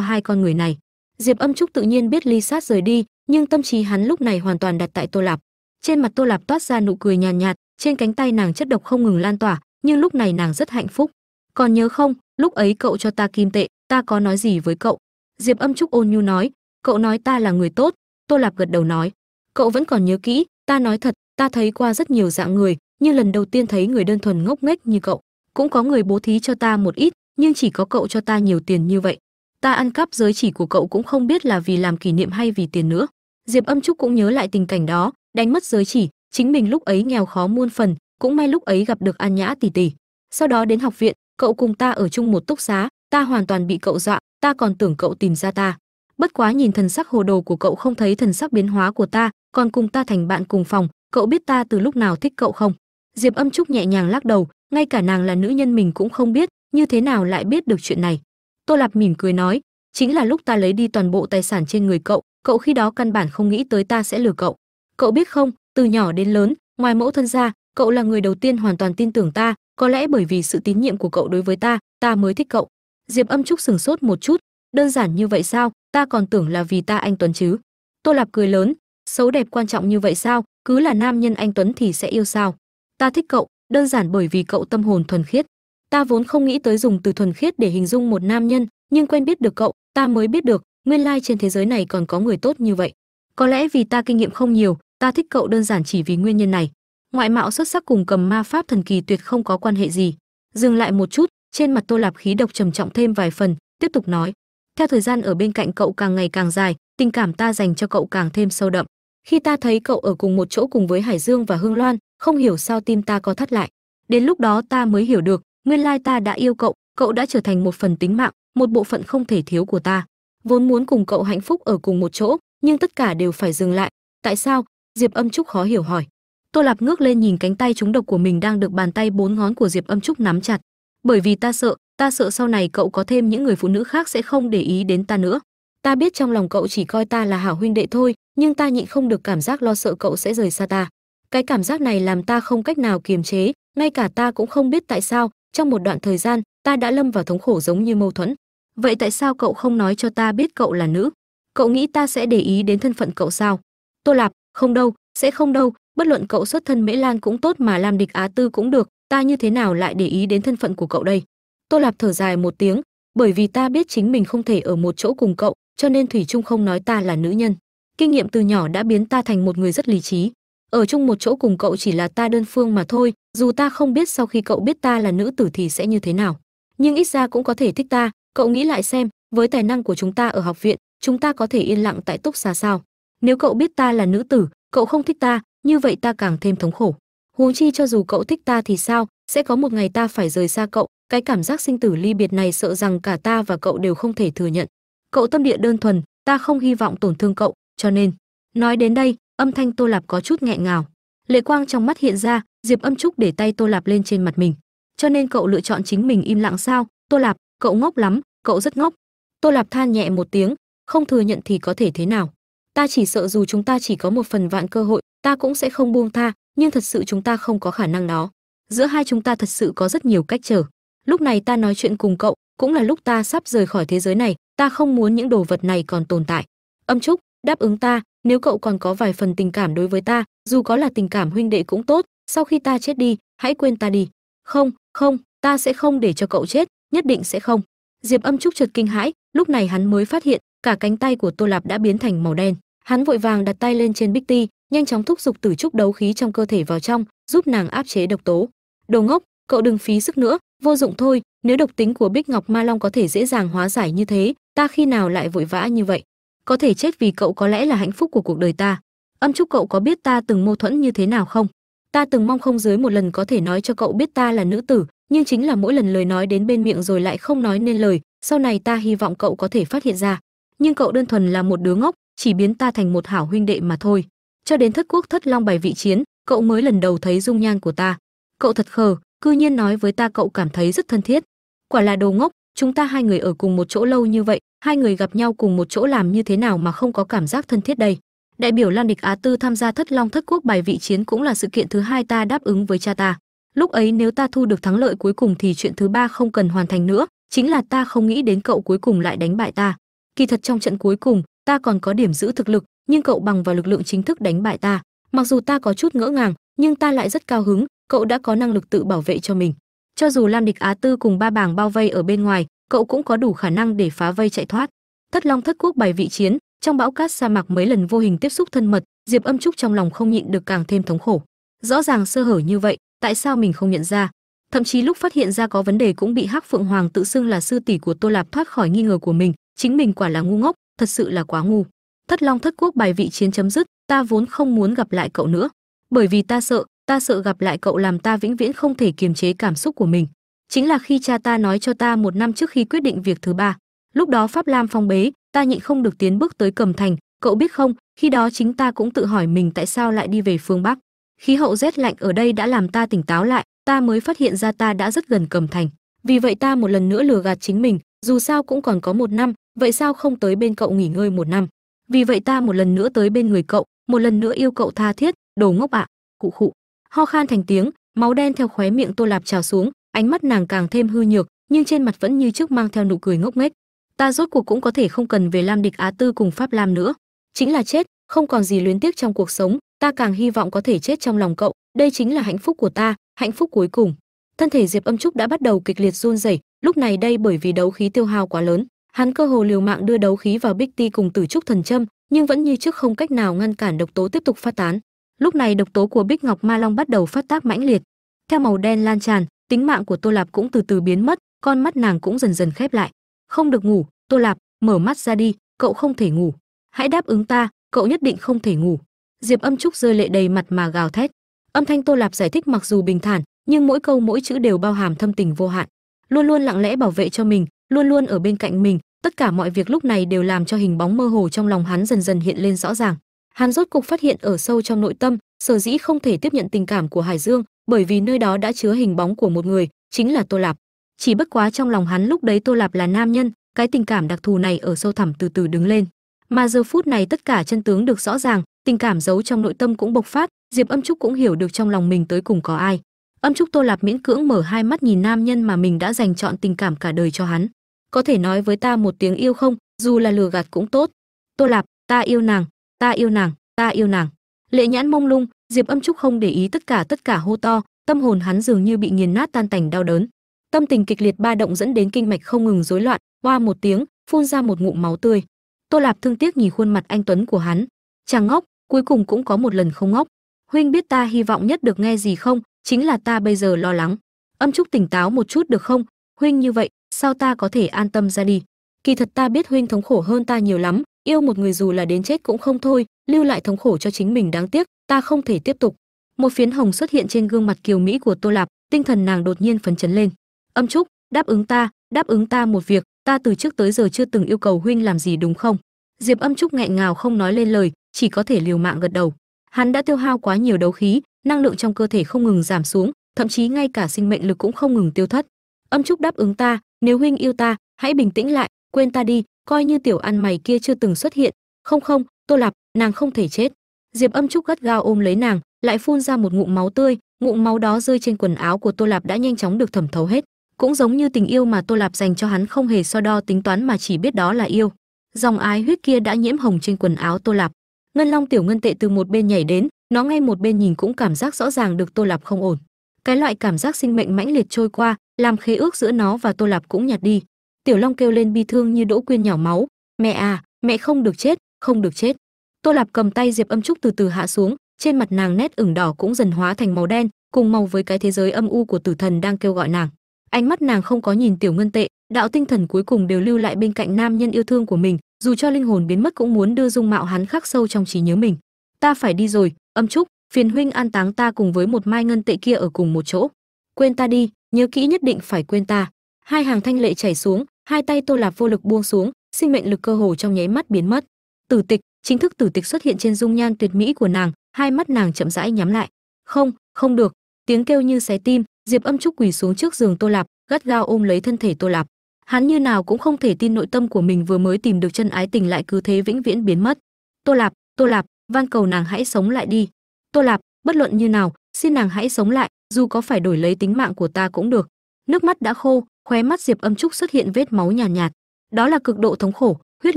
hai con người này. Diệp âm trúc tự nhiên biết ly sát rời đi nhưng tâm trí hắn lúc này hoàn toàn đặt tại tô lạp trên mặt tô lạp toát ra nụ cười nhàn nhạt, nhạt trên cánh tay nàng chất độc không ngừng lan tỏa nhưng lúc này nàng rất hạnh phúc. Còn nhớ không lúc ấy cậu cho ta kim tệ ta có nói gì với cậu? Diệp âm trúc ôn nhu nói cậu nói ta là người tốt. Tô lạp gật đầu nói cậu vẫn còn nhớ kỹ ta nói thật ta thấy qua rất nhiều dạng người nhưng lần đầu tiên thấy người đơn thuần ngốc nghếch như cậu. Cũng có người bố thí cho ta một ít nhưng chỉ có cậu cho ta nhiều tiền như vậy. Ta ăn cắp giới chỉ của cậu cũng không biết là vì làm kỷ niệm hay vì tiền nữa. Diệp âm trúc cũng nhớ lại tình cảnh đó đánh mất giới chỉ, chính mình lúc ấy nghèo khó muôn phần, cũng may lúc ấy gặp được an nhã tỷ tỷ. Sau đó đến học viện, cậu cùng ta ở chung một túc xá, ta hoàn toàn bị cậu dọa, ta còn tưởng cậu tìm ra ta. Bất quá nhìn thần sắc hồ đồ của cậu không thấy thần sắc biến hóa của ta, còn cùng ta thành bạn cùng phòng, cậu biết ta từ lúc nào thích cậu không? Diệp âm trúc nhẹ nhàng lắc đầu, ngay cả nàng là nữ nhân mình cũng không biết, như thế nào lại biết được chuyện này. Tô lạp mỉm cười nói, chính là lúc ta lấy đi toàn bộ tài sản trên người cậu cậu khi đó căn bản không nghĩ tới ta sẽ lừa cậu cậu biết không, từ nhỏ đến lớn, ngoài mẫu thân ra, cậu là người đầu tiên hoàn toàn tin tưởng ta. Có lẽ bởi vì sự tín nhiệm của cậu đối với ta ta mới thích cậu. Diệp âm trúc sừng sốt một chút. Đơn giản như vậy sao? Ta còn tưởng là vì ta anh tuấn chứ. Tô lạp cười lớn. Xấu đẹp quan trọng như vậy sao? Cứ là nam nhân anh tuấn thì sẽ yêu sao? Ta thích cậu, đơn giản bởi vì cậu tâm hồn thuần khiết. Ta vốn không nghĩ tới dùng từ thuần khiết để hình dung một nam nhân, nhưng quen biết được cậu, ta mới biết được, nguyên lai trên thế giới này còn có người tốt như vậy có lẽ vì ta kinh nghiệm không nhiều, ta thích cậu đơn giản chỉ vì nguyên nhân này. Ngoại mạo xuất sắc cùng cầm ma pháp thần kỳ tuyệt không có quan hệ gì. Dừng lại một chút, trên mặt tô lạp khí độc trầm trọng thêm vài phần, tiếp tục nói. Theo thời gian ở bên cạnh cậu càng ngày càng dài, tình cảm ta dành cho cậu càng thêm sâu đậm. Khi ta thấy cậu ở cùng một chỗ cùng với hải dương và hương loan, không hiểu sao tim ta có thắt lại. Đến lúc đó ta mới hiểu được, nguyên lai ta đã yêu cậu cậu đã trở thành một phần tính mạng, một bộ phận không thể thiếu của ta. Vốn muốn cùng cậu hạnh phúc ở cùng một chỗ nhưng tất cả đều phải dừng lại. Tại sao? Diệp âm trúc khó hiểu hỏi. Tô lạp ngước lên nhìn cánh tay trúng độc của mình đang được bàn tay bốn ngón của diệp âm trúc nắm chặt. Bởi vì ta sợ ta sợ sau này cậu có thêm những người phụ nữ khác sẽ không để ý đến ta nữa. Ta biết trong lòng cậu chỉ coi ta là hảo huynh đệ thôi, nhưng ta nhịn không được cảm giác lo sợ cậu sẽ rời xa ta. Cái cảm giác này làm ta không cách nào kiềm chế, ngay cả ta cũng không biết tại sao, trong một đoạn thời gian, ta đã lâm vào thống khổ giống như mâu thuẫn. Vậy tại sao cậu không nói cho ta biết cậu là nữ? Cậu nghĩ ta sẽ để ý đến thân phận cậu sao? Tô lạp, không đâu, sẽ không đâu, bất luận cậu xuất thân mễ lan cũng tốt mà làm địch á tư cũng được, ta như thế nào lại để ý đến thân phận của cậu đây? Tô lạp thở dài một tiếng, bởi vì ta biết chính mình không thể ở một chỗ cùng cậu, cho nên thủy trung không nói ta là nữ nhân. Kinh nghiệm từ nhỏ đã biến ta thành một người rất lý trí. Ở chung một chỗ cùng cậu chỉ là ta đơn phương mà thôi, dù ta không biết sau khi cậu biết ta là nữ tử thì sẽ như thế nào. Nhưng ít ra cũng có thể thích ta, cậu nghĩ lại xem, với tài năng của chúng ta ở học viện chúng ta có thể yên lặng tại túc xá sao? Nếu cậu biết ta là nữ tử, cậu không thích ta, như vậy ta càng thêm thống khổ. Huống chi cho dù cậu thích ta thì sao? Sẽ có một ngày ta phải rời xa cậu. Cái cảm giác sinh tử ly biệt này sợ rằng cả ta và cậu đều không thể thừa nhận. Cậu tâm địa đơn thuần, ta không hy vọng tổn thương cậu, cho nên. Nói đến đây, âm thanh tô lạp có chút nghẹn ngào. Lệ quang trong mắt hiện ra, diệp âm trúc để tay tô lạp lên trên mặt mình. Cho nên cậu lựa chọn chính mình im lặng sao? Tô lạp, cậu ngốc lắm, cậu rất ngốc. Tô lạp than nhẹ một tiếng không thừa nhận thì có thể thế nào. Ta chỉ sợ dù chúng ta chỉ có một phần vạn cơ hội, ta cũng sẽ không buông tha, nhưng thật sự chúng ta không có khả năng đó. Giữa hai chúng ta thật sự có rất nhiều cách trở lúc này ta nói chuyện cùng cậu, cũng là lúc ta sắp rời khỏi thế giới này, ta không muốn những đồ vật này còn tồn tại. Âm trúc, đáp ứng ta, nếu cậu còn có vài phần tình cảm đối với ta, dù có là tình cảm huynh đệ cũng tốt, sau khi ta chết đi, hãy quên ta đi. Không không, ta sẽ không để cho cậu chết, nhất định sẽ không. Diệp âm trúc chợt kinh hãi, lúc này hắn mới phát hiện cả cánh tay của tô lạp đã biến thành màu đen. Hắn vội vàng đặt tay lên trên bích ti, nhanh chóng thúc giục tử trúc đấu khí trong cơ thể vào trong, giúp nàng áp chế độc tố. Đồ ngốc, cậu đừng phí sức nữa, vô dụng thôi, nếu độc tính của bích ngọc ma long có thể dễ dàng hóa giải như thế, ta khi nào lại vội vã như vậy? Có thể chết vì cậu có lẽ là hạnh phúc của cuộc đời ta. Âm trúc cậu có biết ta từng mâu thuẫn như thế nào không? Ta từng mong không dưới một lần có thể nói cho cậu biết ta là nữ tử, nhưng chính là mỗi lần lời nói đến bên miệng rồi lại không nói nên lời, sau này ta hy vọng cậu có thể phát hiện ra nhưng cậu đơn thuần là một đứa ngốc, chỉ biến ta thành một hảo huynh đệ mà thôi. Cho đến thất quốc thất long bài vị chiến, cậu mới lần đầu thấy dung nhan của ta. Cậu thật khờ, cư nhiên nói với ta cậu cảm thấy rất thân thiết. Quả là đồ ngốc, chúng ta hai người ở cùng một chỗ lâu như vậy, hai người gặp nhau cùng một chỗ làm như thế nào mà không có cảm giác thân thiết đây? Đại biểu lan địch á tư tham gia thất long thất quốc bài vị chiến cũng là sự kiện thứ hai ta đáp ứng với cha ta. Lúc ấy nếu ta thu được thắng lợi cuối cùng thì chuyện thứ ba không cần hoàn thành nữa, chính là ta không nghĩ đến cậu cuối cùng lại đánh bại ta kỳ thật trong trận cuối cùng, ta còn có điểm giữ thực lực, nhưng cậu bằng vào lực lượng chính thức đánh bại ta. Mặc dù ta có chút ngỡ ngàng, nhưng ta lại rất cao hứng, cậu đã có năng lực tự bảo vệ cho mình. Cho dù lam địch á tư cùng ba bảng bao vây ở bên ngoài, cậu cũng có đủ khả năng để phá vây chạy thoát. Thất long thất quốc bày vị chiến, trong bão cát sa mạc mấy lần vô hình tiếp xúc thân mật, diệp âm trúc trong lòng không nhịn được càng thêm thống khổ. Rõ ràng sơ hở như vậy, tại sao mình không nhận ra? Thậm chí lúc phát hiện ra có vấn đề cũng bị hắc phượng hoàng tự xưng là sư tỷ của tô lạp thoát khỏi nghi ngờ của mình chính mình quả là ngu ngốc, thật sự là quá ngu. Thất long thất quốc bài vị chiến chấm dứt, ta vốn không muốn gặp lại cậu nữa. Bởi vì ta sợ ta sợ gặp lại cậu làm ta vĩnh viễn không thể kiềm chế cảm xúc của mình. Chính là khi cha ta nói cho ta một năm trước khi quyết định việc thứ ba, lúc đó pháp lam phong bế, ta nhịn không được tiến bước tới cầm thành. Cậu biết không, khi đó chính ta cũng tự hỏi mình tại sao lại đi về phương bắc. Khí hậu rét lạnh ở đây đã làm ta tỉnh táo lại, ta mới phát hiện ra ta đã rất gần cầm thành. Vì vậy ta một lần nữa lừa gạt chính mình, dù sao cũng còn có một năm vậy sao không tới bên cậu nghỉ ngơi một năm? Vì vậy ta một lần nữa tới bên người cậu, một lần nữa yêu cậu tha thiết, đồ ngốc ạ. À. cụ khụ. Ho khan thành tiếng, máu đen theo khóe miệng tô lạp trào xuống, ánh mắt nàng càng thêm hư nhược, nhưng trên mặt vẫn như trước mang theo nụ cười ngốc nghếch. Ta rốt cuộc cũng có thể không cần về lam địch á tư cùng pháp lam nữa. Chính là chết, không còn gì luyến tiếc trong cuộc sống, ta càng hy vọng có thể chết trong lòng cậu. Đây chính là hạnh phúc của ta, hạnh phúc cuối cùng. Thân thể diệp âm trúc đã bắt đầu kịch liệt run rẩy, lúc này đây bởi vì đấu khí tiêu hao quá lớn hắn cơ hồ liều mạng đưa đấu khí vào bích ti cùng tử trúc thần châm, nhưng vẫn như trước không cách nào ngăn cản độc tố tiếp tục phát tán. Lúc này độc tố của bích ngọc ma long bắt đầu phát tác mãnh liệt. Theo màu đen lan tràn, tính mạng của tô lạp cũng từ từ biến mất, con mắt nàng cũng dần dần khép lại. Không được ngủ, tô lạp, mở mắt ra đi, cậu không thể ngủ. Hãy đáp ứng ta, cậu nhất định không thể ngủ. Diệp âm trúc rơi lệ đầy mặt mà gào thét. Âm thanh tô lạp giải thích mặc dù bình thản, nhưng mỗi câu mỗi chữ đều bao hàm thâm tình vô hạn. Luôn luôn lặng lẽ bảo vệ cho mình luôn luôn ở bên cạnh mình, tất cả mọi việc lúc này đều làm cho hình bóng mơ hồ trong lòng hắn dần dần hiện lên rõ ràng. Hắn rốt cục phát hiện ở sâu trong nội tâm, sở dĩ không thể tiếp nhận tình cảm của hải dương, bởi vì nơi đó đã chứa hình bóng của một người, chính là tô lạp. Chỉ bất quá trong lòng hắn lúc đấy tô lạp là nam nhân, cái tình cảm đặc thù này ở sâu thẳm từ từ đứng lên. Mà giờ phút này tất cả chân tướng được rõ ràng, tình cảm giấu trong nội tâm cũng bộc phát, diệp âm trúc cũng hiểu được trong lòng mình tới cùng có ai. Âm trúc tô lạp miễn cưỡng mở hai mắt nhìn nam nhân mà mình đã dành chọn tình cảm cả đời cho hắn có thể nói với ta một tiếng yêu không? Dù là lừa gạt cũng tốt. Tô lạp, ta yêu nàng, ta yêu nàng, ta yêu nàng. Lệ nhãn mông lung, diệp âm trúc không để ý tất cả tất cả hô to. Tâm hồn hắn dường như bị nghiền nát tan tành đau đớn. Tâm tình kịch liệt ba động dẫn đến kinh mạch không ngừng rối loạn. Hoa một tiếng, phun ra một ngụm máu tươi. Tô lạp thương tiếc nhìn khuôn mặt anh tuấn của hắn. Chàng ngốc, cuối cùng cũng có một lần không ngốc. Huynh biết ta hy vọng nhất được nghe gì không? Chính là ta bây giờ lo lắng. Âm trúc tỉnh táo một chút được không? Huynh như vậy sao ta có thể an tâm ra đi? Kỳ thật ta biết huynh thống khổ hơn ta nhiều lắm, yêu một người dù là đến chết cũng không thôi, lưu lại thống khổ cho chính mình đáng tiếc, ta không thể tiếp tục. Một phiến hồng xuất hiện trên gương mặt kiều mỹ của tô lạp, tinh thần nàng đột nhiên phấn chấn lên. Âm trúc, đáp ứng ta, đáp ứng ta một việc, ta từ trước tới giờ chưa từng yêu cầu huynh làm gì đúng không? Diệp âm trúc nghẹn ngào không nói lên lời, chỉ có thể liều mạng gật đầu. Hắn đã tiêu hao quá nhiều đấu khí, năng lượng trong cơ thể không ngừng giảm xuống, thậm chí ngay cả sinh mệnh lực cũng không ngừng tiêu thất âm trúc đáp ứng ta, nếu huynh yêu ta, hãy bình tĩnh lại, quên ta đi, coi như tiểu ăn mày kia chưa từng xuất hiện. Không không, tô lạp, nàng không thể chết. Diệp âm trúc gắt gao ôm lấy nàng, lại phun ra một ngụm máu tươi, ngụm máu đó rơi trên quần áo của tô lạp đã nhanh chóng được thẩm thấu hết. Cũng giống như tình yêu mà tô lạp dành cho hắn không hề so đo tính toán mà chỉ biết đó là yêu. Dòng ái huyết kia đã nhiễm hồng trên quần áo tô lạp. Ngân long tiểu ngân tệ từ một bên nhảy đến, nó ngay một bên nhìn cũng cảm giác rõ ràng được tô lạp không ổn. Cái loại cảm giác sinh mệnh mãnh liệt trôi qua làm khế ước giữa nó và tô lạp cũng nhạt đi. Tiểu long kêu lên bi thương như đỗ quyên nhỏ máu. Mẹ à mẹ không được chết, không được chết. Tô lạp cầm tay diệp âm trúc từ từ hạ xuống. Trên mặt nàng nét ửng đỏ cũng dần hóa thành màu đen, cùng màu với cái thế giới âm u của tử thần đang kêu gọi nàng. Ánh mắt nàng không có nhìn tiểu ngân tệ, đạo tinh thần cuối cùng đều lưu lại bên cạnh nam nhân yêu thương của mình, dù cho linh hồn biến mất cũng muốn đưa dung mạo hắn khắc sâu trong trí nhớ mình. Ta phải đi rồi, âm trúc, phiền huynh an táng ta cùng với một mai ngân tệ kia ở cùng một chỗ. Quên ta đi nhớ kỹ nhất định phải quên ta. Hai hàng thanh lệ chảy xuống, hai tay tô lạp vô lực buông xuống, sinh mệnh lực cơ hồ trong nháy mắt biến mất. Tử tịch, chính thức tử tịch xuất hiện trên dung nhan tuyệt mỹ của nàng, hai mắt nàng chậm rãi nhắm lại. Không không được. Tiếng kêu như xé tim, diệp âm trúc quỳ xuống trước giường tô lạp, gắt gao ôm lấy thân thể tô lạp. Hắn như nào cũng không thể tin nội tâm của mình vừa mới tìm được chân ái tình lại cứ thế vĩnh viễn biến mất. Tô lạp tô lạp, van cầu nàng hãy sống lại đi. Tô lạp, bất luận như nào xin nàng hãy sống lại dù có phải đổi lấy tính mạng của ta cũng được. Nước mắt đã khô khóe mắt diệp âm trúc xuất hiện vết máu nhàn nhạt, nhạt đó là cực độ thống khổ huyết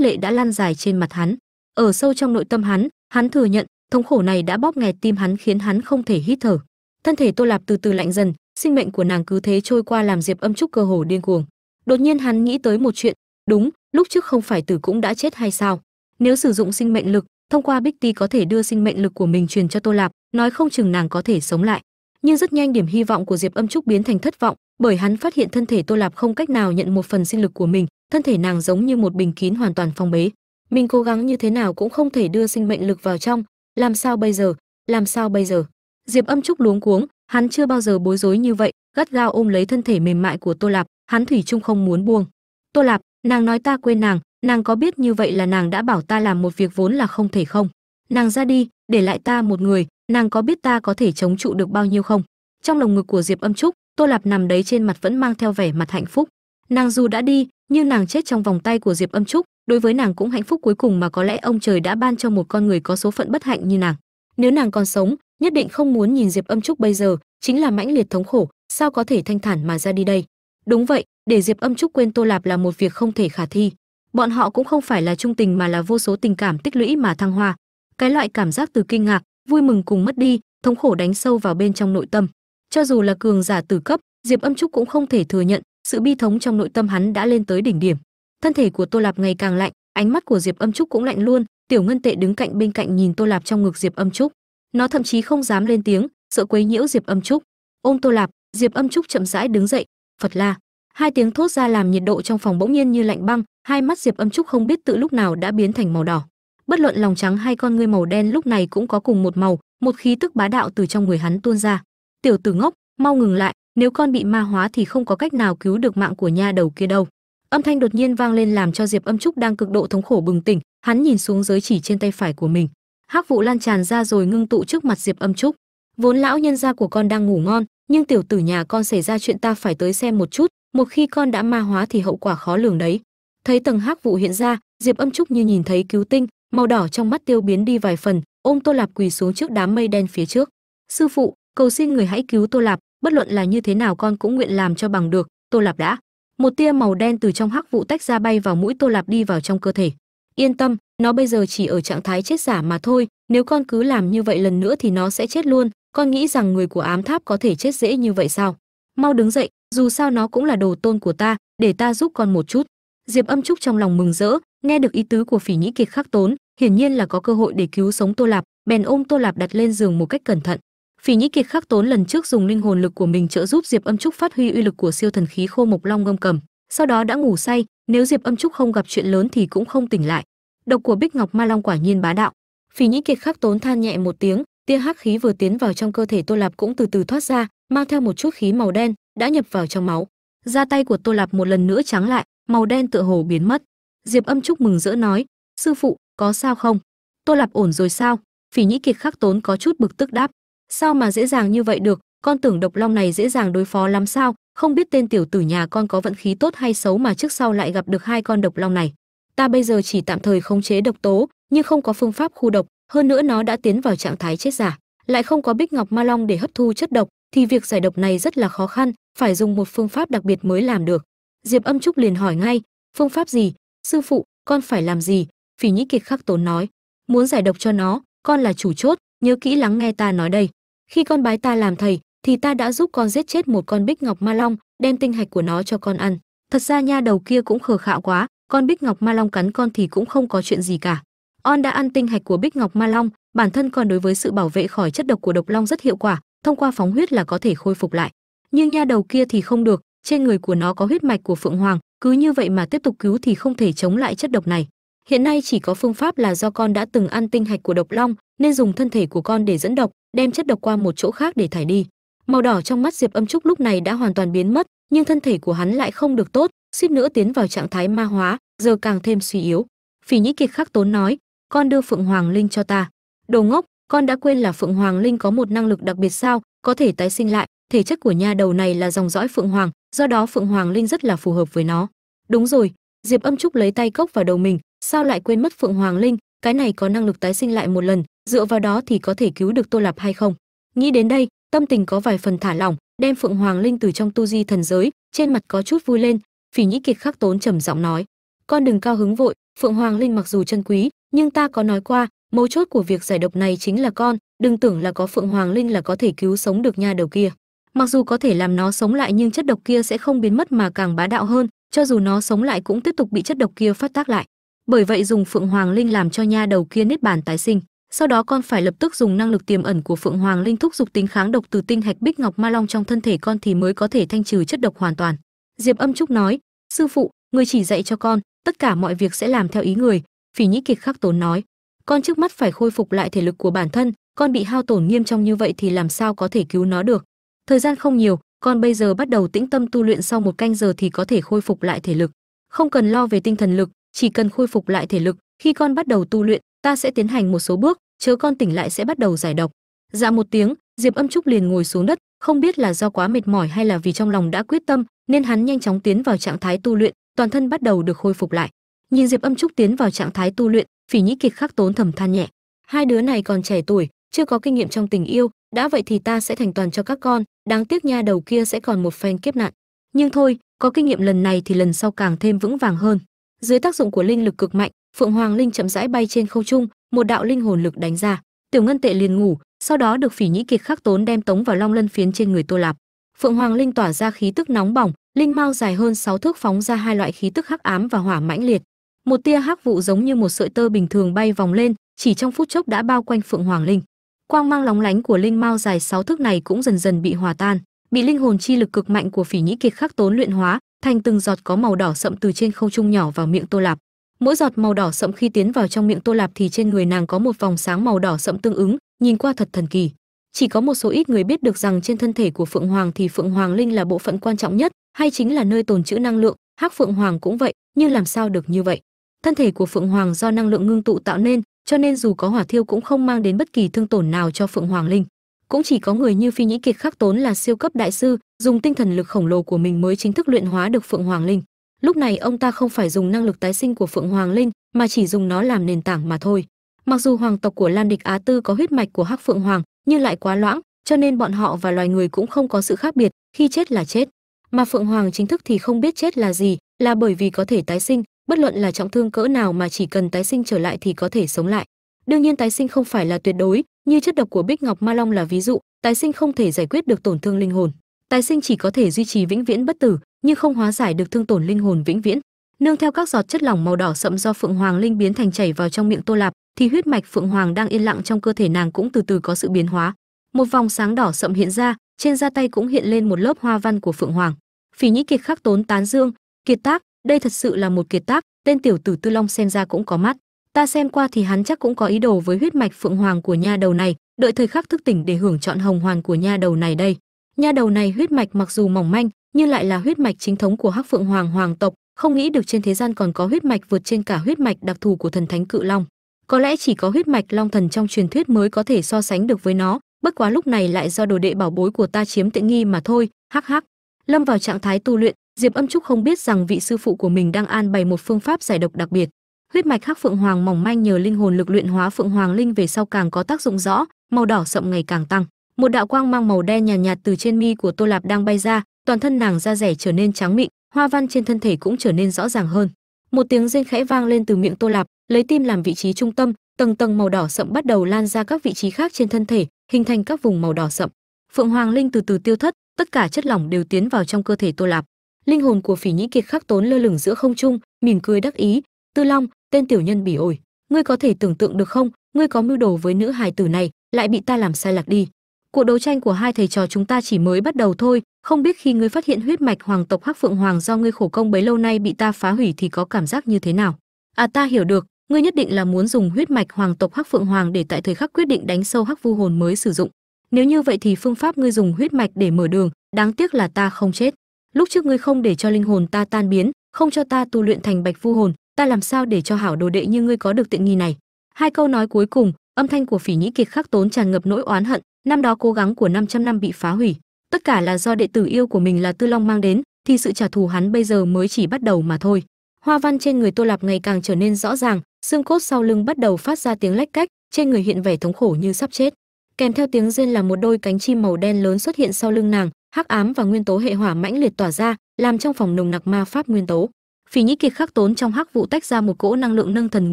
lệ đã lan dài trên mặt hắn. Ở sâu trong nội tâm hắn hắn thừa nhận thống khổ này đã bóp nghẹt tim hắn khiến hắn không thể hít thở. Thân thể tô lạp từ từ lạnh dần sinh mệnh của nàng cứ thế trôi qua làm diệp âm trúc cơ hồ điên cuồng. Đột nhiên hắn nghĩ tới một chuyện đúng lúc trước không phải tử cũng đã chết hay sao? Nếu sử dụng sinh mệnh lực thông qua bích ti có thể đưa sinh mệnh lực của mình truyền cho tô lạp, nói không chừng nàng có thể sống lại. Nhưng rất nhanh điểm hy vọng của diệp âm trúc biến thành thất vọng, bởi hắn phát hiện thân thể tô lạp không cách nào nhận một phần sinh lực của mình, thân thể nàng giống như một bình kín hoàn toàn phong bế. Mình cố gắng như thế nào cũng không thể đưa sinh mệnh lực vào trong. Làm sao bây giờ? Làm sao bây giờ? Diệp âm trúc luống cuống, hắn chưa bao giờ bối rối như vậy, gắt gao ôm lấy thân thể mềm mại của tô lạp, hắn thủy chung không muốn buông. Tô lạp, nàng nói ta quên nàng nàng có biết như vậy là nàng đã bảo ta làm một việc vốn là không thể không? Nàng ra đi, để lại ta một người, nàng có biết ta có thể chống trụ được bao nhiêu không? Trong lồng ngực của diệp âm trúc, tô lạp nằm đấy trên mặt vẫn mang theo vẻ mặt hạnh phúc. Nàng dù đã đi nhưng nàng chết trong vòng tay của diệp âm trúc, đối với nàng cũng hạnh phúc cuối cùng mà có lẽ ông trời đã ban cho một con người có số phận bất hạnh như nàng. Nếu nàng còn sống, nhất định không muốn nhìn diệp âm trúc bây giờ, chính là mãnh liệt thống khổ, sao có thể thanh thản mà ra đi đây? Đúng vậy, để diệp âm trúc quên tô lạp là một việc không thể khả thi bọn họ cũng không phải là trung tình mà là vô số tình cảm tích lũy mà thăng hoa. Cái loại cảm giác từ kinh ngạc, vui mừng cùng mất đi, thống khổ đánh sâu vào bên trong nội tâm. Cho dù là cường giả tử cấp, diệp âm trúc cũng không thể thừa nhận sự bi thống trong nội tâm hắn đã lên tới đỉnh điểm. Thân thể của tô lạp ngày càng lạnh, ánh mắt của diệp âm trúc cũng lạnh luôn, tiểu ngân tệ đứng cạnh bên cạnh nhìn tô lạp trong ngực diệp âm trúc. Nó thậm chí không dám lên tiếng, sợ quấy nhiễu diệp âm trúc. Ôm tô lạp, diệp âm trúc chậm rãi đứng dậy, phật la hai tiếng thốt ra làm nhiệt độ trong phòng bỗng nhiên như lạnh băng, hai mắt diệp âm trúc không biết tự lúc nào đã biến thành màu đỏ. Bất luận lòng trắng hay con ngươi màu đen lúc này cũng có cùng một màu, một khí tức bá đạo từ trong người hắn tuôn ra. Tiểu tử ngốc, mau ngừng lại, nếu con bị ma hóa thì không có cách nào cứu được mạng của nha đầu kia đâu. Âm thanh đột nhiên vang lên làm cho diệp âm trúc đang cực độ thống khổ bừng tỉnh, hắn nhìn xuống giới chỉ trên tay phải của mình. Hắc vụ lan tràn ra rồi ngưng tụ trước mặt diệp âm trúc. Vốn lão nhân gia của con đang ngủ ngon, nhưng tiểu tử nhà con xảy ra chuyện ta phải tới xem một chút một khi con đã ma hóa thì hậu quả khó lường đấy. Thấy tầng hắc vụ hiện ra, diệp âm trúc như nhìn thấy cứu tinh, màu đỏ trong mắt tiêu biến đi vài phần, ôm tô lạp quỳ xuống trước đám mây đen phía trước. Sư phụ, cầu xin người hãy cứu tô lạp, bất luận là như thế nào con cũng nguyện làm cho bằng được, tô lạp đã. Một tia màu đen từ trong hắc vụ tách ra bay vào mũi tô lạp đi vào trong cơ thể. Yên tâm, nó bây giờ chỉ ở trạng thái chết giả mà thôi, nếu con cứ làm như vậy lần nữa thì nó sẽ chết luôn, con nghĩ rằng người của ám tháp có thể chết dễ như vậy sao? Mau đứng dậy dù sao nó cũng là đồ tôn của ta, để ta giúp con một chút. Diệp âm trúc trong lòng mừng rỡ, nghe được ý tứ của phỉ nhĩ kiệt khắc tốn, hiển nhiên là có cơ hội để cứu sống tô lạp, bèn ôm tô lạp đặt lên giường một cách cẩn thận. Phỉ nhĩ kiệt khắc tốn lần trước dùng linh hồn lực của mình trợ giúp diệp âm trúc phát huy uy lực của siêu thần khí khô mộc long ngâm cầm. Sau đó đã ngủ say, nếu diệp âm trúc không gặp chuyện lớn thì cũng không tỉnh lại. Độc của bích ngọc ma long quả nhiên bá đạo. Phỉ nhĩ kiệt khắc tốn than nhẹ một tiếng, tia hắc khí vừa tiến vào trong cơ thể tô lạp cũng từ từ thoát ra, mang theo một chút khí màu đen đã nhập vào trong máu. Da tay của tô lạp một lần nữa trắng lại, màu đen tựa hồ biến mất. Diệp âm trúc mừng rỡ nói, sư phụ, có sao không? Tô lạp ổn rồi sao? Phỉ nhĩ kiệt khắc tốn có chút bực tức đáp, sao mà dễ dàng như vậy được? Con tưởng độc long này dễ dàng đối phó lắm sao? Không biết tên tiểu tử nhà con có vận khí tốt hay xấu mà trước sau lại gặp được hai con độc long này. Ta bây giờ chỉ tạm thời khống chế độc tố, nhưng không có phương pháp khu độc, hơn nữa nó đã tiến vào trạng thái chết giả, lại không có bích ngọc ma long để hấp thu chất độc, thì việc giải độc này rất là khó khăn phải dùng một phương pháp đặc biệt mới làm được. Diệp âm trúc liền hỏi ngay, phương pháp gì? Sư phụ, con phải làm gì? Phỉ nhĩ kiệt khắc tốn nói, muốn giải độc cho nó, con là chủ chốt, nhớ kỹ lắng nghe ta nói đây. Khi con bái ta làm thầy, thì ta đã giúp con giết chết một con bích ngọc ma long, đem tinh hạch của nó cho con ăn. Thật ra nha đầu kia cũng khờ khạo quá, con bích ngọc ma long cắn con thì cũng không có chuyện gì cả. On đã ăn tinh hạch của bích ngọc ma long, bản thân con đối với sự bảo vệ khỏi chất độc của độc long rất hiệu quả, thông qua phóng huyết là có thể khôi phục lại nhưng nha đầu kia thì không được, trên người của nó có huyết mạch của phượng hoàng, cứ như vậy mà tiếp tục cứu thì không thể chống lại chất độc này. Hiện nay chỉ có phương pháp là do con đã từng ăn tinh hạch của độc long, nên dùng thân thể của con để dẫn độc, đem chất độc qua một chỗ khác để thải đi. Màu đỏ trong mắt diệp âm trúc lúc này đã hoàn toàn biến mất, nhưng thân thể của hắn lại không được tốt, suýt nữa tiến vào trạng thái ma hóa, giờ càng thêm suy yếu. Phỉ nhĩ kiệt khắc tốn nói, con đưa phượng hoàng linh cho ta. Đồ ngốc, con đã quên là phượng hoàng linh có một năng lực đặc biệt sao, có thể tái sinh lại thể chất của nha đầu này là dòng dõi phượng hoàng, do đó phượng hoàng linh rất là phù hợp với nó. Đúng rồi, diệp âm trúc lấy tay cốc vào đầu mình, sao lại quên mất phượng hoàng linh? Cái này có năng lực tái sinh lại một lần, dựa vào đó thì có thể cứu được tô lạp hay không? Nghĩ đến đây, tâm tình có vài phần thả lỏng, đem phượng hoàng linh từ trong tu di thần giới, trên mặt có chút vui lên, phỉ nhĩ kiệt khắc tốn trầm giọng nói. Con đừng cao hứng vội, phượng hoàng linh mặc dù chân quý, nhưng ta có nói qua, mấu chốt của việc giải độc này chính là con, đừng tưởng là có phượng hoàng linh là có thể cứu sống được nha đầu kia mặc dù có thể làm nó sống lại nhưng chất độc kia sẽ không biến mất mà càng bá đạo hơn, cho dù nó sống lại cũng tiếp tục bị chất độc kia phát tác lại. Bởi vậy dùng phượng hoàng linh làm cho nha đầu kia niết bàn tái sinh, sau đó con phải lập tức dùng năng lực tiềm ẩn của phượng hoàng linh thúc giục tính kháng độc từ tinh hạch bích ngọc ma long trong thân thể con thì mới có thể thanh trừ chất độc hoàn toàn. Diệp âm trúc nói, sư phụ người chỉ dạy cho con, tất cả mọi việc sẽ làm theo ý người. Phỉ nhĩ kiệt khắc tốn nói, con trước mắt phải khôi phục lại thể lực của bản thân, con bị hao tổn nghiêm trọng như vậy thì làm sao có thể cứu nó được? Thời gian không nhiều, con bây giờ bắt đầu tĩnh tâm tu luyện sau một canh giờ thì có thể khôi phục lại thể lực. Không cần lo về tinh thần lực, chỉ cần khôi phục lại thể lực, khi con bắt đầu tu luyện, ta sẽ tiến hành một số bước, chớ con tỉnh lại sẽ bắt đầu giải độc. Dạ một tiếng, diệp âm trúc liền ngồi xuống đất, không biết là do quá mệt mỏi hay là vì trong lòng đã quyết tâm, nên hắn nhanh chóng tiến vào trạng thái tu luyện, toàn thân bắt đầu được khôi phục lại. Nhìn diệp âm trúc tiến vào trạng thái tu luyện, phỉ nhĩ kiệt khắc tốn thầm than nhẹ. Hai đứa này còn trẻ tuổi, chưa có kinh nghiệm trong tình yêu đã vậy thì ta sẽ thành toàn cho các con, đáng tiếc nha, đầu kia sẽ còn một phen kiếp nạn. Nhưng thôi, có kinh nghiệm lần này thì lần sau càng thêm vững vàng hơn. Dưới tác dụng của linh lực cực mạnh, phượng hoàng linh chậm rãi bay trên không trung, một đạo linh hồn lực đánh ra. Tiểu ngân tệ liền ngủ, sau đó được phỉ nhĩ kiệt khắc tốn đem tống vào long lân phiến trên người tô lạp. Phượng hoàng linh tỏa ra khí tức nóng bỏng, linh mao dài hơn 6 thước phóng ra hai loại khí tức hắc ám và hỏa mãnh liệt. Một tia hắc vụ giống như một sợi tơ bình thường bay vòng lên, chỉ trong phút chốc đã bao quanh phượng hoàng linh quang mang lóng lánh của linh mao dài 6 thước này cũng dần dần bị hòa tan, bị linh hồn chi lực cực mạnh của phỉ nhĩ kiệt khắc tốn luyện hóa, thành từng giọt có màu đỏ sậm từ trên không trung nhỏ vào miệng tô lạp. Mỗi giọt màu đỏ sậm khi tiến vào trong miệng tô lạp thì trên người nàng có một vòng sáng màu đỏ sậm tương ứng, nhìn qua thật thần kỳ. Chỉ có một số ít người biết được rằng trên thân thể của phượng hoàng thì phượng hoàng linh là bộ phận quan trọng nhất, hay chính là nơi tồn trữ năng lượng, hắc phượng hoàng cũng vậy, nhưng làm sao được như vậy? Thân thể của phượng hoàng do năng lượng ngưng tụ tạo nên cho nên dù có hỏa thiêu cũng không mang đến bất kỳ thương tổn nào cho phượng hoàng linh. Cũng chỉ có người như phi nhĩ kiệt khắc tốn là siêu cấp đại sư, dùng tinh thần lực khổng lồ của mình mới chính thức luyện hóa được phượng hoàng linh. Lúc này ông ta không phải dùng năng lực tái sinh của phượng hoàng linh, mà chỉ dùng nó làm nền tảng mà thôi. Mặc dù hoàng tộc của lan địch á tư có huyết mạch của hắc phượng hoàng, nhưng lại quá loãng, cho nên bọn họ và loài người cũng không có sự khác biệt, khi chết là chết. Mà phượng hoàng chính thức thì không biết chết là gì, là bởi vì có thể tái sinh bất luận là trọng thương cỡ nào mà chỉ cần tái sinh trở lại thì có thể sống lại. Đương nhiên tái sinh không phải là tuyệt đối, như chất độc của bích ngọc ma long là ví dụ, tái sinh không thể giải quyết được tổn thương linh hồn. Tái sinh chỉ có thể duy trì vĩnh viễn bất tử, nhưng không hóa giải được thương tổn linh hồn vĩnh viễn. Nương theo các giọt chất lỏng màu đỏ sậm do phượng hoàng linh biến thành chảy vào trong miệng tô lạp, thì huyết mạch phượng hoàng đang yên lặng trong cơ thể nàng cũng từ từ có sự biến hóa. Một vòng sáng đỏ sậm hiện ra, trên da tay cũng hiện lên một lớp hoa văn của phượng hoàng. Phỉ nhĩ kiệt khắc tốn tán dương, kiệt tác đây thật sự là một kiệt tác, tên tiểu tử tư long xem ra cũng có mắt. Ta xem qua thì hắn chắc cũng có ý đồ với huyết mạch phượng hoàng của nha đầu này, đợi thời khắc thức tỉnh để hưởng chọn hồng hoàn của nha đầu này đây. Nha đầu này huyết mạch mặc dù mỏng manh, nhưng lại là huyết mạch chính thống của hắc phượng hoàng hoàng tộc, không nghĩ được trên thế gian còn có huyết mạch vượt trên cả huyết mạch đặc thù của thần thánh cự long. Có lẽ chỉ có huyết mạch long thần trong truyền thuyết mới có thể so sánh được với nó, bất quá lúc này lại do đồ đệ bảo bối của ta chiếm tiện nghi mà thôi, hắc hắc. Lâm vào trạng thái tu luyện diệp âm trúc không biết rằng vị sư phụ của mình đang an bày một phương pháp giải độc đặc biệt. Huyết mạch hắc phượng hoàng mỏng manh nhờ linh hồn lực luyện hóa phượng hoàng linh về sau càng có tác dụng rõ màu đỏ sậm ngày càng tăng. Một đạo quang mang màu đen nhàn nhạt, nhạt từ trên mi của tô lạp đang bay ra toàn thân nàng da rẻ trở nên trắng mịn hoa văn trên thân thể cũng trở nên rõ ràng hơn. Một tiếng rên khẽ vang lên từ miệng tô lạp lấy tim làm vị trí trung tâm tầng tầng màu đỏ sậm bắt đầu lan ra các vị trí khác trên thân thể hình thành các vùng màu đỏ sậm. Phượng hoàng linh từ từ tiêu thất tất cả chất lỏng đều tiến vào trong cơ thể tô lạp linh hồn của phỉ nhĩ kiệt khắc tốn lơ lửng giữa không trung, mỉm cười đắc ý. Tư long, tên tiểu nhân bỉ ổi, ngươi có thể tưởng tượng được không? Ngươi có mưu đồ với nữ hài tử này, lại bị ta làm sai lạc đi. Cuộc đấu tranh của hai thầy trò chúng ta chỉ mới bắt đầu thôi. Không biết khi ngươi phát hiện huyết mạch hoàng tộc hắc phượng hoàng do ngươi khổ công bấy lâu nay bị ta phá hủy thì có cảm giác như thế nào? À ta hiểu được. Ngươi nhất định là muốn dùng huyết mạch hoàng tộc hắc phượng hoàng để tại thời khắc quyết định đánh sâu hắc vu hồn mới sử dụng. Nếu như vậy thì phương pháp ngươi dùng huyết mạch để mở đường, đáng tiếc là ta không chết lúc trước ngươi không để cho linh hồn ta tan biến, không cho ta tu luyện thành bạch vu hồn, ta làm sao để cho hảo đồ đệ như ngươi có được tiện nghi này? Hai câu nói cuối cùng, âm thanh của phỉ nhĩ kiệt khắc tốn tràn ngập nỗi oán hận, năm đó cố gắng của 500 năm bị phá hủy. Tất cả là do đệ tử yêu của mình là tư long mang đến, thì sự trả thù hắn bây giờ mới chỉ bắt đầu mà thôi. Hoa văn trên người tô lạp ngày càng trở nên rõ ràng, xương cốt sau lưng bắt đầu phát ra tiếng lách cách, trên người hiện vẻ thống khổ như sắp chết. Kèm theo tiếng rên là một đôi cánh chim màu đen lớn xuất hiện sau lưng nàng hắc ám và nguyên tố hệ hỏa mãnh liệt tỏa ra, làm trong phòng nồng nặc ma pháp nguyên tố. Phỉ nhĩ kiệt khắc tốn trong hắc vụ tách ra một cỗ năng lượng nâng thần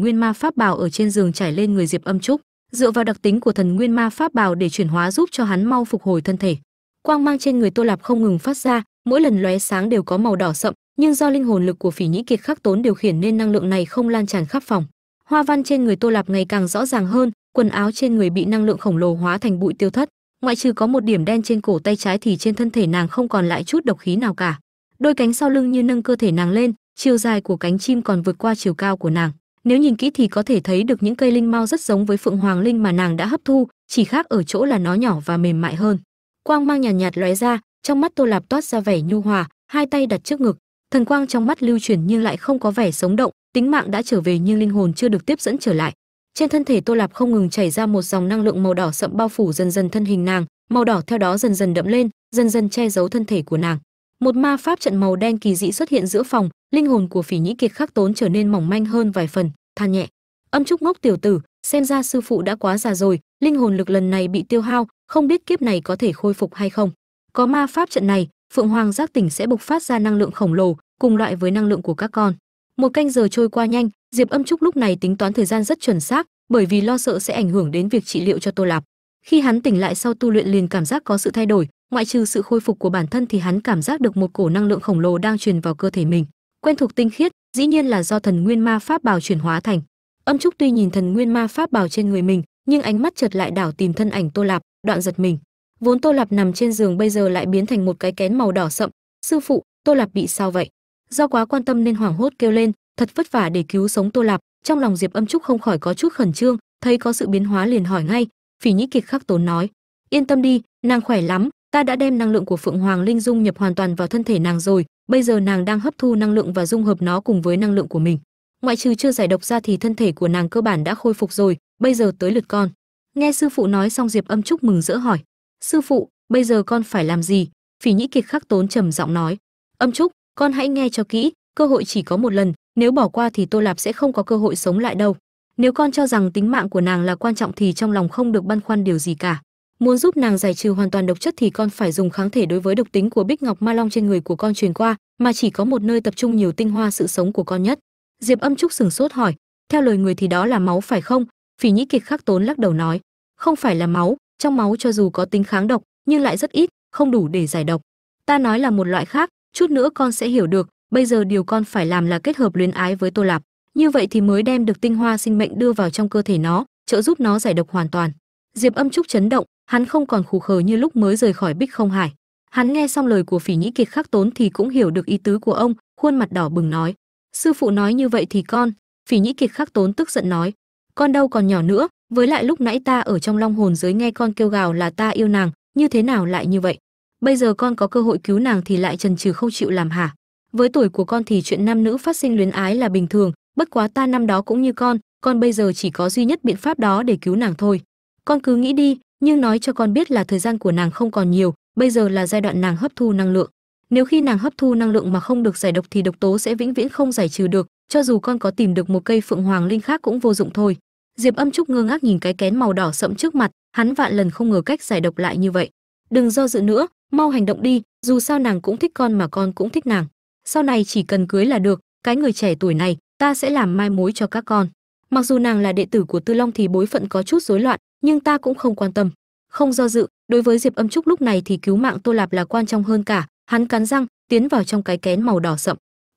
nguyên ma pháp bào ở trên giường trải lên người diệp âm trúc, dựa vào đặc tính của thần nguyên ma pháp bào để chuyển hóa giúp cho hắn mau phục hồi thân thể. Quang mang trên người tô lạp không ngừng phát ra, mỗi lần lóe sáng đều có màu đỏ sậm, nhưng do linh hồn lực của phỉ nhĩ kiệt khắc tốn điều khiển nên năng lượng này không lan tràn khắp phòng. Hoa văn trên người tô lạp ngày càng rõ ràng hơn, quần áo trên người bị năng lượng khổng lồ hóa thành bụi tiêu thất ngoại trừ có một điểm đen trên cổ tay trái thì trên thân thể nàng không còn lại chút độc khí nào cả. Đôi cánh sau lưng như nâng cơ thể nàng lên chiều dài của cánh chim còn vượt qua chiều cao của nàng. Nếu nhìn kỹ thì có thể thấy được những cây linh mau rất giống với phượng hoàng linh mà nàng đã hấp thu chỉ khác ở chỗ là nó nhỏ và mềm mại hơn. Quang mang nhàn nhạt, nhạt lóe ra trong mắt tô lạp toát ra vẻ nhu hòa hai tay đặt trước ngực. Thần quang trong mắt lưu chuyển nhưng lại không có vẻ sống động tính mạng đã trở về nhưng linh hồn chưa được tiếp dẫn trở lại trên thân thể tô lạp không ngừng chảy ra một dòng năng lượng màu đỏ sậm bao phủ dần dần thân hình nàng. Màu đỏ theo đó dần dần đậm lên, dần dần che giấu thân thể của nàng. Một ma pháp trận màu đen kỳ dị xuất hiện giữa phòng, linh hồn của phỉ nhĩ kiệt khắc tốn trở nên mỏng manh hơn vài phần, than nhẹ. Âm trúc ngốc tiểu tử, xem ra sư phụ đã quá già rồi, linh hồn lực lần này bị tiêu hao, không biết kiếp này có thể khôi phục hay không. Có ma pháp trận này, phượng hoàng giác tỉnh sẽ bộc phát ra năng lượng khổng lồ, cùng loại với năng lượng của các con. Một canh giờ trôi qua nhanh diệp âm trúc lúc này tính toán thời gian rất chuẩn xác, bởi vì lo sợ sẽ ảnh hưởng đến việc trị liệu cho tô lạp. Khi hắn tỉnh lại sau tu luyện liền cảm giác có sự thay đổi, ngoại trừ sự khôi phục của bản thân thì hắn cảm giác được một cổ năng lượng khổng lồ đang truyền vào cơ thể mình, quen thuộc tinh khiết, dĩ nhiên là do thần nguyên ma pháp bào chuyển hóa thành. Âm trúc tuy nhìn thần nguyên ma pháp bào trên người mình, nhưng ánh mắt chợt lại đảo tìm thân ảnh tô lạp, đoạn giật mình. Vốn tô lạp nằm trên giường bây giờ lại biến thành một cái kén màu đỏ sậm. Sư phụ, tô lạp bị sao vậy? Do quá quan tâm nên hoảng hốt kêu lên thật vất vả để cứu sống tô lạp. Trong lòng diệp âm trúc không khỏi có chút khẩn trương, thấy có sự biến hóa liền hỏi ngay. Phỉ nhĩ kiệt khắc tốn nói, yên tâm đi, nàng khỏe lắm, ta đã đem năng lượng của phượng hoàng linh dung nhập hoàn toàn vào thân thể nàng rồi, bây giờ nàng đang hấp thu năng lượng và dung hợp nó cùng với năng lượng của mình. Ngoại trừ chưa giải độc ra thì thân thể của nàng cơ bản đã khôi phục rồi, bây giờ tới lượt con. Nghe sư phụ nói xong diệp âm trúc mừng rỡ hỏi, sư phụ, bây giờ con phải làm gì? Phỉ nhĩ kiệt khắc tốn trầm giọng nói, âm trúc, con hãy nghe cho kỹ, cơ hội chỉ có một lần nếu bỏ qua thì tô lạp sẽ không có cơ hội sống lại đâu. Nếu con cho rằng tính mạng của nàng là quan trọng thì trong lòng không được băn khoăn điều gì cả. Muốn giúp nàng giải trừ hoàn toàn độc chất thì con phải dùng kháng thể đối với độc tính của bích ngọc ma long trên người của con truyền qua, mà chỉ có một nơi tập trung nhiều tinh hoa sự sống của con nhất. Diệp âm trúc sừng sốt hỏi, theo lời người thì đó là máu phải không? Phỉ nhĩ kiệt khắc tốn lắc đầu nói, không phải là máu, trong máu cho dù có tính kháng độc, nhưng lại rất ít, không đủ để giải độc. Ta nói là một loại khác, chút nữa con sẽ hiểu được bây giờ điều con phải làm là kết hợp luyến ái với tô lạp. Như vậy thì mới đem được tinh hoa sinh mệnh đưa vào trong cơ thể nó, trợ giúp nó giải độc hoàn toàn. Diệp âm trúc chấn động, hắn không còn khù khờ như lúc mới rời khỏi bích không hải. Hắn nghe xong lời của phỉ nhĩ kiệt khắc tốn thì cũng hiểu được ý tứ của ông, khuôn mặt đỏ bừng nói, sư phụ nói như vậy thì con, phỉ nhĩ kiệt khắc tốn tức giận nói, con đâu còn nhỏ nữa, với lại lúc nãy ta ở trong long hồn giới nghe con kêu gào là ta yêu nàng, như thế nào lại như vậy? Bây giờ con có cơ hội cứu nàng thì lại trần trừ không chịu làm hả? Với tuổi của con thì chuyện nam nữ phát sinh luyến ái là bình thường, bất quá ta năm đó cũng như con con bây giờ chỉ có duy nhất biện pháp đó để cứu nàng thôi. Con cứ nghĩ đi, nhưng nói cho con biết là thời gian của nàng không còn nhiều, bây giờ là giai đoạn nàng hấp thu năng lượng. Nếu khi nàng hấp thu năng lượng mà không được giải độc thì độc tố sẽ vĩnh viễn không giải trừ được, cho dù con có tìm được một cây phượng hoàng linh khác cũng vô dụng thôi. Diệp âm trúc ngơ ngác nhìn cái kén màu đỏ sẫm trước mặt, hắn vạn lần không ngờ cách giải độc lại như vậy. Đừng do dự nữa, mau hành động đi, dù sao nàng cũng thích con mà con cũng thích nàng sau này chỉ cần cưới là được, cái người trẻ tuổi này, ta sẽ làm mai mối cho các con. Mặc dù nàng là đệ tử của tư long thì bối phận có chút rối loạn, nhưng ta cũng không quan tâm. Không do dự, đối với diệp âm trúc lúc này thì cứu mạng tô lạp là quan trọng hơn cả, hắn cắn răng, tiến vào trong cái kén màu đỏ sậm.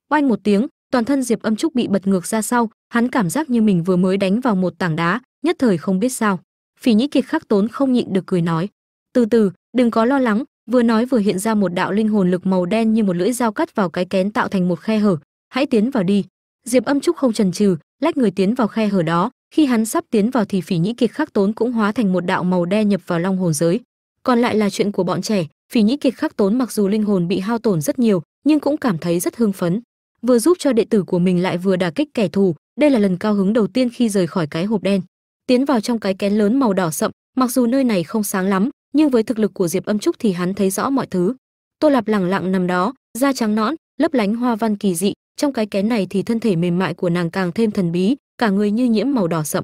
Oanh một tiếng, toàn thân diệp âm trúc bị bật ngược ra sau, hắn cảm giác như mình vừa mới đánh vào một tảng đá, nhất thời không biết sao. Phỉ nhĩ kiệt khắc tốn không nhịn được cười nói, từ từ, đừng có lo lắng vừa nói vừa hiện ra một đạo linh hồn lực màu đen như một lưỡi dao cắt vào cái kén tạo thành một khe hở. Hãy tiến vào đi. Diệp âm trúc không chần chừ, lách người tiến vào khe hở đó. Khi hắn sắp tiến vào thì phỉ nhĩ kiệt khắc tốn cũng hóa thành một đạo màu đen nhập vào long hồn giới. Còn lại là chuyện của bọn trẻ. Phỉ nhĩ kiệt khắc tốn mặc dù linh hồn bị hao tổn rất nhiều, nhưng cũng cảm thấy rất hưng phấn. Vừa giúp cho đệ tử của mình lại vừa đả kích kẻ thù, đây là lần cao hứng đầu tiên khi rời khỏi cái hộp đen. Tiến vào trong cái kén lớn màu đỏ sậm, mặc dù nơi này không sáng lắm nhưng với thực lực của diệp âm trúc thì hắn thấy rõ mọi thứ. Tô lạp lẳng lặng nằm đó, da trắng nõn, lấp lánh hoa văn kỳ dị. Trong cái kén này thì thân thể mềm mại của nàng càng thêm thần bí, cả người như nhiễm màu đỏ sậm.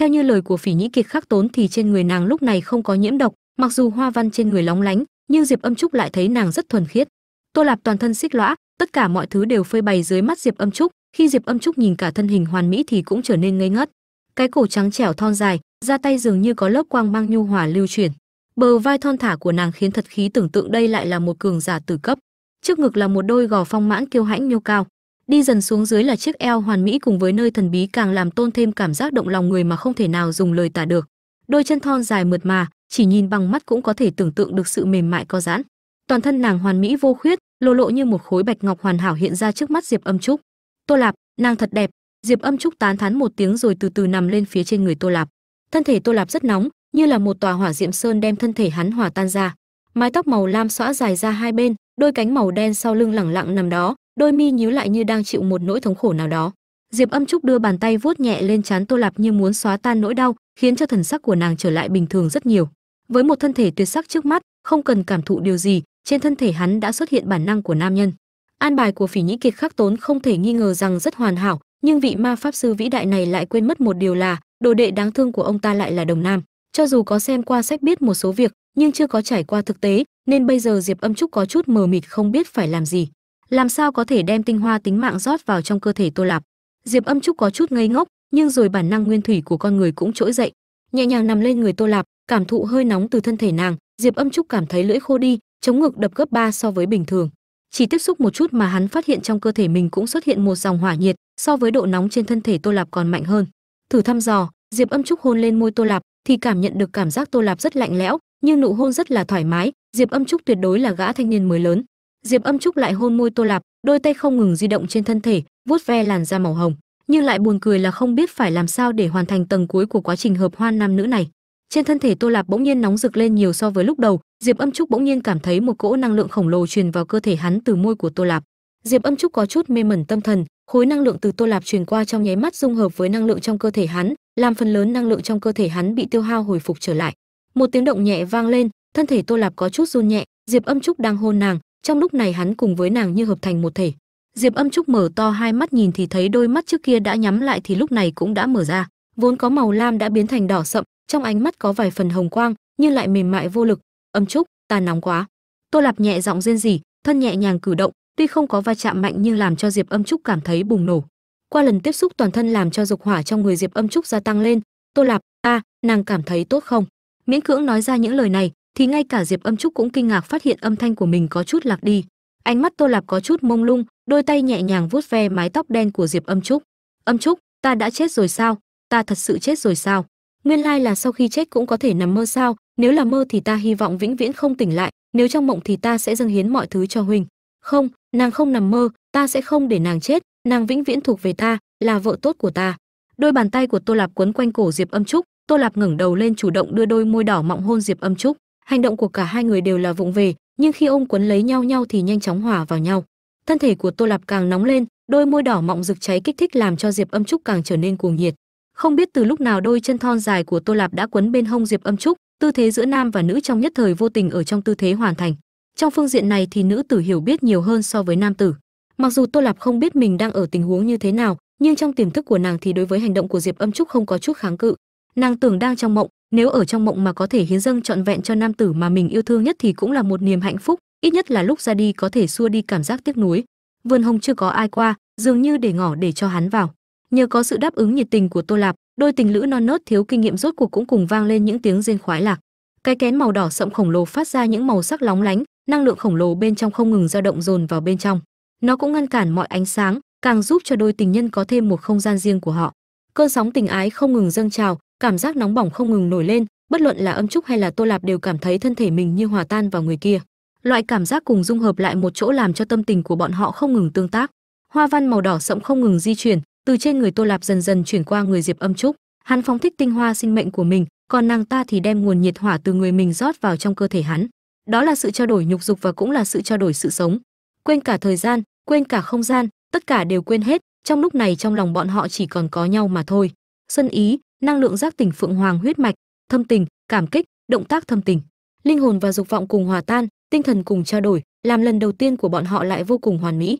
Theo như lời của phỉ nhĩ kiệt khắc tốn thì trên người nàng lúc này không có nhiễm độc, mặc dù hoa văn trên người lóng lánh, nhưng diệp âm trúc lại thấy nàng rất thuần khiết. Tô lạp toàn thân xích lõa, tất cả mọi thứ đều phơi bày dưới mắt diệp âm trúc. Khi diệp âm trúc nhìn cả thân hình hoàn mỹ thì cũng trở nên ngây ngất. Cái cổ trắng trẻo thon dài ra tay dường như có lớp quang mang nhu hòa lưu chuyển bờ vai thon thả của nàng khiến thật khí tưởng tượng đây lại là một cường giả tử cấp. Trước ngực là một đôi gò phong mãn kiêu hãnh nhô cao. Đi dần xuống dưới là chiếc eo hoàn mỹ cùng với nơi thần bí càng làm tôn thêm cảm giác động lòng người mà không thể nào dùng lời tả được. Đôi chân thon dài mượt mà, chỉ nhìn bằng mắt cũng có thể tưởng tượng được sự mềm mại co giãn. Toàn thân nàng hoàn mỹ vô khuyết, lộ lộ như một khối bạch ngọc hoàn hảo hiện ra trước mắt diệp âm trúc. Tô lạp, nàng thật đẹp. Diệp âm trúc tán thán một tiếng rồi từ từ nằm lên phía trên người tô lạp. Thân thể tô lạp rất nóng như là một tòa hỏa diệm sơn đem thân thể hắn hòa tan ra. Mái tóc màu lam xõa dài ra hai bên, đôi cánh màu đen sau lưng lẳng lặng nằm đó, đôi mi nhíu lại như đang chịu một nỗi thống khổ nào đó. Diệp âm trúc đưa bàn tay vuốt nhẹ lên trán tô lạp như muốn xóa tan nỗi đau, khiến cho thần sắc của nàng trở lại bình thường rất nhiều. Với một thân thể tuyệt sắc trước mắt, không cần cảm thụ điều gì, trên thân thể hắn đã xuất hiện bản năng của nam nhân. An bài của phỉ nhĩ kiệt khắc tốn không thể nghi ngờ rằng rất hoàn hảo, nhưng vị ma pháp sư vĩ đại này lại quên mất một điều là, đồ đệ đáng thương của ông ta lại là đồng nam cho dù có xem qua sách biết một số việc, nhưng chưa có trải qua thực tế, nên bây giờ diệp âm trúc có chút mờ mịt không biết phải làm gì. Làm sao có thể đem tinh hoa tính mạng rót vào trong cơ thể tô lạp? Diệp âm trúc có chút ngây ngốc, nhưng rồi bản năng nguyên thủy của con người cũng trỗi dậy. Nhẹ nhàng nằm lên người tô lạp, cảm thụ hơi nóng từ thân thể nàng, diệp âm trúc cảm thấy lưỡi khô đi, chống ngực đập gấp ba so với bình thường. Chỉ tiếp xúc một chút mà hắn phát hiện trong cơ thể mình cũng xuất hiện một dòng hỏa nhiệt, so với độ nóng trên thân thể tô lạp còn mạnh hơn. Thử thăm dò, diệp âm trúc hôn lên môi tô lạp thì cảm nhận được cảm giác tô lạp rất lạnh lẽo, nhưng nụ hôn rất là thoải mái. Diệp âm trúc tuyệt đối là gã thanh niên mới lớn. Diệp âm trúc lại hôn môi tô lạp, đôi tay không ngừng di động trên thân thể, vuốt ve làn da màu hồng, nhưng lại buồn cười là không biết phải làm sao để hoàn thành tầng cuối của quá trình hợp hoan nam nữ này. Trên thân thể tô lạp bỗng nhiên nóng rực lên nhiều so với lúc đầu, diệp âm trúc bỗng nhiên cảm thấy một cỗ năng lượng khổng lồ truyền vào cơ thể hắn từ môi của tô lạp. Diệp âm trúc có chút mê mẩn tâm thần khối năng lượng từ tô lạp truyền qua trong nháy mắt dung hợp với năng lượng trong cơ thể hắn, làm phần lớn năng lượng trong cơ thể hắn bị tiêu hao hồi phục trở lại. Một tiếng động nhẹ vang lên, thân thể tô lạp có chút run nhẹ, diệp âm trúc đang hôn nàng, trong lúc này hắn cùng với nàng như hợp thành một thể. Diệp âm trúc mở to hai mắt nhìn thì thấy đôi mắt trước kia đã nhắm lại thì lúc này cũng đã mở ra. Vốn có màu lam đã biến thành đỏ sậm, trong ánh mắt có vài phần hồng quang, nhưng lại mềm mại vô lực. Âm trúc, ta nóng quá. Tô lạp nhẹ giọng rên rỉ, thân nhẹ nhàng cử động tuy không có va chạm mạnh nhưng làm cho diệp âm trúc cảm thấy bùng nổ. Qua lần tiếp xúc toàn thân làm cho dục hỏa trong người diệp âm trúc gia tăng lên. Tô lạp, a, nàng cảm thấy tốt không? Miễn cưỡng nói ra những lời này, thì ngay cả diệp âm trúc cũng kinh ngạc phát hiện âm thanh của mình có chút lạc đi. Ánh mắt tô lạp có chút mông lung, đôi tay nhẹ nhàng vuốt ve mái tóc đen của diệp âm trúc. Âm trúc, ta đã chết rồi sao? Ta thật sự chết rồi sao? Nguyên lai là sau khi chết cũng có thể nằm mơ sao? Nếu là mơ thì ta hy vọng vĩnh viễn không tỉnh lại, nếu trong mộng thì ta sẽ dâng hiến mọi thứ cho huynh không, nàng không nằm mơ, ta sẽ không để nàng chết, nàng vĩnh viễn thuộc về ta, là vợ tốt của ta. Đôi bàn tay của tô lạp quấn quanh cổ diệp âm trúc, tô lạp ngẩng đầu lên chủ động đưa đôi môi đỏ mọng hôn diệp âm trúc. Hành động của cả hai người đều là vụng về, nhưng khi ôm quấn lấy nhau nhau thì nhanh chóng hòa vào nhau. Thân thể của tô lạp càng nóng lên, đôi môi đỏ mọng rực cháy kích thích làm cho diệp âm trúc càng trở nên cuồng nhiệt. Không biết từ lúc nào đôi chân thon dài của tô lạp đã quấn bên hông diệp âm trúc, tư thế giữa nam và nữ trong nhất thời vô tình ở trong tư thế hoàn thành trong phương diện này thì nữ tử hiểu biết nhiều hơn so với nam tử. Mặc dù tô lạp không biết mình đang ở tình huống như thế nào, nhưng trong tiềm thức của nàng thì đối với hành động của diệp âm trúc không có chút kháng cự. Nàng tưởng đang trong mộng, nếu ở trong mộng mà có thể hiến dâng trọn vẹn cho nam tử mà mình yêu thương nhất thì cũng là một niềm hạnh phúc, ít nhất là lúc ra đi có thể xua đi cảm giác tiếc nuối. Vườn hồng chưa có ai qua, dường như để ngỏ để cho hắn vào. Nhờ có sự đáp ứng nhiệt tình của tô lạp, đôi tình lữ non nớt thiếu kinh nghiệm rốt cuộc cũng cùng vang lên những tiếng rên khoái lạc. Cái kén màu đỏ sậm khổng lồ phát ra những màu sắc lóng lánh năng lượng khổng lồ bên trong không ngừng dao động dồn vào bên trong. Nó cũng ngăn cản mọi ánh sáng, càng giúp cho đôi tình nhân có thêm một không gian riêng của họ. Cơn sóng tình ái không ngừng dâng trào, cảm giác nóng bỏng không ngừng nổi lên, bất luận là âm trúc hay là tô lạp đều cảm thấy thân thể mình như hòa tan vào người kia. Loại cảm giác cùng dung hợp lại một chỗ làm cho tâm tình của bọn họ không ngừng tương tác. Hoa văn màu đỏ sậm không ngừng di chuyển, từ trên người tô lạp dần dần chuyển qua người diệp âm trúc. Hắn phóng thích tinh hoa sinh mệnh của mình, còn nàng ta thì đem nguồn nhiệt hỏa từ người mình rót vào trong cơ thể hắn đó là sự trao đổi nhục dục và cũng là sự trao đổi sự sống. Quên cả thời gian, quên cả không gian, tất cả đều quên hết, trong lúc này trong lòng bọn họ chỉ còn có nhau mà thôi. Xuân ý, năng lượng giác tỉnh phượng hoàng huyết mạch, thâm tình, cảm kích, động tác thâm tình. Linh hồn và dục vọng cùng hòa tan, tinh thần cùng trao đổi, làm lần đầu tiên của bọn họ lại vô cùng hoàn mỹ.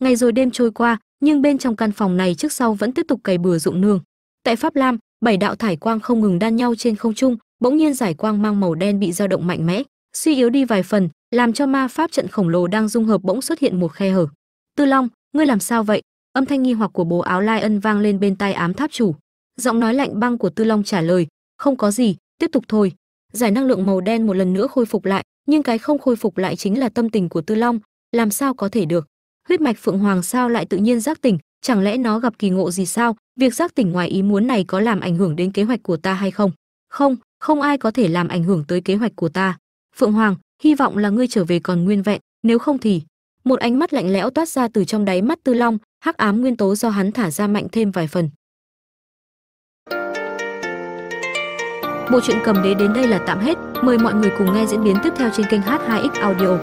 Ngày rồi đêm trôi qua nhưng bên trong căn phòng này trước sau vẫn tiếp tục cày bừa dụng nương. Tại pháp lam, bảy đạo thải quang không ngừng đan nhau trên không trung, bỗng nhiên giải quang mang màu đen bị dao động mạnh mẽ, suy yếu đi vài phần, làm cho ma pháp trận khổng lồ đang dung hợp bỗng xuất hiện một khe hở. Tư long, ngươi làm sao vậy? Âm thanh nghi hoặc của bố áo lai ân vang lên bên tai ám tháp chủ. Giọng nói lạnh băng của tư long trả lời, không có gì, tiếp tục thôi. Giải năng lượng màu đen một lần nữa khôi phục lại, nhưng cái không khôi phục lại chính là tâm tình của tư long, làm sao có thể được? Huyết mạch phượng hoàng sao lại tự nhiên giác tỉnh? Chẳng lẽ nó gặp kỳ ngộ gì sao? Việc giác tỉnh ngoài ý muốn này có làm ảnh hưởng đến kế hoạch của ta hay không? Không không ai có thể làm ảnh hưởng tới kế hoạch của ta. Phượng hoàng, hy vọng là ngươi trở về còn nguyên vẹn, nếu không thì. Một ánh mắt lạnh lẽo toát ra từ trong đáy mắt tư long, hắc ám nguyên tố do hắn thả ra mạnh thêm vài phần. Bộ truyện cầm đế đến đây là tạm hết. Mời mọi người cùng nghe diễn biến tiếp theo trên kênh h2x audio.